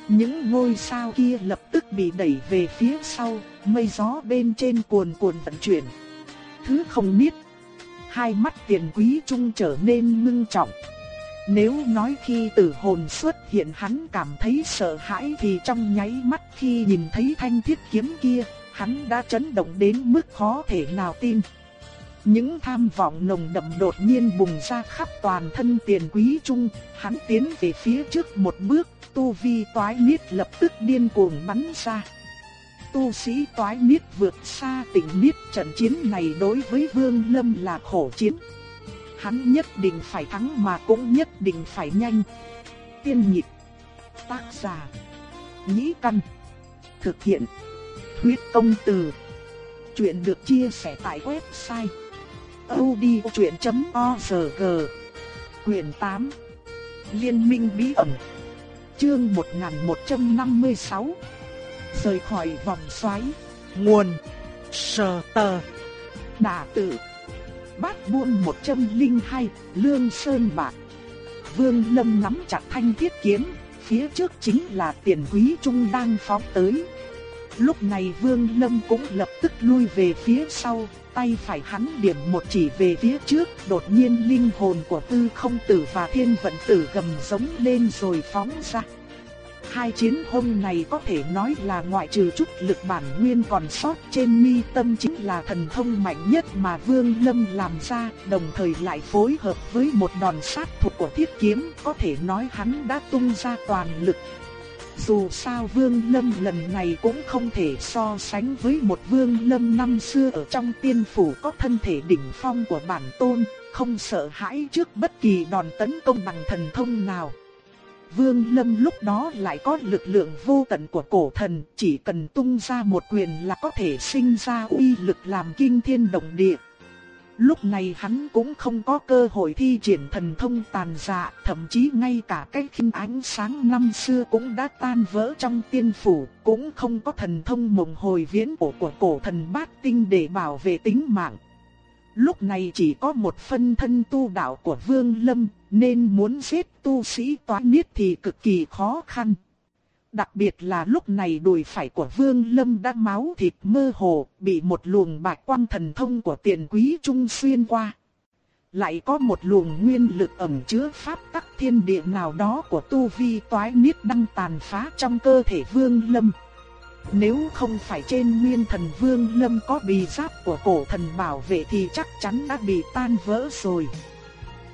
Những ngôi sao kia lập tức bị đẩy về phía sau, mây gió bên trên cuồn cuộn vận chuyển. Thứ không biết, hai mắt tiền quý trung trở nên ngưng trọng. Nếu nói khi tử hồn xuất hiện hắn cảm thấy sợ hãi thì trong nháy mắt khi nhìn thấy thanh thiết kiếm kia, hắn đã chấn động đến mức khó thể nào tin. Những tham vọng nồng đậm đột nhiên bùng ra khắp toàn thân tiền quý trung, hắn tiến về phía trước một bước, tu vi toái niết lập tức điên cuồng bắn ra. Tu sĩ toái niết vượt xa tỉnh niết trận chiến này đối với Vương Lâm là khổ chiến. Hắn nhất định phải thắng mà cũng nhất định phải nhanh. Tiên nhịp, tác giả, nhĩ căn, thực hiện Huyết công từ. Chuyện được chia sẻ tại website odchuyện.org. Quyền 8. Liên minh bí ẩn. Chương 1156. Rời khỏi vòng xoáy. Nguồn. Sờ tờ. Đà tử. Bát buôn 102. Lương Sơn Bạc. Vương Lâm nắm chặt thanh thiết kiếm. Phía trước chính là tiền quý trung đang phóng tới. Lúc này Vương Lâm cũng lập tức lui về phía sau, tay phải hắn điểm một chỉ về phía trước, đột nhiên linh hồn của Tư Không Tử và Thiên Vận Tử gầm giống lên rồi phóng ra. Hai chiến hôm này có thể nói là ngoại trừ chút lực bản nguyên còn sót trên mi tâm chính là thần thông mạnh nhất mà Vương Lâm làm ra, đồng thời lại phối hợp với một đòn sát thủ của thiết kiếm, có thể nói hắn đã tung ra toàn lực dù sao Vương Lâm lần này cũng không thể so sánh với một Vương Lâm năm xưa ở trong tiên phủ có thân thể đỉnh phong của bản tôn, không sợ hãi trước bất kỳ đòn tấn công bằng thần thông nào. Vương Lâm lúc đó lại có lực lượng vô tận của cổ thần, chỉ cần tung ra một quyền là có thể sinh ra uy lực làm kinh thiên động địa. Lúc này hắn cũng không có cơ hội thi triển thần thông tàn dạ, thậm chí ngay cả cái khinh ánh sáng năm xưa cũng đã tan vỡ trong tiên phủ, cũng không có thần thông mộng hồi viễn cổ của cổ thần bát tinh để bảo vệ tính mạng. Lúc này chỉ có một phân thân tu đạo của Vương Lâm, nên muốn giết tu sĩ toán niết thì cực kỳ khó khăn. Đặc biệt là lúc này đùi phải của Vương Lâm đã máu thịt mơ hồ, bị một luồng bạch quang thần thông của tiền quý trung xuyên qua. Lại có một luồng nguyên lực ẩn chứa pháp tắc thiên địa nào đó của tu vi toái niết đang tàn phá trong cơ thể Vương Lâm. Nếu không phải trên nguyên thần Vương Lâm có bì giáp của cổ thần bảo vệ thì chắc chắn đã bị tan vỡ rồi.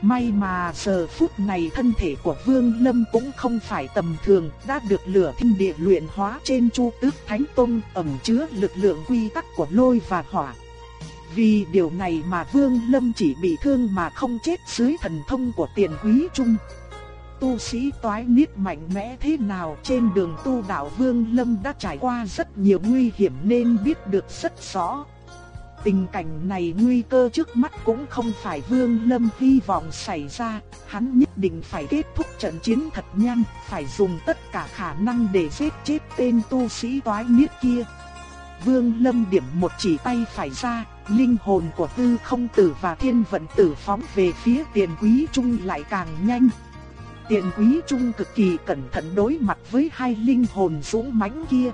May mà giờ phút này thân thể của Vương Lâm cũng không phải tầm thường, đã được lửa thiên địa luyện hóa trên Chu Tước Thánh Tông, ẩn chứa lực lượng quy tắc của lôi và hỏa. Vì điều này mà Vương Lâm chỉ bị thương mà không chết dưới thần thông của tiền quý trung. Tu sĩ toái niết mạnh mẽ thế nào trên đường tu đạo Vương Lâm đã trải qua rất nhiều nguy hiểm nên biết được rất rõ. Tình cảnh này nguy cơ trước mắt cũng không phải Vương Lâm hy vọng xảy ra, hắn nhất định phải kết thúc trận chiến thật nhanh, phải dùng tất cả khả năng để giết chết tên tu sĩ toái niết kia. Vương Lâm điểm một chỉ tay phải ra, linh hồn của Tư Không Tử và Thiên Vận Tử phóng về phía Tiền Quý Trung lại càng nhanh. Tiền Quý Trung cực kỳ cẩn thận đối mặt với hai linh hồn dũng mãnh kia.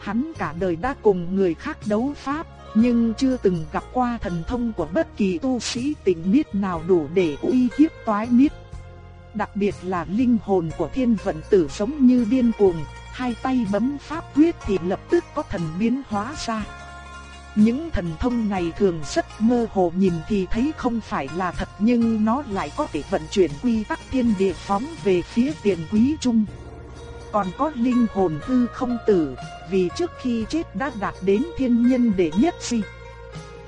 Hắn cả đời đã cùng người khác đấu pháp, nhưng chưa từng gặp qua thần thông của bất kỳ tu sĩ tình niết nào đủ để uy hiếp toái niết. Đặc biệt là linh hồn của thiên vận tử sống như điên cuồng, hai tay bấm pháp quyết thì lập tức có thần biến hóa ra. Những thần thông này thường rất mơ hồ nhìn thì thấy không phải là thật nhưng nó lại có thể vận chuyển quy tắc thiên địa phóng về phía tiền quý trung. Còn có linh hồn hư không tử, vì trước khi chết đã đạt đến thiên nhân đệ nhất si.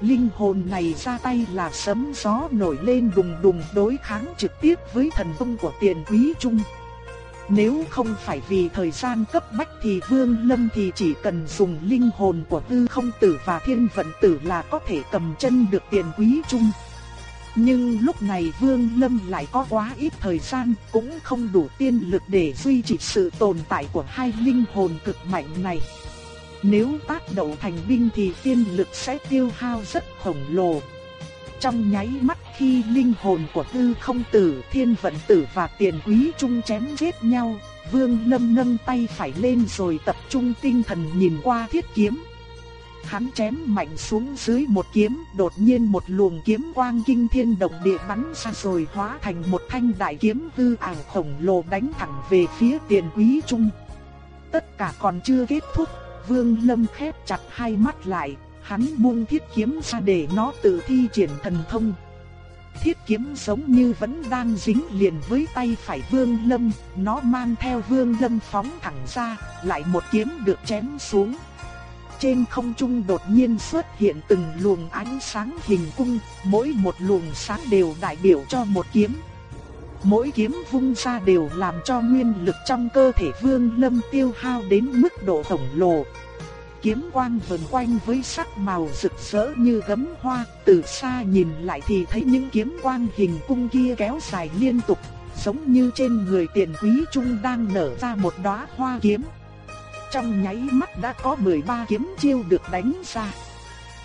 Linh hồn này ra tay là sấm gió nổi lên đùng đùng đối kháng trực tiếp với thần thông của tiền quý trung. Nếu không phải vì thời gian cấp bách thì Vương Lâm thì chỉ cần dùng linh hồn của Tư Không Tử và Thiên Vận Tử là có thể cầm chân được tiền quý trung. Nhưng lúc này Vương Lâm lại có quá ít thời gian, cũng không đủ tiên lực để duy trì sự tồn tại của hai linh hồn cực mạnh này. Nếu tác động thành binh thì tiên lực sẽ tiêu hao rất khổng lồ. Trong nháy mắt khi linh hồn của Tư Không Tử, Thiên Vận Tử và Tiền Quý Trung chém giết nhau, Vương Lâm nâng tay phải lên rồi tập trung tinh thần nhìn qua thiết kiếm. Hắn chém mạnh xuống dưới một kiếm, đột nhiên một luồng kiếm quang kinh thiên động địa bắn ra rồi hóa thành một thanh đại kiếm hư ảo khổng lồ đánh thẳng về phía tiền quý trung. Tất cả còn chưa kết thúc, Vương Lâm khép chặt hai mắt lại, hắn buông thiết kiếm ra để nó tự thi triển thần thông. Thiết kiếm giống như vẫn đang dính liền với tay phải Vương Lâm, nó mang theo Vương Lâm phóng thẳng ra, lại một kiếm được chém xuống trên không trung đột nhiên xuất hiện từng luồng ánh sáng hình cung, mỗi một luồng sáng đều đại biểu cho một kiếm. Mỗi kiếm vung ra đều làm cho nguyên lực trong cơ thể Vương Lâm tiêu hao đến mức độ khổng lồ. Kiếm quang vần quanh với sắc màu rực rỡ như gấm hoa, từ xa nhìn lại thì thấy những kiếm quang hình cung kia kéo dài liên tục, giống như trên người tiền quý trung đang nở ra một đóa hoa kiếm. Trong nháy mắt đã có 13 kiếm chiêu được đánh ra.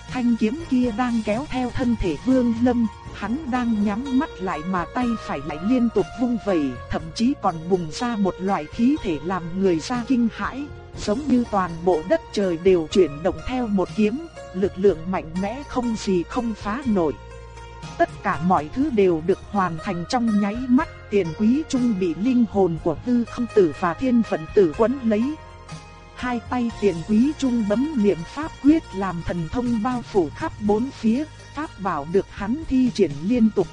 Thanh kiếm kia đang kéo theo thân thể Vương Lâm, hắn đang nhắm mắt lại mà tay phải lại liên tục vung vẩy, thậm chí còn bùng ra một loại khí thể làm người ra kinh hãi, giống như toàn bộ đất trời đều chuyển động theo một kiếm, lực lượng mạnh mẽ không gì không phá nổi. Tất cả mọi thứ đều được hoàn thành trong nháy mắt, tiền quý trung bị linh hồn của tư không tử và thiên phận tử quấn lấy, hai tay tiền quý trung bấm niệm pháp quyết làm thần thông bao phủ khắp bốn phía, pháp bảo được hắn thi triển liên tục.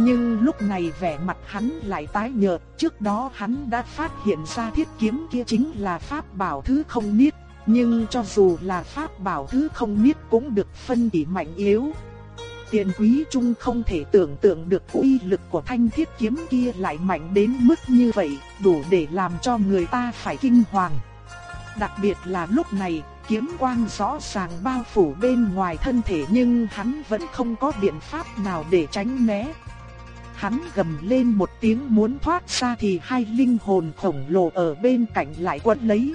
Nhưng lúc này vẻ mặt hắn lại tái nhợt, trước đó hắn đã phát hiện ra thiết kiếm kia chính là pháp bảo thứ không niết, nhưng cho dù là pháp bảo thứ không niết cũng được phân tỉ mạnh yếu. Tiền quý trung không thể tưởng tượng được uy lực của thanh thiết kiếm kia lại mạnh đến mức như vậy, đủ để làm cho người ta phải kinh hoàng. Đặc biệt là lúc này, kiếm quang rõ ràng bao phủ bên ngoài thân thể nhưng hắn vẫn không có biện pháp nào để tránh né. Hắn gầm lên một tiếng muốn thoát ra thì hai linh hồn khổng lồ ở bên cạnh lại quấn lấy.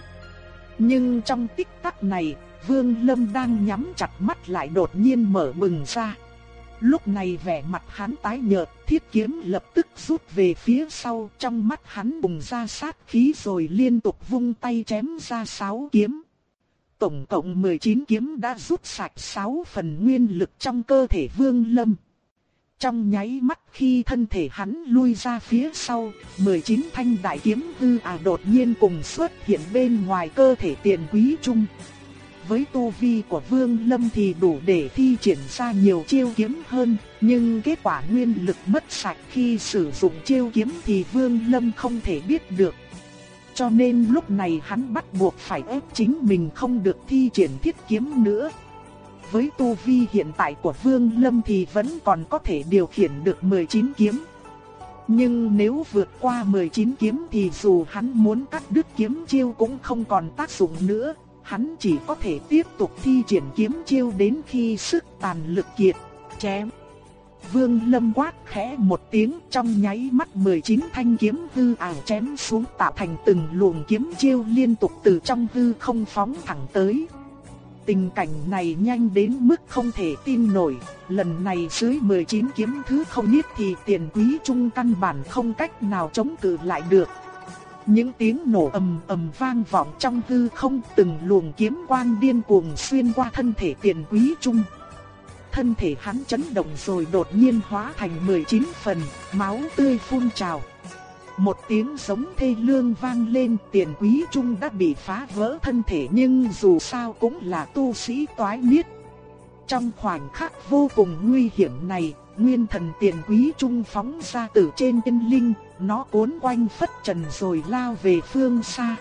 Nhưng trong tích tắc này, Vương Lâm đang nhắm chặt mắt lại đột nhiên mở bừng ra. Lúc này vẻ mặt hắn tái nhợt, thiết kiếm lập tức rút về phía sau, trong mắt hắn bùng ra sát khí rồi liên tục vung tay chém ra sáu kiếm. Tổng cộng 19 kiếm đã rút sạch 6 phần nguyên lực trong cơ thể Vương Lâm. Trong nháy mắt khi thân thể hắn lui ra phía sau, 19 thanh đại kiếm hư à đột nhiên cùng xuất hiện bên ngoài cơ thể tiền quý trung. Với tu vi của Vương Lâm thì đủ để thi triển ra nhiều chiêu kiếm hơn, nhưng kết quả nguyên lực mất sạch khi sử dụng chiêu kiếm thì Vương Lâm không thể biết được. Cho nên lúc này hắn bắt buộc phải ép chính mình không được thi triển thiết kiếm nữa. Với tu vi hiện tại của Vương Lâm thì vẫn còn có thể điều khiển được 19 kiếm. Nhưng nếu vượt qua 19 kiếm thì dù hắn muốn cắt đứt kiếm chiêu cũng không còn tác dụng nữa, hắn chỉ có thể tiếp tục thi triển kiếm chiêu đến khi sức tàn lực kiệt, chém. Vương Lâm quát khẽ một tiếng trong nháy mắt 19 thanh kiếm hư ảo chém xuống tạo thành từng luồng kiếm chiêu liên tục từ trong hư không phóng thẳng tới. Tình cảnh này nhanh đến mức không thể tin nổi, lần này dưới 19 kiếm thứ không biết thì tiền quý trung căn bản không cách nào chống cự lại được. Những tiếng nổ ầm ầm vang vọng trong hư không từng luồng kiếm quang điên cuồng xuyên qua thân thể tiền quý trung. Thân thể hắn chấn động rồi đột nhiên hóa thành 19 phần, máu tươi phun trào. Một tiếng giống thê lương vang lên tiền quý trung đã bị phá vỡ thân thể nhưng dù sao cũng là tu sĩ toái miết. Trong khoảnh khắc vô cùng nguy hiểm này, nguyên thần tiền quý trung phóng ra từ trên tiên linh, nó cuốn quanh phất trần rồi lao về phương xa.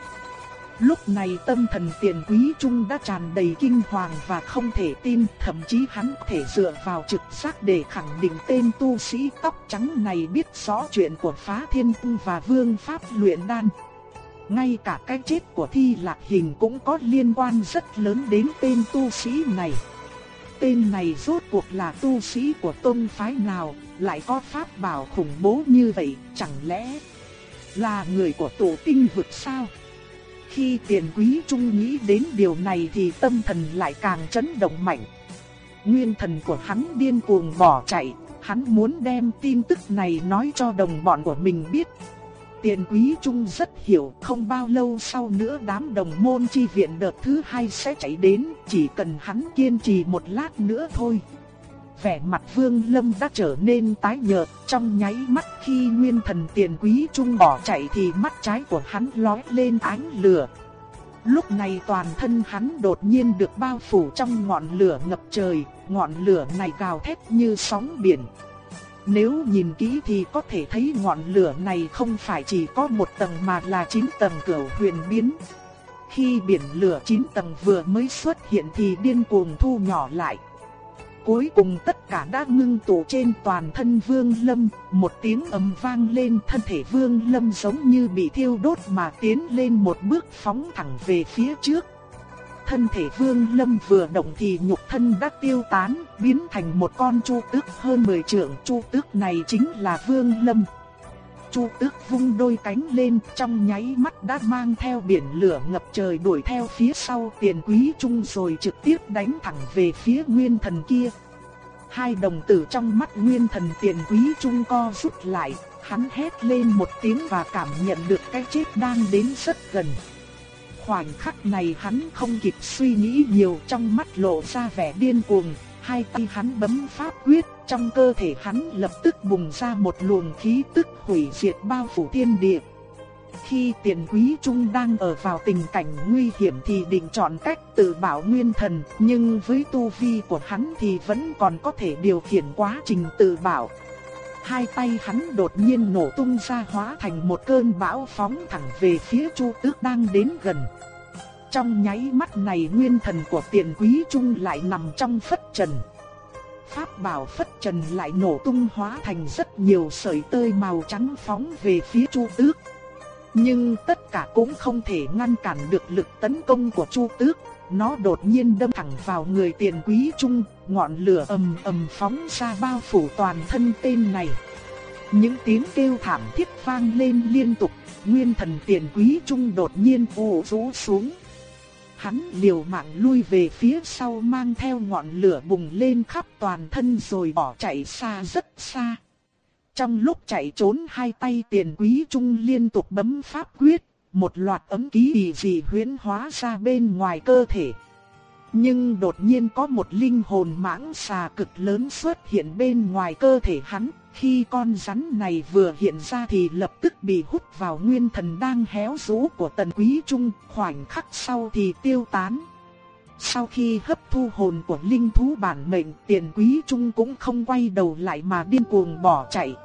Lúc này tâm thần tiền quý trung đã tràn đầy kinh hoàng và không thể tin, thậm chí hắn thể dựa vào trực giác để khẳng định tên tu sĩ tóc trắng này biết rõ chuyện của phá thiên cung và vương pháp luyện đan. Ngay cả cái chết của thi lạc hình cũng có liên quan rất lớn đến tên tu sĩ này. Tên này rốt cuộc là tu sĩ của tôn phái nào, lại có pháp bảo khủng bố như vậy, chẳng lẽ là người của tổ tinh vực sao? Khi tiền quý trung nghĩ đến điều này thì tâm thần lại càng chấn động mạnh. Nguyên thần của hắn điên cuồng bỏ chạy, hắn muốn đem tin tức này nói cho đồng bọn của mình biết. Tiền quý trung rất hiểu, không bao lâu sau nữa đám đồng môn chi viện đợt thứ hai sẽ chạy đến, chỉ cần hắn kiên trì một lát nữa thôi vẻ mặt Vương Lâm đã trở nên tái nhợt, trong nháy mắt khi nguyên thần tiền quý trung bỏ chạy thì mắt trái của hắn lóe lên ánh lửa. Lúc này toàn thân hắn đột nhiên được bao phủ trong ngọn lửa ngập trời, ngọn lửa này gào thét như sóng biển. Nếu nhìn kỹ thì có thể thấy ngọn lửa này không phải chỉ có một tầng mà là chín tầng cửu huyền biến. Khi biển lửa chín tầng vừa mới xuất hiện thì điên cuồng thu nhỏ lại. Cuối cùng tất cả đã ngưng tụ trên toàn thân Vương Lâm, một tiếng ầm vang lên, thân thể Vương Lâm giống như bị thiêu đốt mà tiến lên một bước phóng thẳng về phía trước. Thân thể Vương Lâm vừa động thì nhục thân đã tiêu tán, biến thành một con chu tước hơn 10 trượng, chu tước này chính là Vương Lâm. Chu tước vung đôi cánh lên trong nháy mắt đã mang theo biển lửa ngập trời đuổi theo phía sau tiền quý trung rồi trực tiếp đánh thẳng về phía nguyên thần kia. Hai đồng tử trong mắt nguyên thần tiền quý trung co rút lại, hắn hét lên một tiếng và cảm nhận được cái chết đang đến rất gần. Khoảnh khắc này hắn không kịp suy nghĩ nhiều trong mắt lộ ra vẻ điên cuồng, hai tay hắn bấm pháp quyết, trong cơ thể hắn lập tức bùng ra một luồng khí tức hủy diệt bao phủ thiên địa. Khi tiền quý trung đang ở vào tình cảnh nguy hiểm thì định chọn cách tự bảo nguyên thần, nhưng với tu vi của hắn thì vẫn còn có thể điều khiển quá trình tự bảo. Hai tay hắn đột nhiên nổ tung ra hóa thành một cơn bão phóng thẳng về phía Chu Tước đang đến gần. Trong nháy mắt này nguyên thần của tiền quý trung lại nằm trong phất trần. pháp bảo phất trần lại nổ tung hóa thành rất nhiều sợi tơ màu trắng phóng về phía Chu Tước. Nhưng tất cả cũng không thể ngăn cản được lực tấn công của Chu Tước, nó đột nhiên đâm thẳng vào người tiền quý trung, ngọn lửa ầm ầm phóng ra bao phủ toàn thân tên này. Những tiếng kêu thảm thiết vang lên liên tục, nguyên thần tiền quý trung đột nhiên ù rú xuống. Hắn liều mạng lui về phía sau mang theo ngọn lửa bùng lên khắp toàn thân rồi bỏ chạy xa rất xa. Trong lúc chạy trốn hai tay tiền quý trung liên tục bấm pháp quyết, một loạt ấm ký kỳ dị huyễn hóa ra bên ngoài cơ thể. Nhưng đột nhiên có một linh hồn mãng xà cực lớn xuất hiện bên ngoài cơ thể hắn, khi con rắn này vừa hiện ra thì lập tức bị hút vào nguyên thần đang héo rũ của tần quý trung, khoảnh khắc sau thì tiêu tán. Sau khi hấp thu hồn của linh thú bản mệnh, tiền quý trung cũng không quay đầu lại mà điên cuồng bỏ chạy.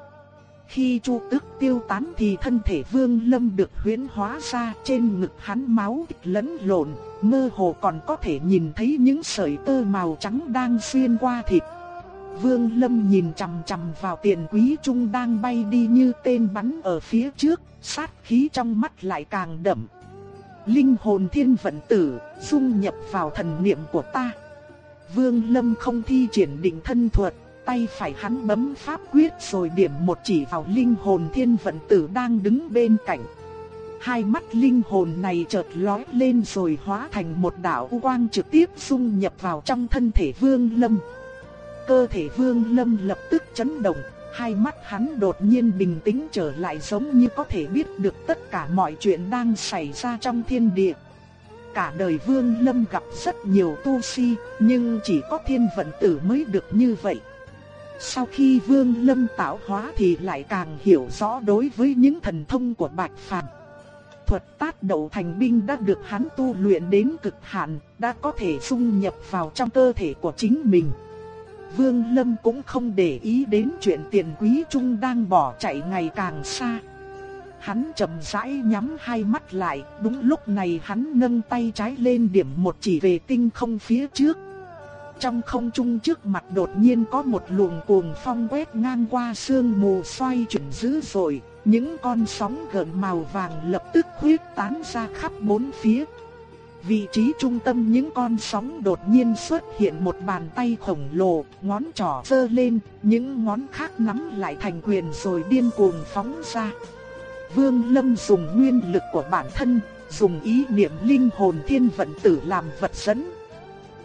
Khi chu tức tiêu tán thì thân thể vương lâm được huyễn hóa ra trên ngực hắn máu lẫn lộn, mơ hồ còn có thể nhìn thấy những sợi tơ màu trắng đang xuyên qua thịt. Vương Lâm nhìn chằm chằm vào tiền quý trung đang bay đi như tên bắn ở phía trước, sát khí trong mắt lại càng đậm. Linh hồn thiên vận tử, dung nhập vào thần niệm của ta. Vương Lâm không thi triển định thân thuật, tay phải hắn bấm pháp quyết rồi điểm một chỉ vào linh hồn thiên vận tử đang đứng bên cạnh. Hai mắt linh hồn này chợt lóe lên rồi hóa thành một đạo quang trực tiếp dung nhập vào trong thân thể Vương Lâm. Cơ thể Vương Lâm lập tức chấn động, hai mắt hắn đột nhiên bình tĩnh trở lại giống như có thể biết được tất cả mọi chuyện đang xảy ra trong thiên địa. Cả đời Vương Lâm gặp rất nhiều tu si, nhưng chỉ có thiên vận tử mới được như vậy. Sau khi Vương Lâm tạo hóa thì lại càng hiểu rõ đối với những thần thông của Bạch Phàm. Thuật tát đậu thành binh đã được hắn tu luyện đến cực hạn, đã có thể dung nhập vào trong cơ thể của chính mình. Vương Lâm cũng không để ý đến chuyện tiền quý trung đang bỏ chạy ngày càng xa. Hắn chậm rãi nhắm hai mắt lại, đúng lúc này hắn nâng tay trái lên điểm một chỉ về tinh không phía trước. Trong không trung trước mặt đột nhiên có một luồng cuồng phong quét ngang qua sương mù xoay chuyển dữ dội, những con sóng gợn màu vàng lập tức khuyết tán ra khắp bốn phía. Vị trí trung tâm những con sóng đột nhiên xuất hiện một bàn tay khổng lồ, ngón trỏ giơ lên, những ngón khác nắm lại thành quyền rồi điên cuồng phóng ra. Vương Lâm dùng nguyên lực của bản thân, dùng ý niệm linh hồn thiên vận tử làm vật dẫn.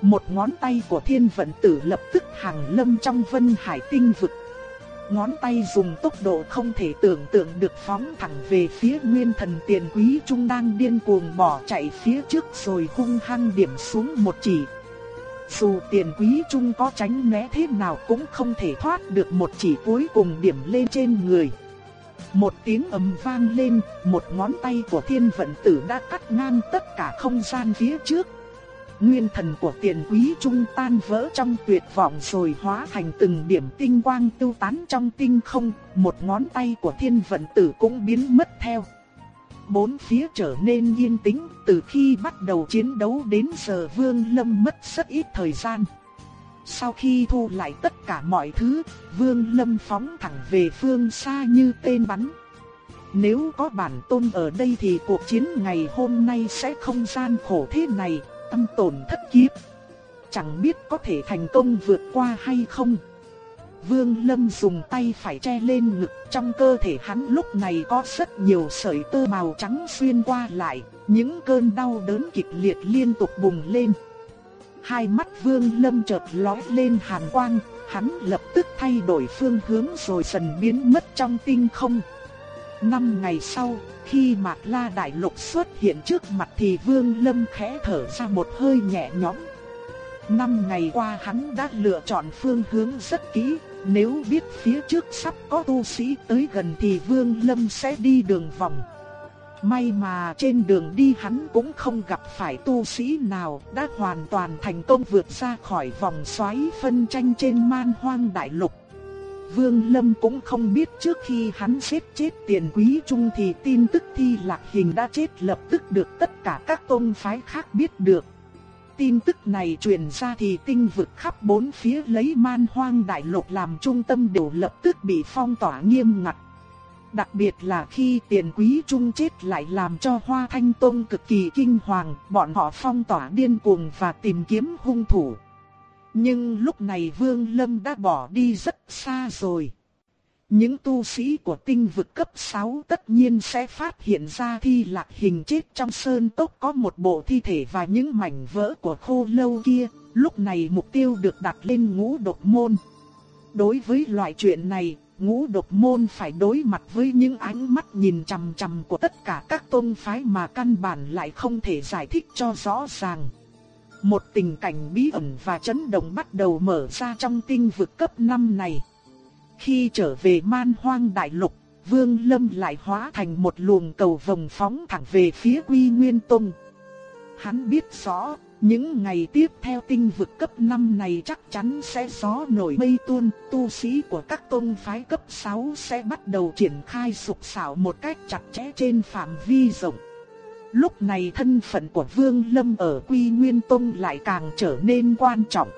Một ngón tay của thiên vận tử lập tức hàng lâm trong vân hải tinh vực ngón tay dùng tốc độ không thể tưởng tượng được phóng thẳng về phía nguyên thần tiền quý trung đang điên cuồng bỏ chạy phía trước rồi hung hăng điểm xuống một chỉ. Dù tiền quý trung có tránh né thế nào cũng không thể thoát được một chỉ cuối cùng điểm lên trên người. Một tiếng ầm vang lên, một ngón tay của thiên vận tử đã cắt ngang tất cả không gian phía trước nguyên thần của tiền quý trung tan vỡ trong tuyệt vọng rồi hóa thành từng điểm tinh quang tiêu tán trong tinh không, một ngón tay của thiên vận tử cũng biến mất theo. Bốn phía trở nên yên tĩnh, từ khi bắt đầu chiến đấu đến giờ Vương Lâm mất rất ít thời gian. Sau khi thu lại tất cả mọi thứ, Vương Lâm phóng thẳng về phương xa như tên bắn. Nếu có bản tôn ở đây thì cuộc chiến ngày hôm nay sẽ không gian khổ thế này, tâm tổn thất kiếp. Chẳng biết có thể thành công vượt qua hay không. Vương Lâm dùng tay phải che lên ngực, trong cơ thể hắn lúc này có rất nhiều sợi tơ màu trắng xuyên qua lại, những cơn đau đớn kịch liệt liên tục bùng lên. Hai mắt Vương Lâm chợt lóe lên hàn quang, hắn lập tức thay đổi phương hướng rồi dần biến mất trong tinh không. Năm ngày sau, khi Mạc La Đại Lục xuất hiện trước mặt thì Vương Lâm khẽ thở ra một hơi nhẹ nhõm. Năm ngày qua hắn đã lựa chọn phương hướng rất kỹ, nếu biết phía trước sắp có tu sĩ tới gần thì Vương Lâm sẽ đi đường vòng. May mà trên đường đi hắn cũng không gặp phải tu sĩ nào đã hoàn toàn thành công vượt ra khỏi vòng xoáy phân tranh trên man hoang đại lục. Vương Lâm cũng không biết trước khi hắn xếp chết tiền quý trung thì tin tức thi lạc hình đã chết lập tức được tất cả các tôn phái khác biết được. tin tức này truyền ra thì tinh vực khắp bốn phía lấy man hoang đại lục làm trung tâm đều lập tức bị phong tỏa nghiêm ngặt. Đặc biệt là khi tiền quý trung chết lại làm cho Hoa Thanh Tông cực kỳ kinh hoàng, bọn họ phong tỏa điên cuồng và tìm kiếm hung thủ. Nhưng lúc này Vương Lâm đã bỏ đi rất xa rồi. Những tu sĩ của tinh vực cấp 6 tất nhiên sẽ phát hiện ra thi lạc hình chết trong sơn tốc có một bộ thi thể và những mảnh vỡ của khô lâu kia. Lúc này mục tiêu được đặt lên ngũ độc môn. Đối với loại chuyện này, ngũ độc môn phải đối mặt với những ánh mắt nhìn chằm chằm của tất cả các tôn phái mà căn bản lại không thể giải thích cho rõ ràng. Một tình cảnh bí ẩn và chấn động bắt đầu mở ra trong tinh vực cấp 5 này. Khi trở về man hoang đại lục, Vương Lâm lại hóa thành một luồng cầu vồng phóng thẳng về phía Quy Nguyên Tông. Hắn biết rõ, những ngày tiếp theo tinh vực cấp 5 này chắc chắn sẽ gió nổi mây tuôn, tu sĩ của các tôn phái cấp 6 sẽ bắt đầu triển khai sục sảo một cách chặt chẽ trên phạm vi rộng. Lúc này thân phận của Vương Lâm ở Quy Nguyên Tông lại càng trở nên quan trọng.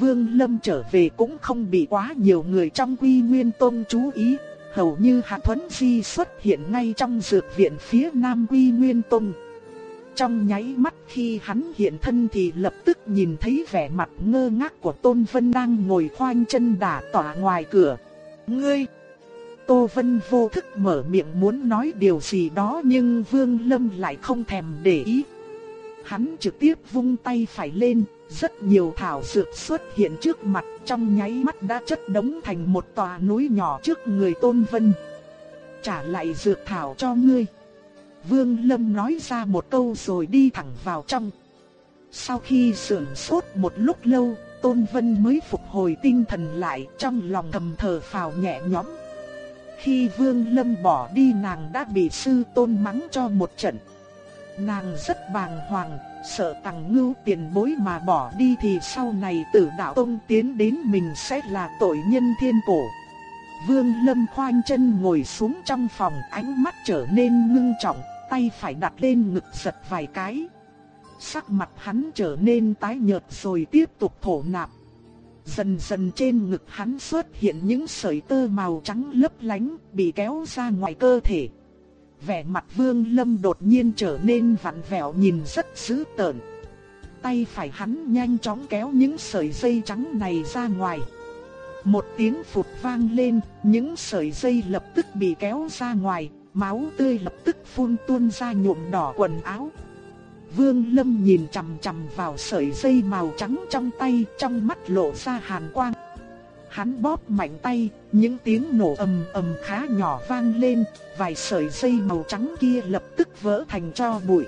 Vương Lâm trở về cũng không bị quá nhiều người trong Quy Nguyên Tông chú ý, hầu như Hạ Thuấn Di xuất hiện ngay trong dược viện phía Nam Quy Nguyên Tông. Trong nháy mắt khi hắn hiện thân thì lập tức nhìn thấy vẻ mặt ngơ ngác của Tôn Vân đang ngồi khoanh chân đả tỏa ngoài cửa. Ngươi! Tô Vân vô thức mở miệng muốn nói điều gì đó nhưng Vương Lâm lại không thèm để ý. Hắn trực tiếp vung tay phải lên, rất nhiều thảo dược xuất hiện trước mặt trong nháy mắt đã chất đống thành một tòa núi nhỏ trước người Tôn Vân. Trả lại dược thảo cho ngươi. Vương Lâm nói ra một câu rồi đi thẳng vào trong. Sau khi sưởng sốt một lúc lâu, Tôn Vân mới phục hồi tinh thần lại trong lòng thầm thở phào nhẹ nhõm. Khi Vương Lâm bỏ đi nàng đã bị sư tôn mắng cho một trận. Nàng rất bàng hoàng, sợ tàng ngưu tiền bối mà bỏ đi thì sau này tử đạo tông tiến đến mình sẽ là tội nhân thiên cổ. Vương Lâm khoanh chân ngồi xuống trong phòng ánh mắt trở nên ngưng trọng, tay phải đặt lên ngực giật vài cái. Sắc mặt hắn trở nên tái nhợt rồi tiếp tục thổ nạp. Dần dần trên ngực hắn xuất hiện những sợi tơ màu trắng lấp lánh bị kéo ra ngoài cơ thể. Vẻ mặt vương lâm đột nhiên trở nên vặn vẹo nhìn rất dữ tợn. Tay phải hắn nhanh chóng kéo những sợi dây trắng này ra ngoài. Một tiếng phụt vang lên, những sợi dây lập tức bị kéo ra ngoài, máu tươi lập tức phun tuôn ra nhuộm đỏ quần áo. Vương Lâm nhìn chằm chằm vào sợi dây màu trắng trong tay, trong mắt lộ ra hàn quang. Hắn bóp mạnh tay, những tiếng nổ ầm ầm khá nhỏ vang lên, vài sợi dây màu trắng kia lập tức vỡ thành tro bụi.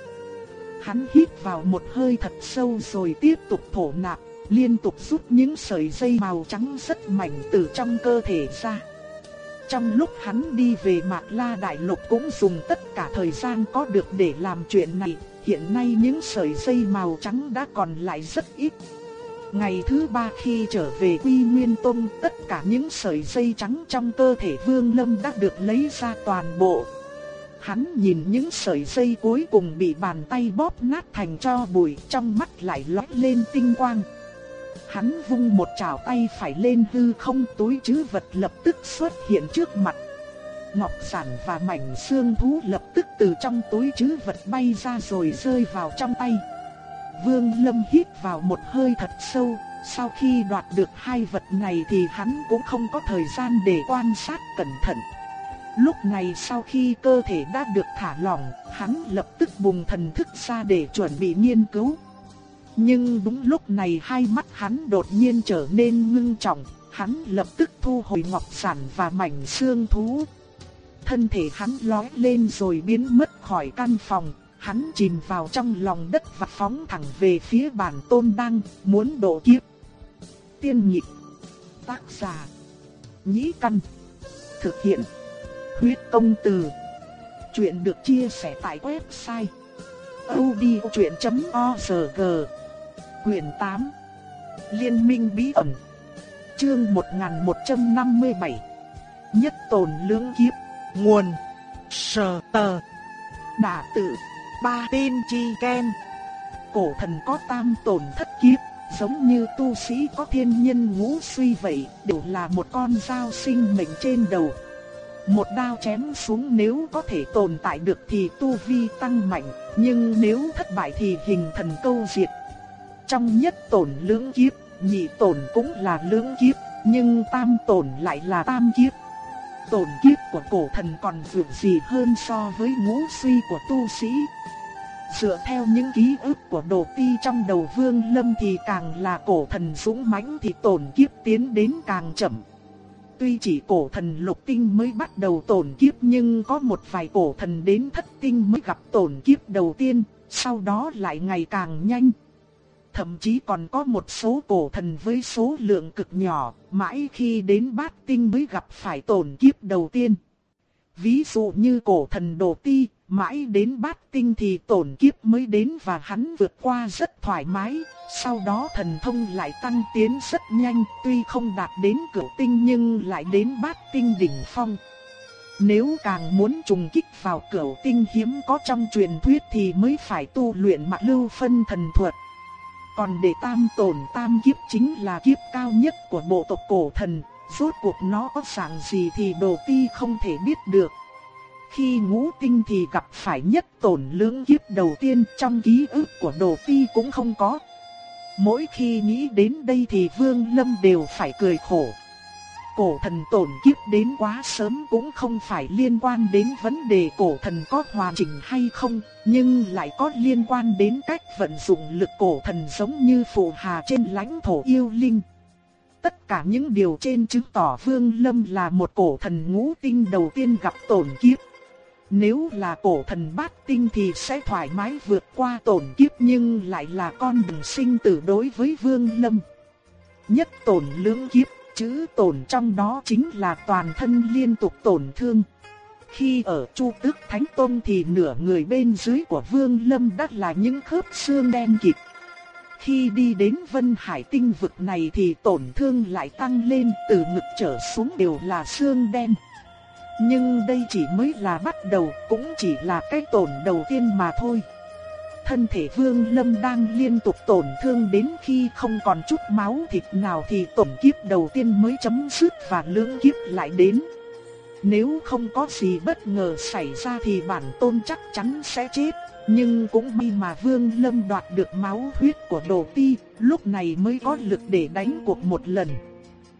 Hắn hít vào một hơi thật sâu rồi tiếp tục thổ nạp, liên tục rút những sợi dây màu trắng rất mảnh từ trong cơ thể ra. Trong lúc hắn đi về Mạc La Đại Lục cũng dùng tất cả thời gian có được để làm chuyện này, hiện nay những sợi dây màu trắng đã còn lại rất ít. Ngày thứ ba khi trở về Quy Nguyên Tông, tất cả những sợi dây trắng trong cơ thể Vương Lâm đã được lấy ra toàn bộ. Hắn nhìn những sợi dây cuối cùng bị bàn tay bóp nát thành cho bụi, trong mắt lại lóe lên tinh quang. Hắn vung một chảo tay phải lên hư không túi chứ vật lập tức xuất hiện trước mặt. Ngọc sản và mảnh xương thú lập tức từ trong túi chứ vật bay ra rồi rơi vào trong tay. Vương Lâm hít vào một hơi thật sâu, sau khi đoạt được hai vật này thì hắn cũng không có thời gian để quan sát cẩn thận. Lúc này sau khi cơ thể đã được thả lỏng, hắn lập tức bùng thần thức ra để chuẩn bị nghiên cứu. Nhưng đúng lúc này hai mắt hắn đột nhiên trở nên ngưng trọng, hắn lập tức thu hồi ngọc sản và mảnh xương thú. Thân thể hắn lói lên rồi biến mất khỏi căn phòng, hắn chìm vào trong lòng đất và phóng thẳng về phía bản tôn đăng, muốn độ kiếp. Tiên nhịp, tác giả, nhĩ căn, thực hiện, huyết công từ. Chuyện được chia sẻ tại website odchuyện.org Quyền 8 Liên minh bí ẩn. Chương 1157 Nhất tồn lưỡng kiếp. Nguồn Sở tờ Đả tự Ba tin chi ken cổ thần có tam tổn thất kiếp, giống như tu sĩ có thiên nhân ngũ suy vậy, đều là một con dao sinh mệnh trên đầu. Một đao chém xuống nếu có thể tồn tại được thì tu vi tăng mạnh, nhưng nếu thất bại thì hình thần câu diệt. Trong nhất tổn lưỡng kiếp, nhị tổn cũng là lưỡng kiếp, nhưng tam tổn lại là tam kiếp. Tổn kiếp của cổ thần còn vượt gì hơn so với ngũ suy của tu sĩ. Dựa theo những ký ức của đồ ti trong đầu vương lâm thì càng là cổ thần dũng mãnh thì tổn kiếp tiến đến càng chậm. Tuy chỉ cổ thần lục tinh mới bắt đầu tổn kiếp nhưng có một vài cổ thần đến thất tinh mới gặp tổn kiếp đầu tiên, sau đó lại ngày càng nhanh. Thậm chí còn có một số cổ thần với số lượng cực nhỏ, mãi khi đến bát tinh mới gặp phải tổn kiếp đầu tiên. Ví dụ như cổ thần đồ ti, mãi đến bát tinh thì tổn kiếp mới đến và hắn vượt qua rất thoải mái, sau đó thần thông lại tăng tiến rất nhanh, tuy không đạt đến cửu tinh nhưng lại đến bát tinh đỉnh phong. Nếu càng muốn trùng kích vào cửu tinh hiếm có trong truyền thuyết thì mới phải tu luyện mặt lưu phân thần thuật. Còn để tam tổn tam kiếp chính là kiếp cao nhất của bộ tộc cổ thần, rốt cuộc nó có dạng gì thì đồ ti không thể biết được. Khi ngũ tinh thì gặp phải nhất tổn lưỡng kiếp đầu tiên trong ký ức của đồ ti cũng không có. Mỗi khi nghĩ đến đây thì Vương Lâm đều phải cười khổ. Cổ thần tổn kiếp đến quá sớm cũng không phải liên quan đến vấn đề cổ thần có hoàn chỉnh hay không, nhưng lại có liên quan đến cách vận dụng lực cổ thần giống như phù hà trên lãnh thổ yêu linh. Tất cả những điều trên chứng tỏ Vương Lâm là một cổ thần ngũ tinh đầu tiên gặp tổn kiếp. Nếu là cổ thần bát tinh thì sẽ thoải mái vượt qua tổn kiếp nhưng lại là con đường sinh tử đối với Vương Lâm. Nhất tổn lưỡng kiếp, chữ tổn trong đó chính là toàn thân liên tục tổn thương. Khi ở Chu Tước Thánh Tôn thì nửa người bên dưới của Vương Lâm đã là những khớp xương đen kịt. Khi đi đến Vân Hải tinh vực này thì tổn thương lại tăng lên từ ngực trở xuống đều là xương đen. Nhưng đây chỉ mới là bắt đầu, cũng chỉ là cái tổn đầu tiên mà thôi. Thân thể Vương Lâm đang liên tục tổn thương đến khi không còn chút máu thịt nào thì tổn kiếp đầu tiên mới chấm dứt và lưỡng kiếp lại đến. Nếu không có gì bất ngờ xảy ra thì bản tôn chắc chắn sẽ chết. Nhưng cũng may mà Vương Lâm đoạt được máu huyết của Đồ Ti, lúc này mới có lực để đánh cuộc một lần.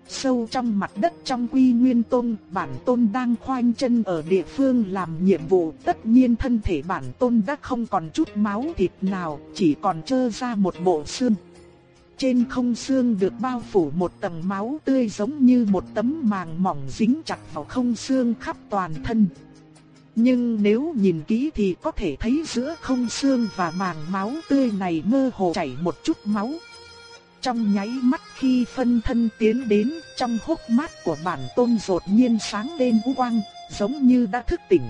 Sâu trong mặt đất trong quy nguyên tôn, bản tôn đang khoanh chân ở địa phương làm nhiệm vụ. Tất nhiên thân thể bản tôn đã không còn chút máu thịt nào, chỉ còn trơ ra một bộ xương. Trên không xương được bao phủ một tầng máu tươi giống như một tấm màng mỏng dính chặt vào không xương khắp toàn thân. Nhưng nếu nhìn kỹ thì có thể thấy giữa không xương và màng máu tươi này mơ hồ chảy một chút máu. Trong nháy mắt khi phân thân tiến đến, trong hốc mắt của bản tôn rột nhiên sáng lên u quang, giống như đã thức tỉnh.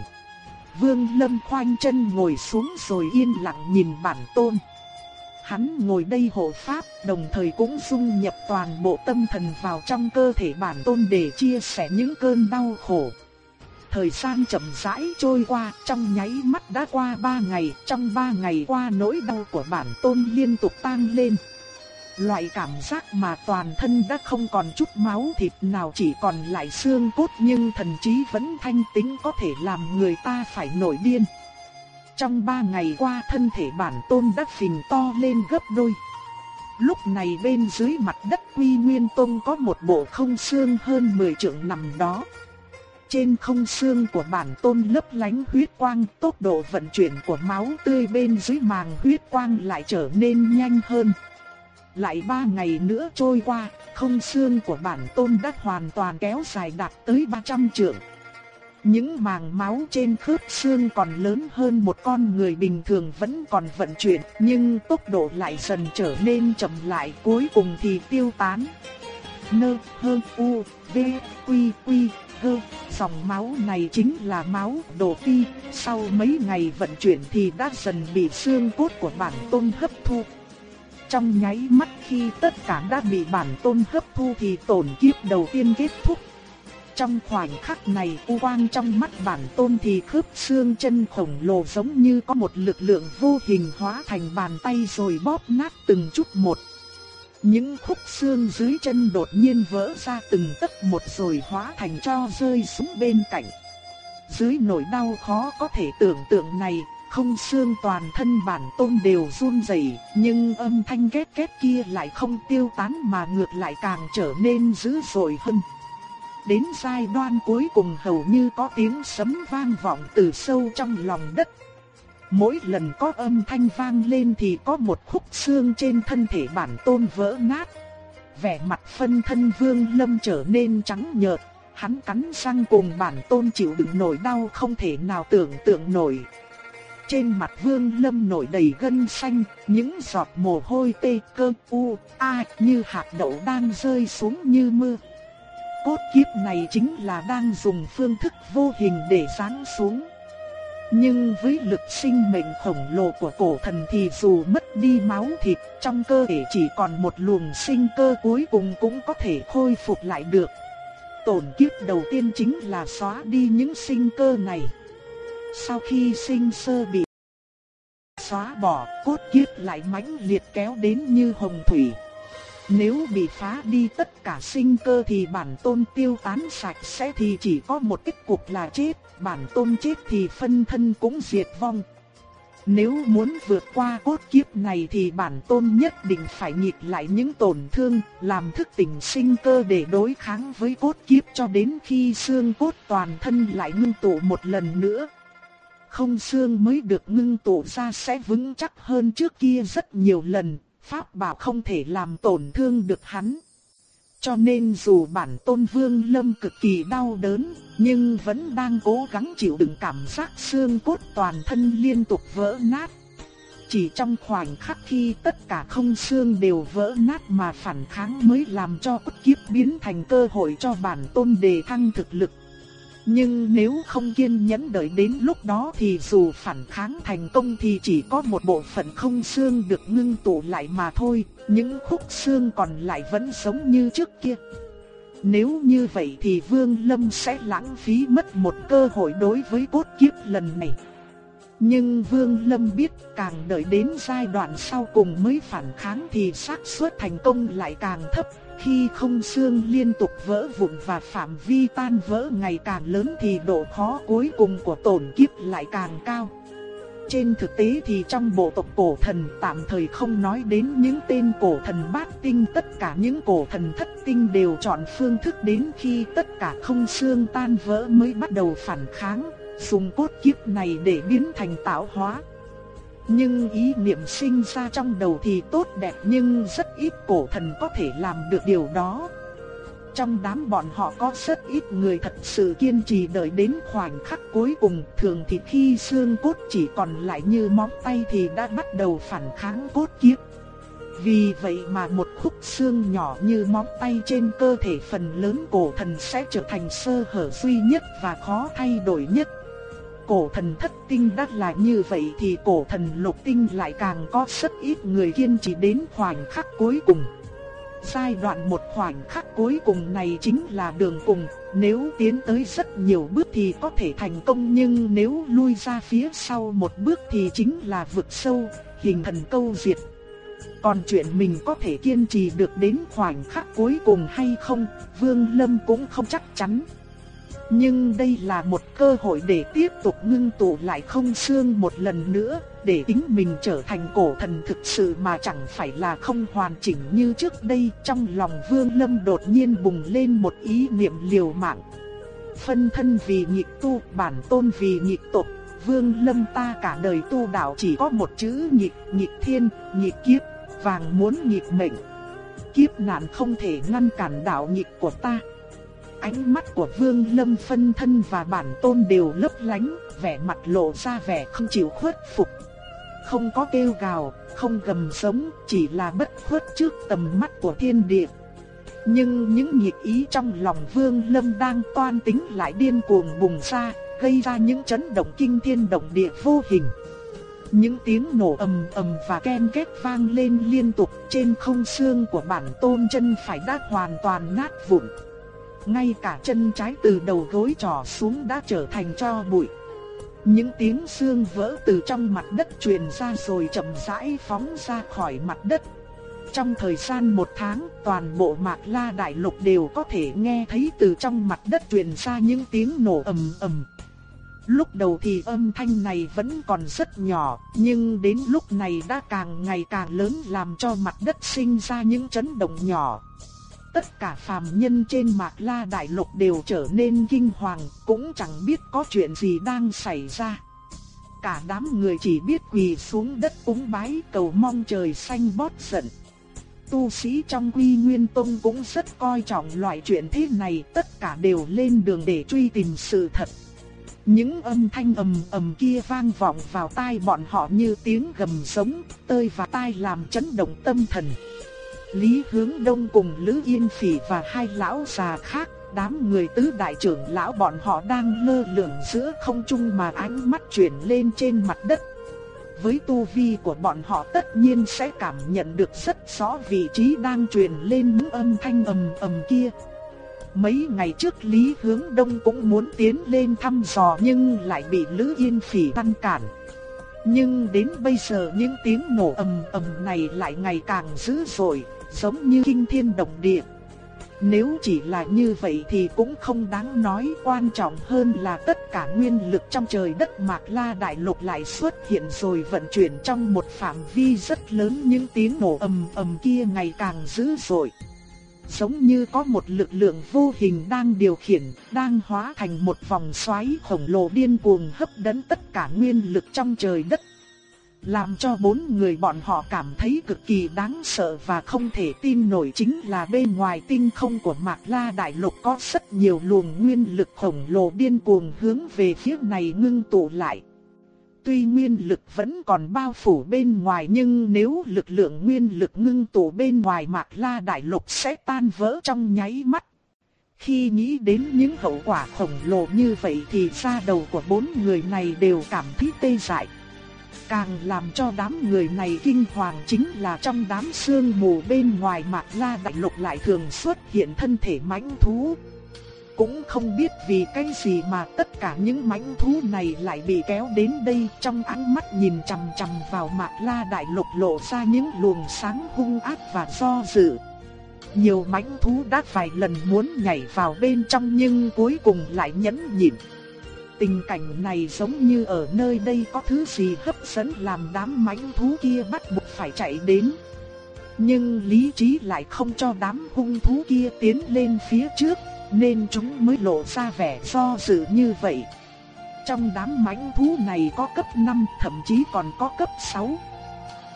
Vương Lâm khoanh chân ngồi xuống rồi yên lặng nhìn bản tôn. Hắn ngồi đây hộ pháp, đồng thời cũng dung nhập toàn bộ tâm thần vào trong cơ thể bản tôn để chia sẻ những cơn đau khổ. Thời gian chậm rãi trôi qua, trong nháy mắt đã qua ba ngày, trong ba ngày qua nỗi đau của bản tôn liên tục tăng lên. Loại cảm giác mà toàn thân đã không còn chút máu thịt nào chỉ còn lại xương cốt nhưng thần trí vẫn thanh tĩnh có thể làm người ta phải nổi điên. Trong ba ngày qua thân thể bản tôn đã phình to lên gấp đôi. Lúc này bên dưới mặt đất quy nguyên tôn có một bộ không xương hơn 10 trượng nằm đó. Trên không xương của bản tôn lấp lánh huyết quang, tốc độ vận chuyển của máu tươi bên dưới màng huyết quang lại trở nên nhanh hơn. Lại ba ngày nữa trôi qua, không xương của bản tôn đã hoàn toàn kéo dài đạt tới 300 trượng. Những màng máu trên khớp xương còn lớn hơn một con người bình thường vẫn còn vận chuyển, nhưng tốc độ lại dần trở nên chậm lại cuối cùng thì tiêu tán. Nơ, hơ, u, v, quy, quy, hơ, dòng máu này chính là máu đồ phi, sau mấy ngày vận chuyển thì đã dần bị xương cốt của bản tôn hấp thu. Trong nháy mắt khi tất cả đã bị bản tôn hấp thu thì tổn kiếp đầu tiên kết thúc. Trong khoảnh khắc này u quang trong mắt bản tôn thì khớp xương chân khổng lồ giống như có một lực lượng vô hình hóa thành bàn tay rồi bóp nát từng chút một. Những khúc xương dưới chân đột nhiên vỡ ra từng tấc một rồi hóa thành cho rơi xuống bên cạnh. Dưới nỗi đau khó có thể tưởng tượng này, không xương toàn thân bản tôn đều run rẩy, nhưng âm thanh két két kia lại không tiêu tán mà ngược lại càng trở nên dữ dội hơn. Đến giai đoạn cuối cùng hầu như có tiếng sấm vang vọng từ sâu trong lòng đất. Mỗi lần có âm thanh vang lên thì có một khúc xương trên thân thể bản tôn vỡ nát. Vẻ mặt phân thân vương lâm trở nên trắng nhợt, hắn cắn răng cùng bản tôn chịu đựng nổi đau không thể nào tưởng tượng nổi. Trên mặt vương lâm nổi đầy gân xanh, những giọt mồ hôi tê cơ u, a như hạt đậu đang rơi xuống như mưa. Cốt kiếp này chính là đang dùng phương thức vô hình để giáng xuống. Nhưng với lực sinh mệnh khổng lồ của cổ thần thì dù mất đi máu thịt, trong cơ thể chỉ còn một luồng sinh cơ cuối cùng cũng có thể khôi phục lại được. Tổn kiếp đầu tiên chính là xóa đi những sinh cơ này. Sau khi sinh sơ bị xóa bỏ, cốt kiếp lại mãnh liệt kéo đến như hồng thủy. Nếu bị phá đi tất cả sinh cơ thì bản tôn tiêu tán sạch sẽ thì chỉ có một kết cục là chết, bản tôn chết thì phân thân cũng diệt vong. Nếu muốn vượt qua cốt kiếp này thì bản tôn nhất định phải nhịp lại những tổn thương, làm thức tỉnh sinh cơ để đối kháng với cốt kiếp cho đến khi xương cốt toàn thân lại ngưng tụ một lần nữa. Không xương mới được ngưng tụ ra sẽ vững chắc hơn trước kia rất nhiều lần, pháp bảo không thể làm tổn thương được hắn. Cho nên dù bản tôn vương lâm cực kỳ đau đớn, nhưng vẫn đang cố gắng chịu đựng cảm giác xương cốt toàn thân liên tục vỡ nát. Chỉ trong khoảnh khắc khi tất cả không xương đều vỡ nát mà phản kháng mới làm cho bất kiếp biến thành cơ hội cho bản tôn đề thăng thực lực. Nhưng nếu không kiên nhẫn đợi đến lúc đó thì dù phản kháng thành công thì chỉ có một bộ phận không xương được ngưng tụ lại mà thôi, những khúc xương còn lại vẫn giống như trước kia. Nếu như vậy thì Vương Lâm sẽ lãng phí mất một cơ hội đối với cốt kiếp lần này. Nhưng Vương Lâm biết càng đợi đến giai đoạn sau cùng mới phản kháng thì xác suất thành công lại càng thấp, khi không xương liên tục vỡ vụn và phạm vi tan vỡ ngày càng lớn thì độ khó cuối cùng của tổn kiếp lại càng cao. Trên thực tế thì trong bộ tộc cổ thần tạm thời không nói đến những tên cổ thần bát tinh tất cả những cổ thần thất tinh đều chọn phương thức đến khi tất cả không xương tan vỡ mới bắt đầu phản kháng, dùng cốt kiếp này để biến thành tạo hóa. Nhưng ý niệm sinh ra trong đầu thì tốt đẹp nhưng rất ít cổ thần có thể làm được điều đó. Trong đám bọn họ có rất ít người thật sự kiên trì đợi đến khoảnh khắc cuối cùng, thường thì khi xương cốt chỉ còn lại như móng tay thì đã bắt đầu phản kháng cốt kiếp. Vì vậy mà một khúc xương nhỏ như móng tay trên cơ thể phần lớn cổ thần sẽ trở thành sơ hở duy nhất và khó thay đổi nhất cổ thần thất tinh đắt là như vậy thì cổ thần lục tinh lại càng có rất ít người kiên trì đến khoảnh khắc cuối cùng. Giai đoạn một khoảnh khắc cuối cùng này chính là đường cùng, nếu tiến tới rất nhiều bước thì có thể thành công nhưng nếu lui ra phía sau một bước thì chính là vực sâu, hình thần câu diệt. Còn chuyện mình có thể kiên trì được đến khoảnh khắc cuối cùng hay không, Vương Lâm cũng không chắc chắn. Nhưng đây là một cơ hội để tiếp tục ngưng tụ lại không xương một lần nữa, để tính mình trở thành cổ thần thực sự mà chẳng phải là không hoàn chỉnh như trước đây. Trong lòng Vương Lâm đột nhiên bùng lên một ý niệm liều mạng. Phân thân vì nhị tu, bản tôn vì nhị tộc, Vương Lâm ta cả đời tu đạo chỉ có một chữ nhị, nhị thiên, nhị kiếp, vàng muốn nhị mệnh. Kiếp nạn không thể ngăn cản đạo nhị của ta. Ánh mắt của Vương Lâm phân thân và bản tôn đều lấp lánh, vẻ mặt lộ ra vẻ không chịu khuất phục. Không có kêu gào, không gầm sống, chỉ là bất khuất trước tầm mắt của thiên địa. Nhưng những nhiệt ý trong lòng Vương Lâm đang toan tính lại điên cuồng bùng ra, gây ra những chấn động kinh thiên động địa vô hình. Những tiếng nổ ầm ầm và ken két vang lên liên tục trên không xương của bản tôn chân phải đã hoàn toàn nát vụn ngay cả chân trái từ đầu gối trò xuống đã trở thành cho bụi. Những tiếng xương vỡ từ trong mặt đất truyền ra rồi chậm rãi phóng ra khỏi mặt đất. Trong thời gian một tháng, toàn bộ Mạc La Đại Lục đều có thể nghe thấy từ trong mặt đất truyền ra những tiếng nổ ầm ầm. Lúc đầu thì âm thanh này vẫn còn rất nhỏ, nhưng đến lúc này đã càng ngày càng lớn làm cho mặt đất sinh ra những chấn động nhỏ. Tất cả phàm nhân trên Mạc La Đại Lục đều trở nên kinh hoàng, cũng chẳng biết có chuyện gì đang xảy ra. Cả đám người chỉ biết quỳ xuống đất cúng bái cầu mong trời xanh bót giận. Tu sĩ trong Quy Nguyên Tông cũng rất coi trọng loại chuyện thế này, tất cả đều lên đường để truy tìm sự thật. Những âm thanh ầm ầm kia vang vọng vào tai bọn họ như tiếng gầm sống, tơi và tai làm chấn động tâm thần. Lý Hướng Đông cùng Lữ Yên Phỉ và hai lão già khác, đám người tứ đại trưởng lão bọn họ đang lơ lửng giữa không trung mà ánh mắt chuyển lên trên mặt đất. Với tu vi của bọn họ tất nhiên sẽ cảm nhận được rất rõ vị trí đang truyền lên những âm thanh ầm ầm kia. Mấy ngày trước Lý Hướng Đông cũng muốn tiến lên thăm dò nhưng lại bị Lữ Yên Phỉ ngăn cản. Nhưng đến bây giờ những tiếng nổ ầm ầm này lại ngày càng dữ dội, giống như kinh thiên động địa. Nếu chỉ là như vậy thì cũng không đáng nói, quan trọng hơn là tất cả nguyên lực trong trời đất Mạc La Đại Lục lại xuất hiện rồi vận chuyển trong một phạm vi rất lớn những tiếng nổ ầm ầm kia ngày càng dữ dội. Giống như có một lực lượng vô hình đang điều khiển, đang hóa thành một vòng xoáy khổng lồ điên cuồng hấp dẫn tất cả nguyên lực trong trời đất. Làm cho bốn người bọn họ cảm thấy cực kỳ đáng sợ và không thể tin nổi chính là bên ngoài tinh không của Mạc La Đại Lục có rất nhiều luồng nguyên lực khổng lồ điên cuồng hướng về phía này ngưng tụ lại. Tuy nguyên lực vẫn còn bao phủ bên ngoài nhưng nếu lực lượng nguyên lực ngưng tụ bên ngoài Mạc La Đại Lục sẽ tan vỡ trong nháy mắt. Khi nghĩ đến những hậu quả khổng lồ như vậy thì da đầu của bốn người này đều cảm thấy tê dại. Càng làm cho đám người này kinh hoàng chính là trong đám sương mù bên ngoài Mạc La Đại Lục lại thường xuất hiện thân thể mãnh thú. Cũng không biết vì cái gì mà tất cả những mãnh thú này lại bị kéo đến đây trong ánh mắt nhìn chằm chằm vào Mạc La Đại Lục lộ ra những luồng sáng hung ác và do dự. Nhiều mãnh thú đã vài lần muốn nhảy vào bên trong nhưng cuối cùng lại nhẫn nhịn. Tình cảnh này giống như ở nơi đây có thứ gì hấp dẫn làm đám mãnh thú kia bắt buộc phải chạy đến. Nhưng lý trí lại không cho đám hung thú kia tiến lên phía trước, nên chúng mới lộ ra vẻ do dự như vậy. Trong đám mãnh thú này có cấp 5, thậm chí còn có cấp 6.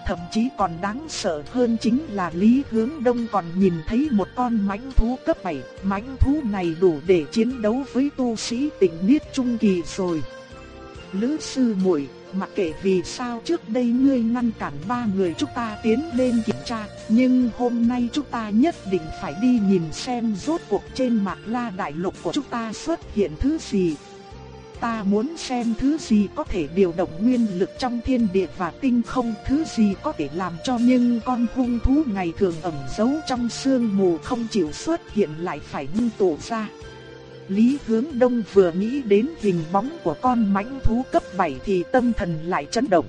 Thậm chí còn đáng sợ hơn chính là Lý Hướng Đông còn nhìn thấy một con mãnh thú cấp 7, mãnh thú này đủ để chiến đấu với tu sĩ tỉnh Niết Trung Kỳ rồi. Lữ sư muội mặc kệ vì sao trước đây ngươi ngăn cản ba người chúng ta tiến lên kiểm tra, nhưng hôm nay chúng ta nhất định phải đi nhìn xem rốt cuộc trên mạc la đại lục của chúng ta xuất hiện thứ gì. Ta muốn xem thứ gì có thể điều động nguyên lực trong thiên địa và tinh không, thứ gì có thể làm cho những con hung thú ngày thường ẩn giấu trong sương mù không chịu xuất hiện lại phải ngưng tụ ra. Lý Hướng Đông vừa nghĩ đến hình bóng của con mãnh thú cấp 7 thì tâm thần lại chấn động.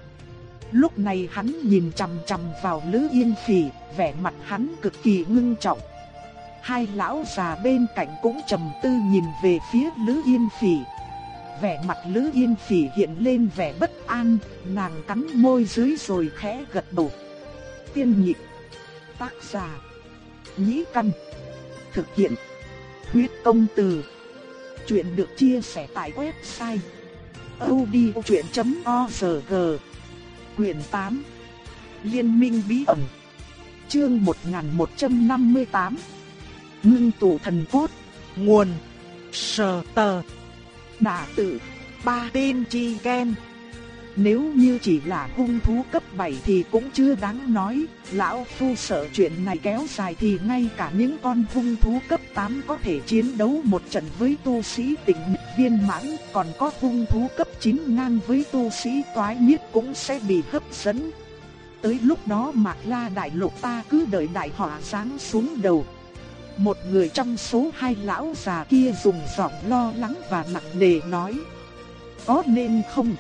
Lúc này hắn nhìn chằm chằm vào Lữ Yên Phỉ, vẻ mặt hắn cực kỳ ngưng trọng. Hai lão già bên cạnh cũng trầm tư nhìn về phía Lữ Yên Phỉ. Vẻ mặt Lữ Yên Phỉ hiện lên vẻ bất an, nàng cắn môi dưới rồi khẽ gật đầu. Tiên nhị tác giả, nhĩ căn, thực hiện, huyết công từ. Chuyện được chia sẻ tại website odchuyện.org Quyền 8 Liên minh bí ẩn Chương 1158 Ngưng tụ thần cốt Nguồn Sờ tờ Đả tử Ba tên chi ken nếu như chỉ là hung thú cấp 7 thì cũng chưa đáng nói, lão phu sợ chuyện này kéo dài thì ngay cả những con hung thú cấp 8 có thể chiến đấu một trận với tu sĩ tỉnh viên mãn, còn có hung thú cấp 9 ngang với tu sĩ toái miết cũng sẽ bị hấp dẫn. Tới lúc đó Mạc La Đại Lục ta cứ đợi đại họa sáng xuống đầu. Một người trong số hai lão già kia dùng giọng lo lắng và nặng nề nói. Có nên không?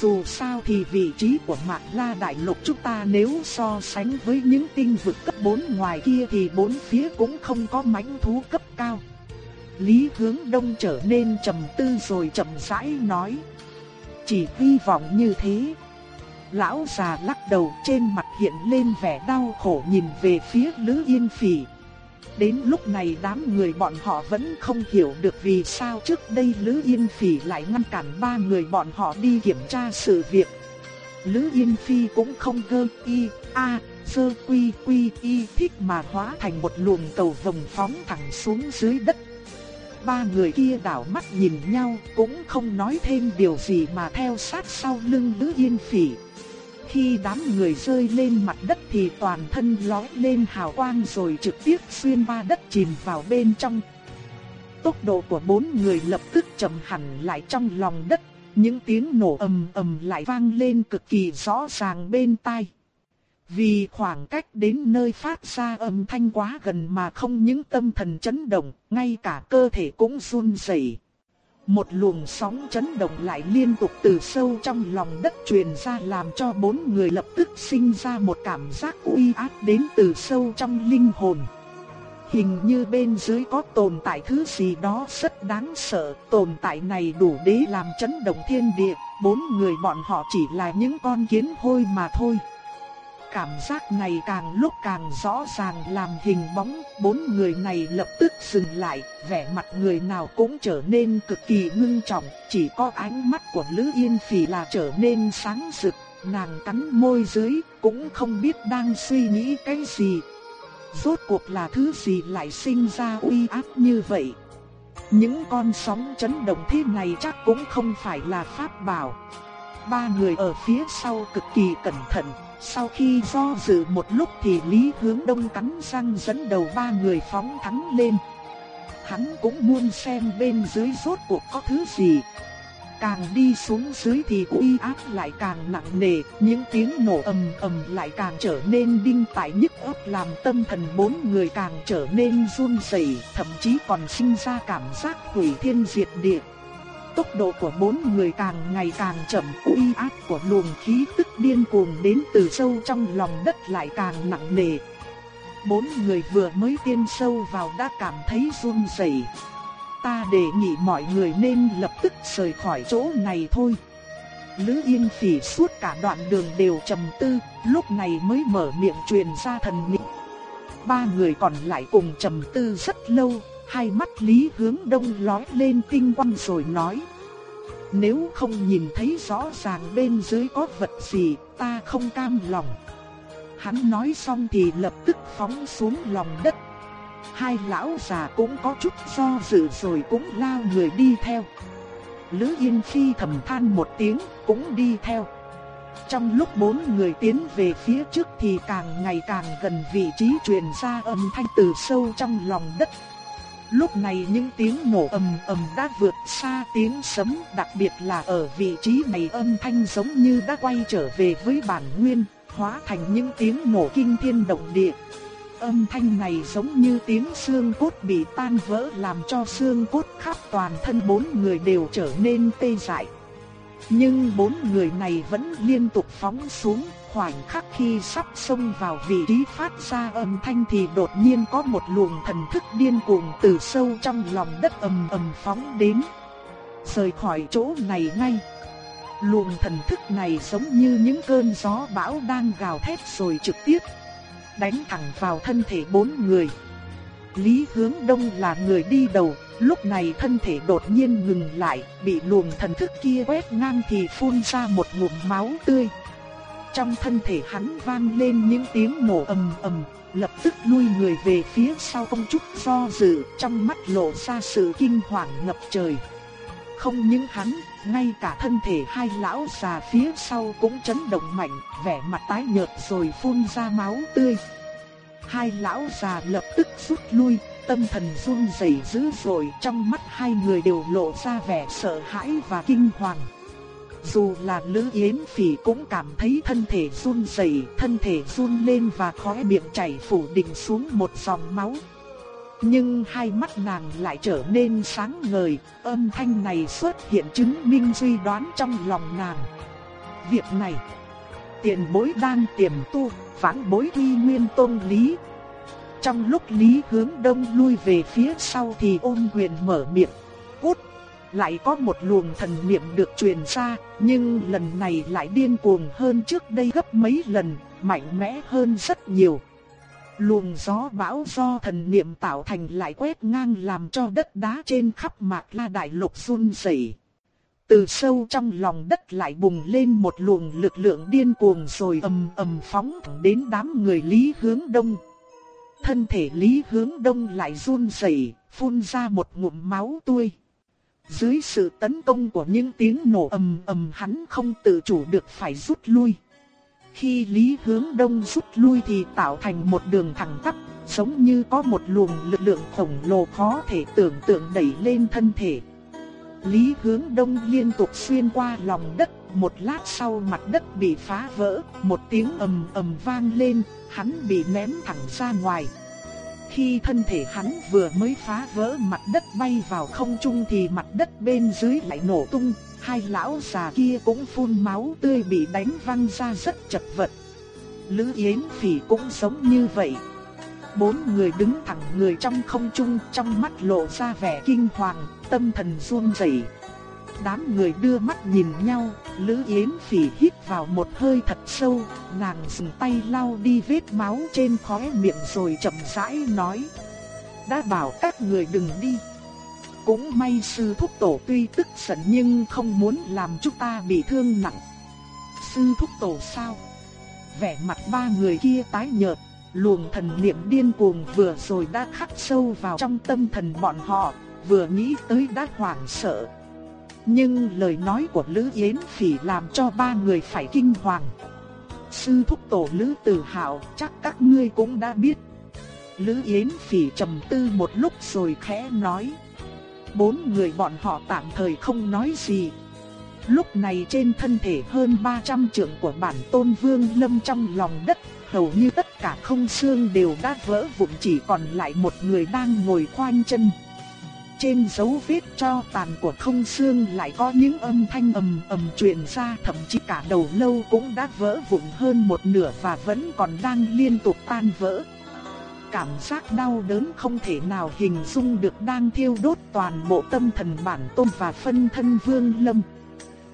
Dù sao thì vị trí của Mạc La Đại Lục chúng ta nếu so sánh với những tinh vực cấp 4 ngoài kia thì bốn phía cũng không có mãnh thú cấp cao. Lý Hướng Đông trở nên trầm tư rồi chậm rãi nói. Chỉ hy vọng như thế. Lão già lắc đầu trên mặt hiện lên vẻ đau khổ nhìn về phía Lữ Yên Phỉ. Đến lúc này đám người bọn họ vẫn không hiểu được vì sao trước đây Lữ Yên Phỉ lại ngăn cản ba người bọn họ đi kiểm tra sự việc. Lữ Yên Phi cũng không gơ y, a, sơ quy quy y thích mà hóa thành một luồng cầu vồng phóng thẳng xuống dưới đất. Ba người kia đảo mắt nhìn nhau cũng không nói thêm điều gì mà theo sát sau lưng Lữ Yên Phỉ. Khi đám người rơi lên mặt đất thì toàn thân lói lên hào quang rồi trực tiếp xuyên qua đất chìm vào bên trong. Tốc độ của bốn người lập tức chậm hẳn lại trong lòng đất, những tiếng nổ ầm ầm lại vang lên cực kỳ rõ ràng bên tai. Vì khoảng cách đến nơi phát ra âm thanh quá gần mà không những tâm thần chấn động, ngay cả cơ thể cũng run rẩy. Một luồng sóng chấn động lại liên tục từ sâu trong lòng đất truyền ra làm cho bốn người lập tức sinh ra một cảm giác uy áp đến từ sâu trong linh hồn. Hình như bên dưới có tồn tại thứ gì đó rất đáng sợ, tồn tại này đủ để làm chấn động thiên địa, bốn người bọn họ chỉ là những con kiến hôi mà thôi. Cảm giác này càng lúc càng rõ ràng làm hình bóng, bốn người này lập tức dừng lại, vẻ mặt người nào cũng trở nên cực kỳ ngưng trọng, chỉ có ánh mắt của Lữ Yên Phỉ là trở nên sáng rực, nàng cắn môi dưới, cũng không biết đang suy nghĩ cái gì. Rốt cuộc là thứ gì lại sinh ra uy áp như vậy? Những con sóng chấn động thế này chắc cũng không phải là pháp bảo. Ba người ở phía sau cực kỳ cẩn thận, sau khi do dự một lúc thì Lý Hướng Đông cắn răng dẫn đầu ba người phóng thắng lên. Hắn cũng muốn xem bên dưới rốt cuộc có thứ gì. Càng đi xuống dưới thì uy áp lại càng nặng nề, những tiếng nổ ầm ầm lại càng trở nên đinh tại nhức óc làm tâm thần bốn người càng trở nên run rẩy, thậm chí còn sinh ra cảm giác hủy thiên diệt địa. Tốc độ của bốn người càng ngày càng chậm, uy áp của luồng khí tức điên cuồng đến từ sâu trong lòng đất lại càng nặng nề. Bốn người vừa mới tiên sâu vào đã cảm thấy run rẩy. Ta đề nghị mọi người nên lập tức rời khỏi chỗ này thôi. Lữ Yên Phỉ suốt cả đoạn đường đều trầm tư, lúc này mới mở miệng truyền ra thần niệm. Ba người còn lại cùng trầm tư rất lâu, hai mắt Lý Hướng Đông lóe lên tinh quang rồi nói. Nếu không nhìn thấy rõ ràng bên dưới có vật gì, ta không cam lòng. Hắn nói xong thì lập tức phóng xuống lòng đất. Hai lão già cũng có chút do dự rồi cũng lao người đi theo. Lữ Yên Phi thầm than một tiếng, cũng đi theo. Trong lúc bốn người tiến về phía trước thì càng ngày càng gần vị trí truyền ra âm thanh từ sâu trong lòng đất. Lúc này những tiếng nổ ầm ầm đã vượt xa tiếng sấm, đặc biệt là ở vị trí này âm thanh giống như đã quay trở về với bản nguyên, hóa thành những tiếng nổ kinh thiên động địa. Âm thanh này giống như tiếng xương cốt bị tan vỡ làm cho xương cốt khắp toàn thân bốn người đều trở nên tê dại. Nhưng bốn người này vẫn liên tục phóng xuống, khoảnh khắc khi sắp xông vào vị trí phát ra âm thanh thì đột nhiên có một luồng thần thức điên cuồng từ sâu trong lòng đất ầm ầm phóng đến. Rời khỏi chỗ này ngay. Luồng thần thức này giống như những cơn gió bão đang gào thét rồi trực tiếp đánh thẳng vào thân thể bốn người. Lý Hướng Đông là người đi đầu, lúc này thân thể đột nhiên ngừng lại, bị luồng thần thức kia quét ngang thì phun ra một ngụm máu tươi. Trong thân thể hắn vang lên những tiếng nổ ầm ầm, lập tức lui người về phía sau không chút do dự, trong mắt lộ ra sự kinh hoàng ngập trời. Không những hắn, ngay cả thân thể hai lão già phía sau cũng chấn động mạnh, vẻ mặt tái nhợt rồi phun ra máu tươi. Hai lão già lập tức rút lui, tâm thần run rẩy dữ dội, trong mắt hai người đều lộ ra vẻ sợ hãi và kinh hoàng. Dù là Lữ Yến Phỉ cũng cảm thấy thân thể run rẩy, thân thể run lên và khóe miệng chảy phủ định xuống một dòng máu. nhưng hai mắt nàng lại trở nên sáng ngời, âm thanh này xuất hiện chứng minh suy đoán trong lòng nàng. Việc này, tiền bối đang tiềm tu, phản bối uy nguyên tôn lý. Trong lúc Lý hướng đông lui về phía sau thì ôn quyền mở miệng, cút. Lại có một luồng thần niệm được truyền ra, nhưng lần này lại điên cuồng hơn trước đây gấp mấy lần, mạnh mẽ hơn rất nhiều. Luồng gió bão do thần niệm tạo thành lại quét ngang làm cho đất đá trên khắp mạc la đại lục run rẩy. Từ sâu trong lòng đất lại bùng lên một luồng lực lượng điên cuồng rồi ầm ầm phóng đến đám người Lý Hướng Đông. Thân thể Lý Hướng Đông lại run rẩy, phun ra một ngụm máu tươi. Dưới sự tấn công của những tiếng nổ ầm ầm hắn không tự chủ được phải rút lui. Khi Lý Hướng Đông rút lui thì tạo thành một đường thẳng tắp, giống như có một luồng lực lượng khổng lồ khó thể tưởng tượng đẩy lên thân thể. Lý Hướng Đông liên tục xuyên qua lòng đất, một lát sau mặt đất bị phá vỡ, một tiếng ầm ầm vang lên, hắn bị ném thẳng ra ngoài. Khi thân thể hắn vừa mới phá vỡ mặt đất bay vào không trung thì mặt đất bên dưới lại nổ tung, hai lão già kia cũng phun máu tươi bị đánh văng ra rất chật vật. Lữ Yến Phỉ cũng giống như vậy. Bốn người đứng thẳng người trong không trung, trong mắt lộ ra vẻ kinh hoàng, tâm thần run rẩy. Đám người đưa mắt nhìn nhau, Lữ Yến Phỉ hít vào một hơi thật sâu, nàng dùng tay lau đi vết máu trên khóe miệng rồi chậm rãi nói: "Đã bảo các người đừng đi." Cũng may sư thúc tổ tuy tức giận nhưng không muốn làm chúng ta bị thương nặng. Sư thúc tổ sao? Vẻ mặt ba người kia tái nhợt, luồng thần niệm điên cuồng vừa rồi đã khắc sâu vào trong tâm thần bọn họ, vừa nghĩ tới đã hoảng sợ. Nhưng lời nói của Lữ Yến Phỉ làm cho ba người phải kinh hoàng. Sư thúc tổ Lữ Tử Hạo chắc các ngươi cũng đã biết. Lữ Yến Phỉ trầm tư một lúc rồi khẽ nói. Bốn người bọn họ tạm thời không nói gì. Lúc này trên thân thể hơn 300 trượng của bản tôn vương lâm trong lòng đất, hầu như tất cả không xương đều đã vỡ vụn chỉ còn lại một người đang ngồi khoanh chân. Trên dấu vết cho tàn của không xương lại có những âm thanh ầm ầm truyền ra thậm chí cả đầu lâu cũng đã vỡ vụn hơn một nửa và vẫn còn đang liên tục tan vỡ cảm giác đau đớn không thể nào hình dung được đang thiêu đốt toàn bộ tâm thần bản tôn và phân thân vương lâm.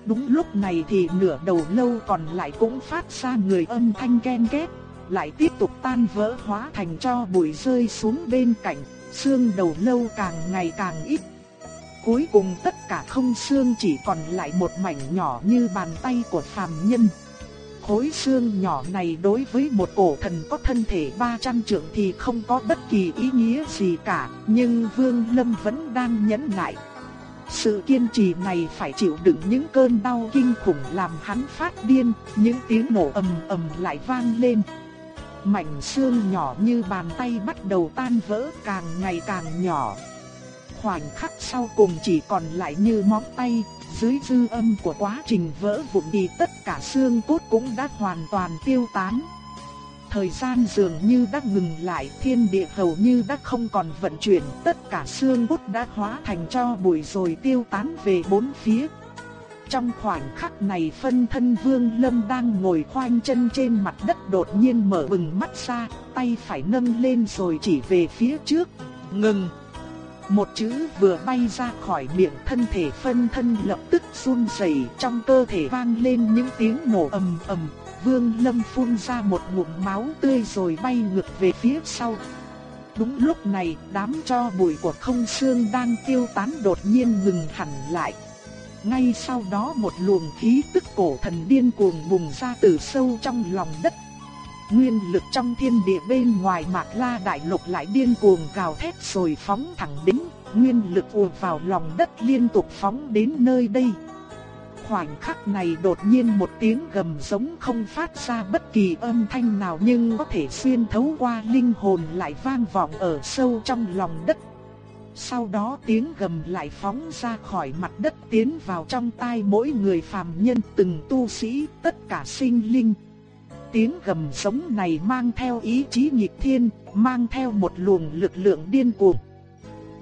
Đúng lúc này thì nửa đầu lâu còn lại cũng phát ra người âm thanh ghen ghét, lại tiếp tục tan vỡ hóa thành cho bụi rơi xuống bên cạnh, xương đầu lâu càng ngày càng ít. Cuối cùng tất cả không xương chỉ còn lại một mảnh nhỏ như bàn tay của phàm nhân khối xương nhỏ này đối với một cổ thần có thân thể 300 trượng thì không có bất kỳ ý nghĩa gì cả, nhưng Vương Lâm vẫn đang nhẫn nại. Sự kiên trì này phải chịu đựng những cơn đau kinh khủng làm hắn phát điên, những tiếng nổ ầm ầm lại vang lên. Mảnh xương nhỏ như bàn tay bắt đầu tan vỡ càng ngày càng nhỏ. Khoảnh khắc sau cùng chỉ còn lại như móng tay, dưới dư âm của quá trình vỡ vụn thì tất cả xương cốt cũng đã hoàn toàn tiêu tán. Thời gian dường như đã ngừng lại, thiên địa hầu như đã không còn vận chuyển, tất cả xương cốt đã hóa thành cho bụi rồi tiêu tán về bốn phía. Trong khoảnh khắc này phân thân Vương Lâm đang ngồi khoanh chân trên mặt đất đột nhiên mở bừng mắt ra, tay phải nâng lên rồi chỉ về phía trước. Ngừng! Một chữ vừa bay ra khỏi miệng thân thể phân thân lập tức run rẩy trong cơ thể vang lên những tiếng nổ ầm ầm. Vương Lâm phun ra một ngụm máu tươi rồi bay ngược về phía sau. Đúng lúc này, đám cho bụi của không xương đang tiêu tán đột nhiên ngừng hẳn lại. Ngay sau đó một luồng khí tức cổ thần điên cuồng bùng ra từ sâu trong lòng đất. Nguyên lực trong thiên địa bên ngoài Mạc La Đại Lục lại điên cuồng gào thét rồi phóng thẳng đến, nguyên lực ùa vào lòng đất liên tục phóng đến nơi đây. Khoảnh khắc này đột nhiên một tiếng gầm giống không phát ra bất kỳ âm thanh nào nhưng có thể xuyên thấu qua linh hồn lại vang vọng ở sâu trong lòng đất. Sau đó tiếng gầm lại phóng ra khỏi mặt đất tiến vào trong tai mỗi người phàm nhân từng tu sĩ, tất cả sinh linh. Tiếng gầm sống này mang theo ý chí nghịch thiên, mang theo một luồng lực lượng điên cuồng.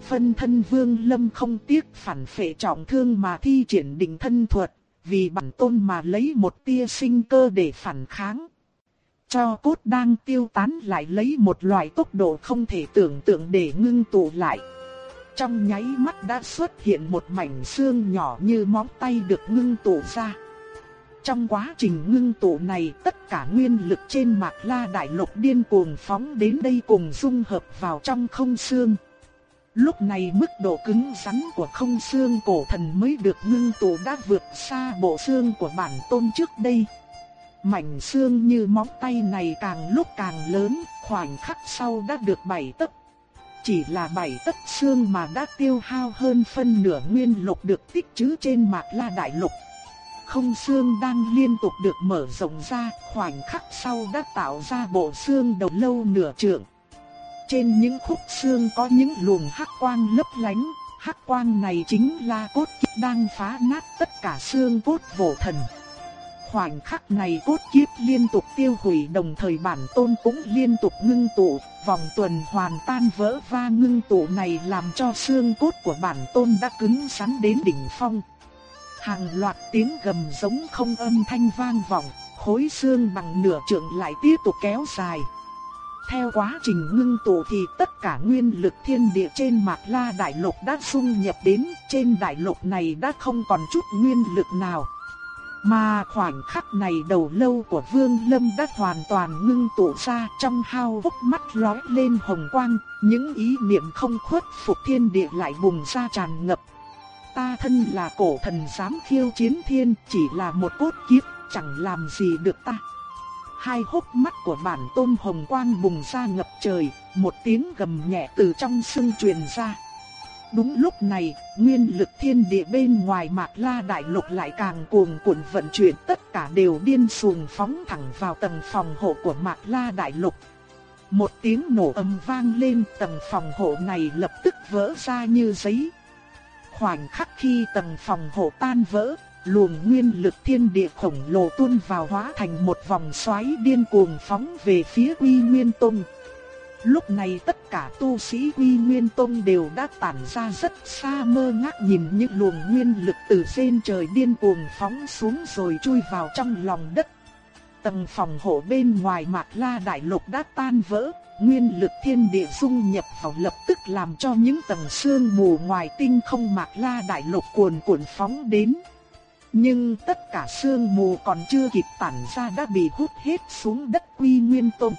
Phân thân Vương Lâm không tiếc phản phệ trọng thương mà thi triển định thân thuật, vì bản tôn mà lấy một tia sinh cơ để phản kháng. Cho cốt đang tiêu tán lại lấy một loại tốc độ không thể tưởng tượng để ngưng tụ lại. Trong nháy mắt đã xuất hiện một mảnh xương nhỏ như móng tay được ngưng tụ ra. Trong quá trình ngưng tụ này tất cả nguyên lực trên mạc la đại lục điên cuồng phóng đến đây cùng dung hợp vào trong không xương. Lúc này mức độ cứng rắn của không xương cổ thần mới được ngưng tụ đã vượt xa bộ xương của bản tôn trước đây. Mảnh xương như móng tay này càng lúc càng lớn, khoảnh khắc sau đã được bảy tấc. Chỉ là bảy tấc xương mà đã tiêu hao hơn phân nửa nguyên lục được tích trữ trên mạc la đại lục. Không xương đang liên tục được mở rộng ra, khoảnh khắc sau đã tạo ra bộ xương đầu lâu nửa trượng. Trên những khúc xương có những luồng hắc quang lấp lánh, hắc quang này chính là cốt kiếp đang phá nát tất cả xương cốt vô thần. Khoảnh khắc này cốt kiếp liên tục tiêu hủy đồng thời bản tôn cũng liên tục ngưng tụ, vòng tuần hoàn tan vỡ và ngưng tụ này làm cho xương cốt của bản tôn đã cứng rắn đến đỉnh phong. Hàng loạt tiếng gầm giống không âm thanh vang vọng, khối xương bằng nửa trượng lại tiếp tục kéo dài. Theo quá trình ngưng tụ thì tất cả nguyên lực thiên địa trên Mạc La Đại Lục đã xung nhập đến, trên đại lục này đã không còn chút nguyên lực nào. Mà khoảnh khắc này đầu lâu của Vương Lâm đã hoàn toàn ngưng tụ ra trong hao hốc mắt lóe lên hồng quang, những ý niệm không khuất phục thiên địa lại bùng ra tràn ngập. Ta thân là cổ thần dám khiêu chiến thiên, chỉ là một cốt kiếp, chẳng làm gì được ta. Hai hốc mắt của bản tôn hồng quang bùng ra ngập trời, một tiếng gầm nhẹ từ trong xương truyền ra. Đúng lúc này, nguyên lực thiên địa bên ngoài Mạc La Đại Lục lại càng cuồng cuộn vận chuyển tất cả đều điên xuồng phóng thẳng vào tầng phòng hộ của Mạc La Đại Lục. Một tiếng nổ ầm vang lên tầng phòng hộ này lập tức vỡ ra như giấy. Khoảnh khắc khi tầng phòng hộ tan vỡ, luồng nguyên lực thiên địa khổng lồ tuôn vào hóa thành một vòng xoáy điên cuồng phóng về phía Quy Nguyên Tông. Lúc này tất cả tu sĩ Quy Nguyên Tông đều đã tản ra rất xa mơ ngác nhìn những luồng nguyên lực từ trên trời điên cuồng phóng xuống rồi chui vào trong lòng đất. Tầng phòng hộ bên ngoài Mạc La Đại Lục đã tan vỡ, nguyên lực thiên địa dung nhập vào lập tức làm cho những tầng sương mù ngoài tinh không Mạc La Đại Lục cuồn cuộn phóng đến. Nhưng tất cả sương mù còn chưa kịp tản ra đã bị hút hết xuống đất Quy Nguyên Tông.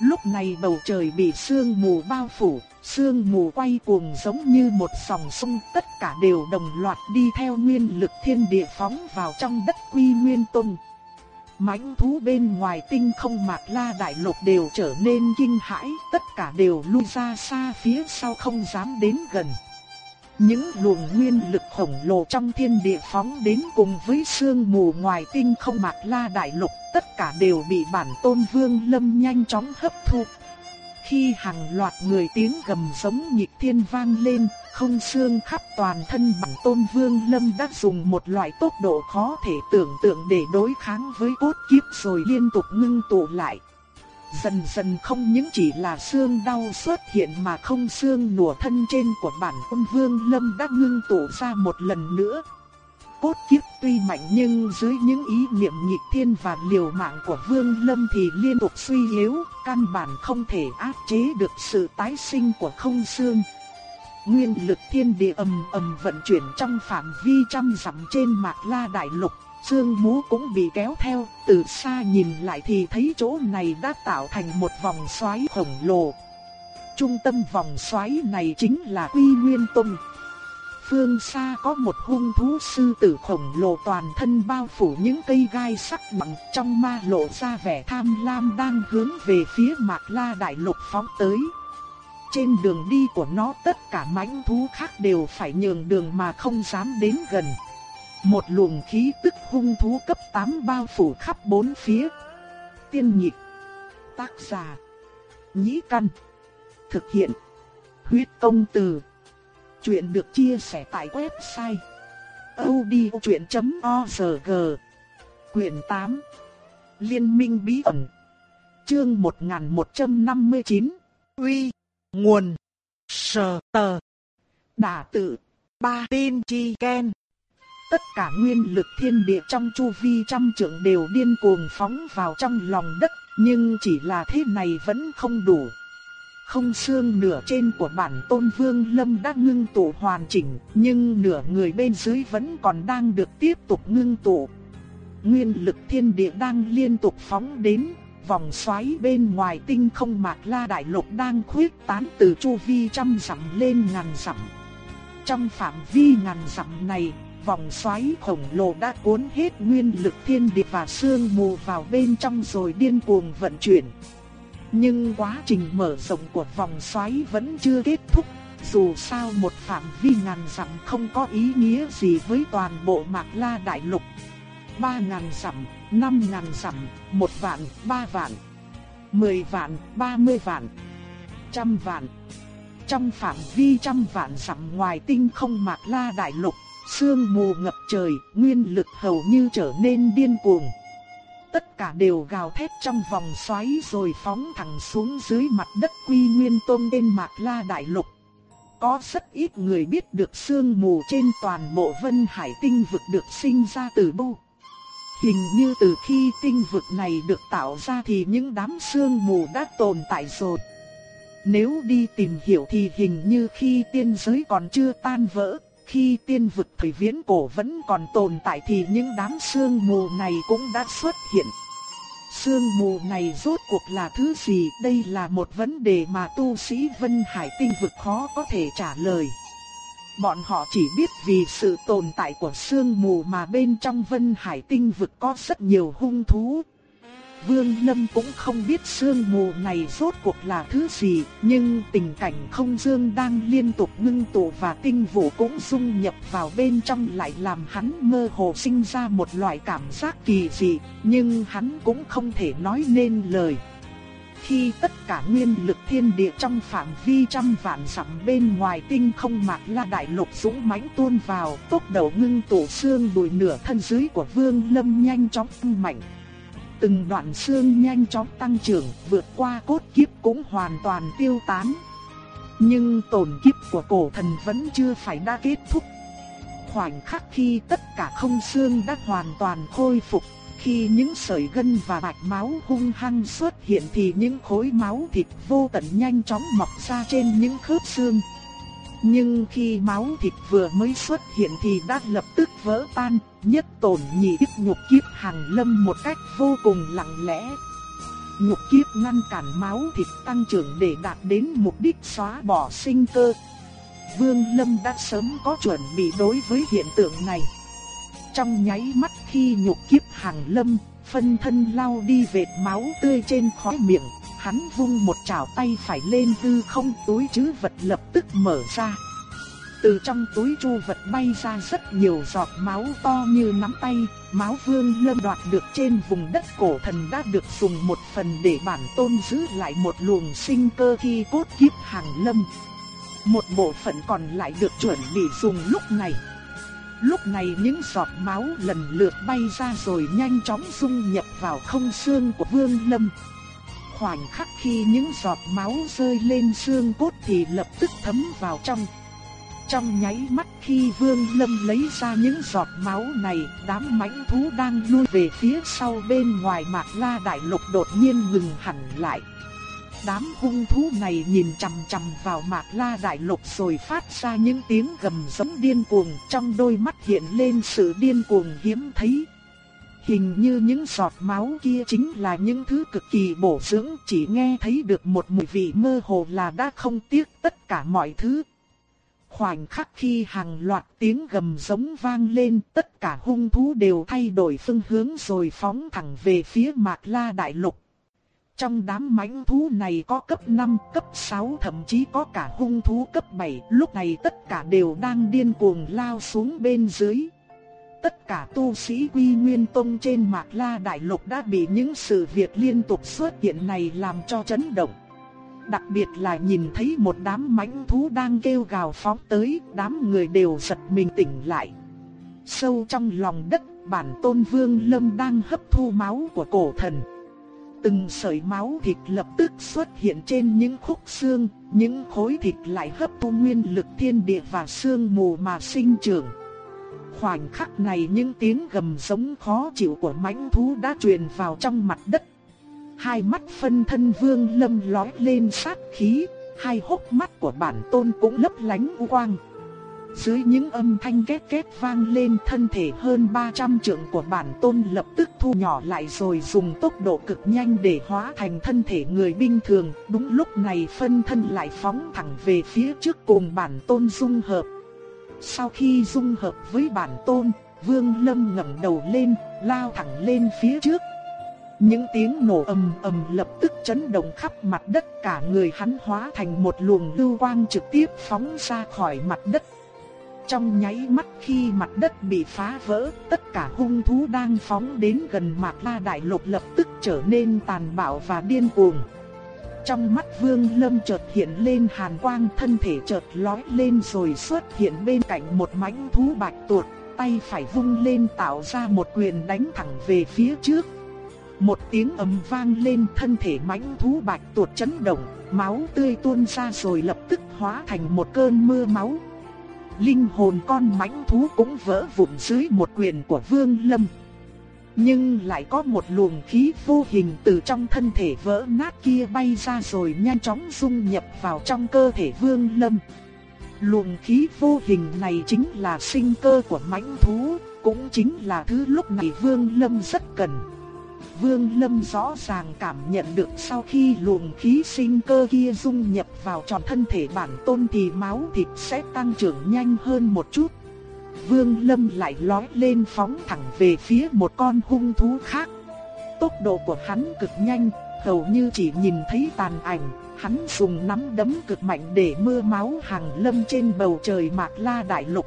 Lúc này bầu trời bị sương mù bao phủ, sương mù quay cuồng giống như một dòng sông, tất cả đều đồng loạt đi theo nguyên lực thiên địa phóng vào trong đất Quy Nguyên Tông. Mãnh thú bên ngoài tinh không mạc la đại lục đều trở nên kinh hãi, tất cả đều lui ra xa phía sau không dám đến gần. Những luồng nguyên lực khổng lồ trong thiên địa phóng đến cùng với sương mù ngoài tinh không mạc la đại lục, tất cả đều bị bản tôn vương lâm nhanh chóng hấp thu. Khi hàng loạt người tiếng gầm giống nhịp thiên vang lên, không xương khắp toàn thân bản tôn vương lâm đã dùng một loại tốc độ khó thể tưởng tượng để đối kháng với cốt kiếp rồi liên tục ngưng tụ lại. Dần dần không những chỉ là xương đau xuất hiện mà không xương nùa thân trên của bản quân vương lâm đã ngưng tụ ra một lần nữa. Cốt kiếp tuy mạnh nhưng dưới những ý niệm nghịch thiên và liều mạng của vương lâm thì liên tục suy yếu, căn bản không thể áp chế được sự tái sinh của không xương. Nguyên lực thiên địa ầm ầm vận chuyển trong phạm vi trăm dặm trên mạc la đại lục Dương Mú cũng bị kéo theo, từ xa nhìn lại thì thấy chỗ này đã tạo thành một vòng xoáy khổng lồ. Trung tâm vòng xoáy này chính là Quy Nguyên Tông. Phương xa có một hung thú sư tử khổng lồ toàn thân bao phủ những cây gai sắc bằng trong ma lộ ra vẻ tham lam đang hướng về phía Mạc La Đại Lục phóng tới. Trên đường đi của nó tất cả mãnh thú khác đều phải nhường đường mà không dám đến gần. Một luồng khí tức hung thú cấp 8 bao phủ khắp bốn phía. Tiên nhịp. Tác giả. Nhĩ căn. Thực hiện. Huyết công từ. Chuyện được chia sẻ tại website. odchuyện.org Quyền 8. Liên minh bí ẩn. Chương 1159. Uy. Nguồn. Sờ tờ. Đả tự. Ba tin chi ken. Tất cả nguyên lực thiên địa trong chu vi trăm trượng đều điên cuồng phóng vào trong lòng đất, nhưng chỉ là thế này vẫn không đủ. Không xương nửa trên của bản tôn vương lâm đã ngưng tụ hoàn chỉnh, nhưng nửa người bên dưới vẫn còn đang được tiếp tục ngưng tụ. Nguyên lực thiên địa đang liên tục phóng đến, vòng xoáy bên ngoài tinh không mạc la đại lục đang khuyết tán từ chu vi trăm dặm lên ngàn dặm. Trong phạm vi ngàn dặm này, vòng xoáy khổng lồ đã cuốn hết nguyên lực thiên địa và sương mù vào bên trong rồi điên cuồng vận chuyển. Nhưng quá trình mở rộng của vòng xoáy vẫn chưa kết thúc, dù sao một phạm vi ngàn dặm không có ý nghĩa gì với toàn bộ Mạc La Đại Lục. Ba ngàn dặm, năm ngàn dặm, một vạn, ba vạn, mười vạn, ba mươi vạn, trăm vạn. Trong phạm vi trăm vạn dặm ngoài tinh không Mạc La Đại Lục, sương mù ngập trời, nguyên lực hầu như trở nên điên cuồng. Tất cả đều gào thét trong vòng xoáy rồi phóng thẳng xuống dưới mặt đất quy nguyên tôn bên Mạc La Đại Lục. Có rất ít người biết được sương mù trên toàn bộ vân hải tinh vực được sinh ra từ đâu. Hình như từ khi tinh vực này được tạo ra thì những đám sương mù đã tồn tại rồi. Nếu đi tìm hiểu thì hình như khi tiên giới còn chưa tan vỡ, khi tiên vực thời viễn cổ vẫn còn tồn tại thì những đám sương mù này cũng đã xuất hiện. Sương mù này rốt cuộc là thứ gì? Đây là một vấn đề mà tu sĩ Vân Hải tinh vực khó có thể trả lời. Bọn họ chỉ biết vì sự tồn tại của sương mù mà bên trong Vân Hải tinh vực có rất nhiều hung thú. Vương Lâm cũng không biết sương mù này rốt cuộc là thứ gì, nhưng tình cảnh không dương đang liên tục ngưng tụ và tinh vũ cũng dung nhập vào bên trong lại làm hắn mơ hồ sinh ra một loại cảm giác kỳ dị, nhưng hắn cũng không thể nói nên lời. Khi tất cả nguyên lực thiên địa trong phạm vi trăm vạn dặm bên ngoài tinh không mạc la đại lục dũng mãnh tuôn vào, tốc độ ngưng tụ xương đùi nửa thân dưới của Vương Lâm nhanh chóng mạnh từng đoạn xương nhanh chóng tăng trưởng, vượt qua cốt kiếp cũng hoàn toàn tiêu tán. Nhưng tổn kiếp của cổ thần vẫn chưa phải đã kết thúc. Khoảnh khắc khi tất cả không xương đã hoàn toàn khôi phục, khi những sợi gân và bạch máu hung hăng xuất hiện thì những khối máu thịt vô tận nhanh chóng mọc ra trên những khớp xương. Nhưng khi máu thịt vừa mới xuất hiện thì đã lập tức vỡ tan, nhất tổn nhị tiếp nhục kiếp hàng lâm một cách vô cùng lặng lẽ. Nhục kiếp ngăn cản máu thịt tăng trưởng để đạt đến mục đích xóa bỏ sinh cơ. Vương Lâm đã sớm có chuẩn bị đối với hiện tượng này. Trong nháy mắt khi nhục kiếp hàng lâm, phân thân lao đi vệt máu tươi trên khóe miệng, hắn vung một chảo tay phải lên tư không túi chứ vật lập tức mở ra. Từ trong túi chu vật bay ra rất nhiều giọt máu to như nắm tay, máu vương lâm đoạt được trên vùng đất cổ thần đã được dùng một phần để bản tôn giữ lại một luồng sinh cơ khi cốt kiếp hàng lâm. Một bộ phận còn lại được chuẩn bị dùng lúc này. Lúc này những giọt máu lần lượt bay ra rồi nhanh chóng dung nhập vào không xương của vương lâm khoảnh khắc khi những giọt máu rơi lên xương cốt thì lập tức thấm vào trong. Trong nháy mắt khi Vương Lâm lấy ra những giọt máu này, đám mãnh thú đang lui về phía sau bên ngoài Mạc La Đại Lục đột nhiên ngừng hẳn lại. Đám hung thú này nhìn chằm chằm vào Mạc La Đại Lục rồi phát ra những tiếng gầm giống điên cuồng, trong đôi mắt hiện lên sự điên cuồng hiếm thấy. Hình như những giọt máu kia chính là những thứ cực kỳ bổ dưỡng, chỉ nghe thấy được một mùi vị mơ hồ là đã không tiếc tất cả mọi thứ. Khoảnh khắc khi hàng loạt tiếng gầm giống vang lên, tất cả hung thú đều thay đổi phương hướng rồi phóng thẳng về phía Mạc La Đại Lục. Trong đám mãnh thú này có cấp 5, cấp 6 thậm chí có cả hung thú cấp 7, lúc này tất cả đều đang điên cuồng lao xuống bên dưới. Tất cả tu sĩ Quy Nguyên Tông trên Mạc La Đại Lục đã bị những sự việc liên tục xuất hiện này làm cho chấn động. Đặc biệt là nhìn thấy một đám mãnh thú đang kêu gào phóng tới, đám người đều giật mình tỉnh lại. Sâu trong lòng đất, bản tôn vương lâm đang hấp thu máu của cổ thần. Từng sợi máu thịt lập tức xuất hiện trên những khúc xương, những khối thịt lại hấp thu nguyên lực thiên địa và xương mù mà sinh trưởng. Khoảnh khắc này những tiếng gầm giống khó chịu của mãnh thú đã truyền vào trong mặt đất. Hai mắt phân thân vương lâm lói lên sát khí, hai hốc mắt của bản tôn cũng lấp lánh u quang. Dưới những âm thanh két két vang lên thân thể hơn 300 trượng của bản tôn lập tức thu nhỏ lại rồi dùng tốc độ cực nhanh để hóa thành thân thể người bình thường. Đúng lúc này phân thân lại phóng thẳng về phía trước cùng bản tôn dung hợp. Sau khi dung hợp với bản tôn, Vương Lâm ngẩng đầu lên, lao thẳng lên phía trước. Những tiếng nổ ầm ầm lập tức chấn động khắp mặt đất cả người hắn hóa thành một luồng lưu quang trực tiếp phóng ra khỏi mặt đất. Trong nháy mắt khi mặt đất bị phá vỡ, tất cả hung thú đang phóng đến gần Mạc La Đại Lục lập tức trở nên tàn bạo và điên cuồng. Trong mắt Vương Lâm chợt hiện lên hàn quang, thân thể chợt lói lên rồi xuất hiện bên cạnh một mãnh thú bạch tuột, tay phải vung lên tạo ra một quyền đánh thẳng về phía trước. Một tiếng ầm vang lên, thân thể mãnh thú bạch tuột chấn động, máu tươi tuôn ra rồi lập tức hóa thành một cơn mưa máu linh hồn con mãnh thú cũng vỡ vụn dưới một quyền của Vương Lâm. Nhưng lại có một luồng khí vô hình từ trong thân thể vỡ nát kia bay ra rồi nhanh chóng dung nhập vào trong cơ thể Vương Lâm. Luồng khí vô hình này chính là sinh cơ của mãnh thú, cũng chính là thứ lúc này Vương Lâm rất cần. Vương Lâm rõ ràng cảm nhận được sau khi luồng khí sinh cơ kia dung nhập vào tròn thân thể bản tôn thì máu thịt sẽ tăng trưởng nhanh hơn một chút. Vương Lâm lại lói lên phóng thẳng về phía một con hung thú khác. Tốc độ của hắn cực nhanh, hầu như chỉ nhìn thấy tàn ảnh, hắn dùng nắm đấm cực mạnh để mưa máu hàng lâm trên bầu trời Mạc La Đại Lục.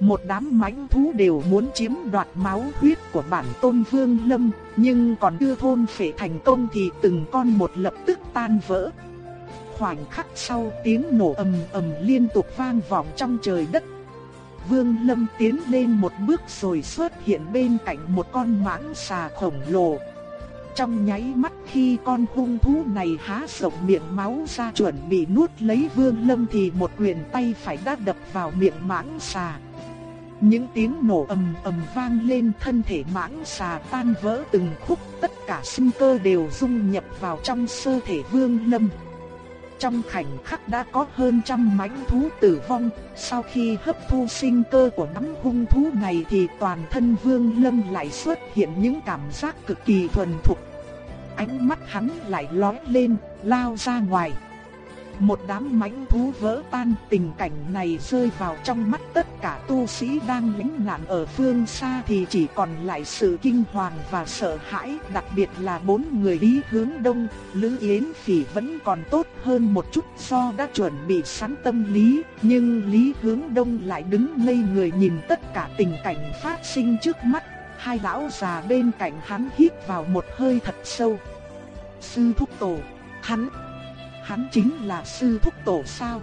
Một đám mãnh thú đều muốn chiếm đoạt máu huyết của bản tôn Vương Lâm, nhưng còn chưa thôn phệ thành công thì từng con một lập tức tan vỡ. Khoảnh khắc sau tiếng nổ ầm ầm liên tục vang vọng trong trời đất. Vương Lâm tiến lên một bước rồi xuất hiện bên cạnh một con mãng xà khổng lồ. Trong nháy mắt khi con hung thú này há rộng miệng máu ra chuẩn bị nuốt lấy Vương Lâm thì một quyền tay phải đã đập vào miệng mãng xà. Những tiếng nổ ầm ầm vang lên thân thể mãng xà tan vỡ từng khúc, tất cả sinh cơ đều dung nhập vào trong sơ thể vương lâm. Trong khoảnh khắc đã có hơn trăm mãnh thú tử vong, sau khi hấp thu sinh cơ của nắm hung thú này thì toàn thân vương lâm lại xuất hiện những cảm giác cực kỳ thuần thục. Ánh mắt hắn lại lóe lên, lao ra ngoài. Một đám mãnh thú vỡ tan tình cảnh này rơi vào trong mắt tất cả tu sĩ đang lĩnh nạn ở phương xa thì chỉ còn lại sự kinh hoàng và sợ hãi Đặc biệt là bốn người Lý Hướng Đông, Lữ Yến Phỉ vẫn còn tốt hơn một chút do đã chuẩn bị sẵn tâm lý Nhưng Lý Hướng Đông lại đứng ngây người nhìn tất cả tình cảnh phát sinh trước mắt. Hai lão già bên cạnh hắn hít vào một hơi thật sâu. Sư thúc tổ, hắn hắn chính là sư thúc tổ sao?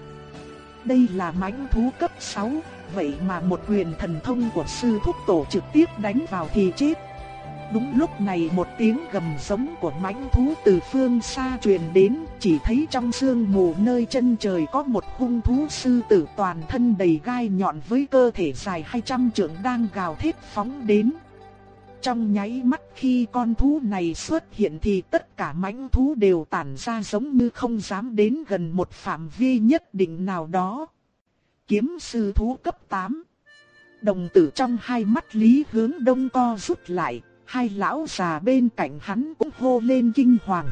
Đây là mãnh thú cấp 6, vậy mà một quyền thần thông của sư thúc tổ trực tiếp đánh vào thì chết. Đúng lúc này một tiếng gầm giống của mãnh thú từ phương xa truyền đến, chỉ thấy trong sương mù nơi chân trời có một hung thú sư tử toàn thân đầy gai nhọn với cơ thể dài 200 trượng đang gào thét phóng đến. Trong nháy mắt khi con thú này xuất hiện thì tất cả mãnh thú đều tản ra giống như không dám đến gần một phạm vi nhất định nào đó. Kiếm sư thú cấp 8 Đồng tử trong hai mắt Lý hướng đông co rút lại, hai lão già bên cạnh hắn cũng hô lên kinh hoàng.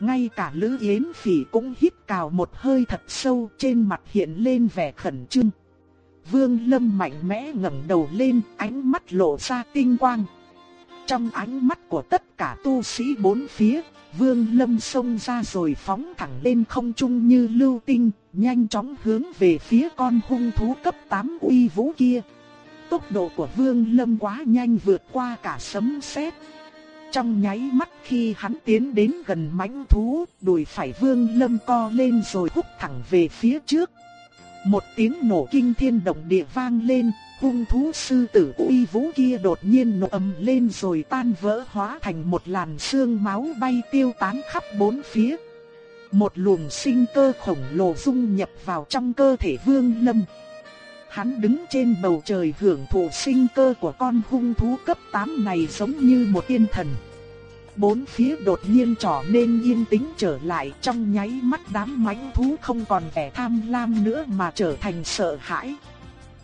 Ngay cả Lữ Yến Phỉ cũng hít cào một hơi thật sâu trên mặt hiện lên vẻ khẩn trương. Vương Lâm mạnh mẽ ngẩng đầu lên, ánh mắt lộ ra tinh quang. Trong ánh mắt của tất cả tu sĩ bốn phía, Vương Lâm xông ra rồi phóng thẳng lên không trung như lưu tinh, nhanh chóng hướng về phía con hung thú cấp 8 uy vũ kia. Tốc độ của Vương Lâm quá nhanh vượt qua cả sấm sét. Trong nháy mắt khi hắn tiến đến gần mãnh thú, đùi phải Vương Lâm co lên rồi húc thẳng về phía trước. Một tiếng nổ kinh thiên động địa vang lên, hung thú sư tử uy vũ kia đột nhiên nổ ầm lên rồi tan vỡ hóa thành một làn xương máu bay tiêu tán khắp bốn phía. Một luồng sinh cơ khổng lồ dung nhập vào trong cơ thể Vương Lâm. Hắn đứng trên bầu trời hưởng thụ sinh cơ của con hung thú cấp 8 này giống như một tiên thần. Bốn phía đột nhiên trở nên yên tĩnh trở lại trong nháy mắt đám mãnh thú không còn vẻ tham lam nữa mà trở thành sợ hãi.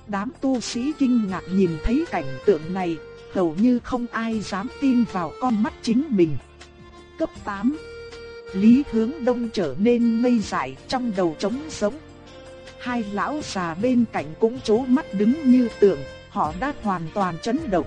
Đám tu sĩ kinh ngạc nhìn thấy cảnh tượng này, hầu như không ai dám tin vào con mắt chính mình. Cấp 8 Lý hướng đông trở nên ngây dại trong đầu trống sống. Hai lão già bên cạnh cũng chố mắt đứng như tượng, họ đã hoàn toàn chấn động.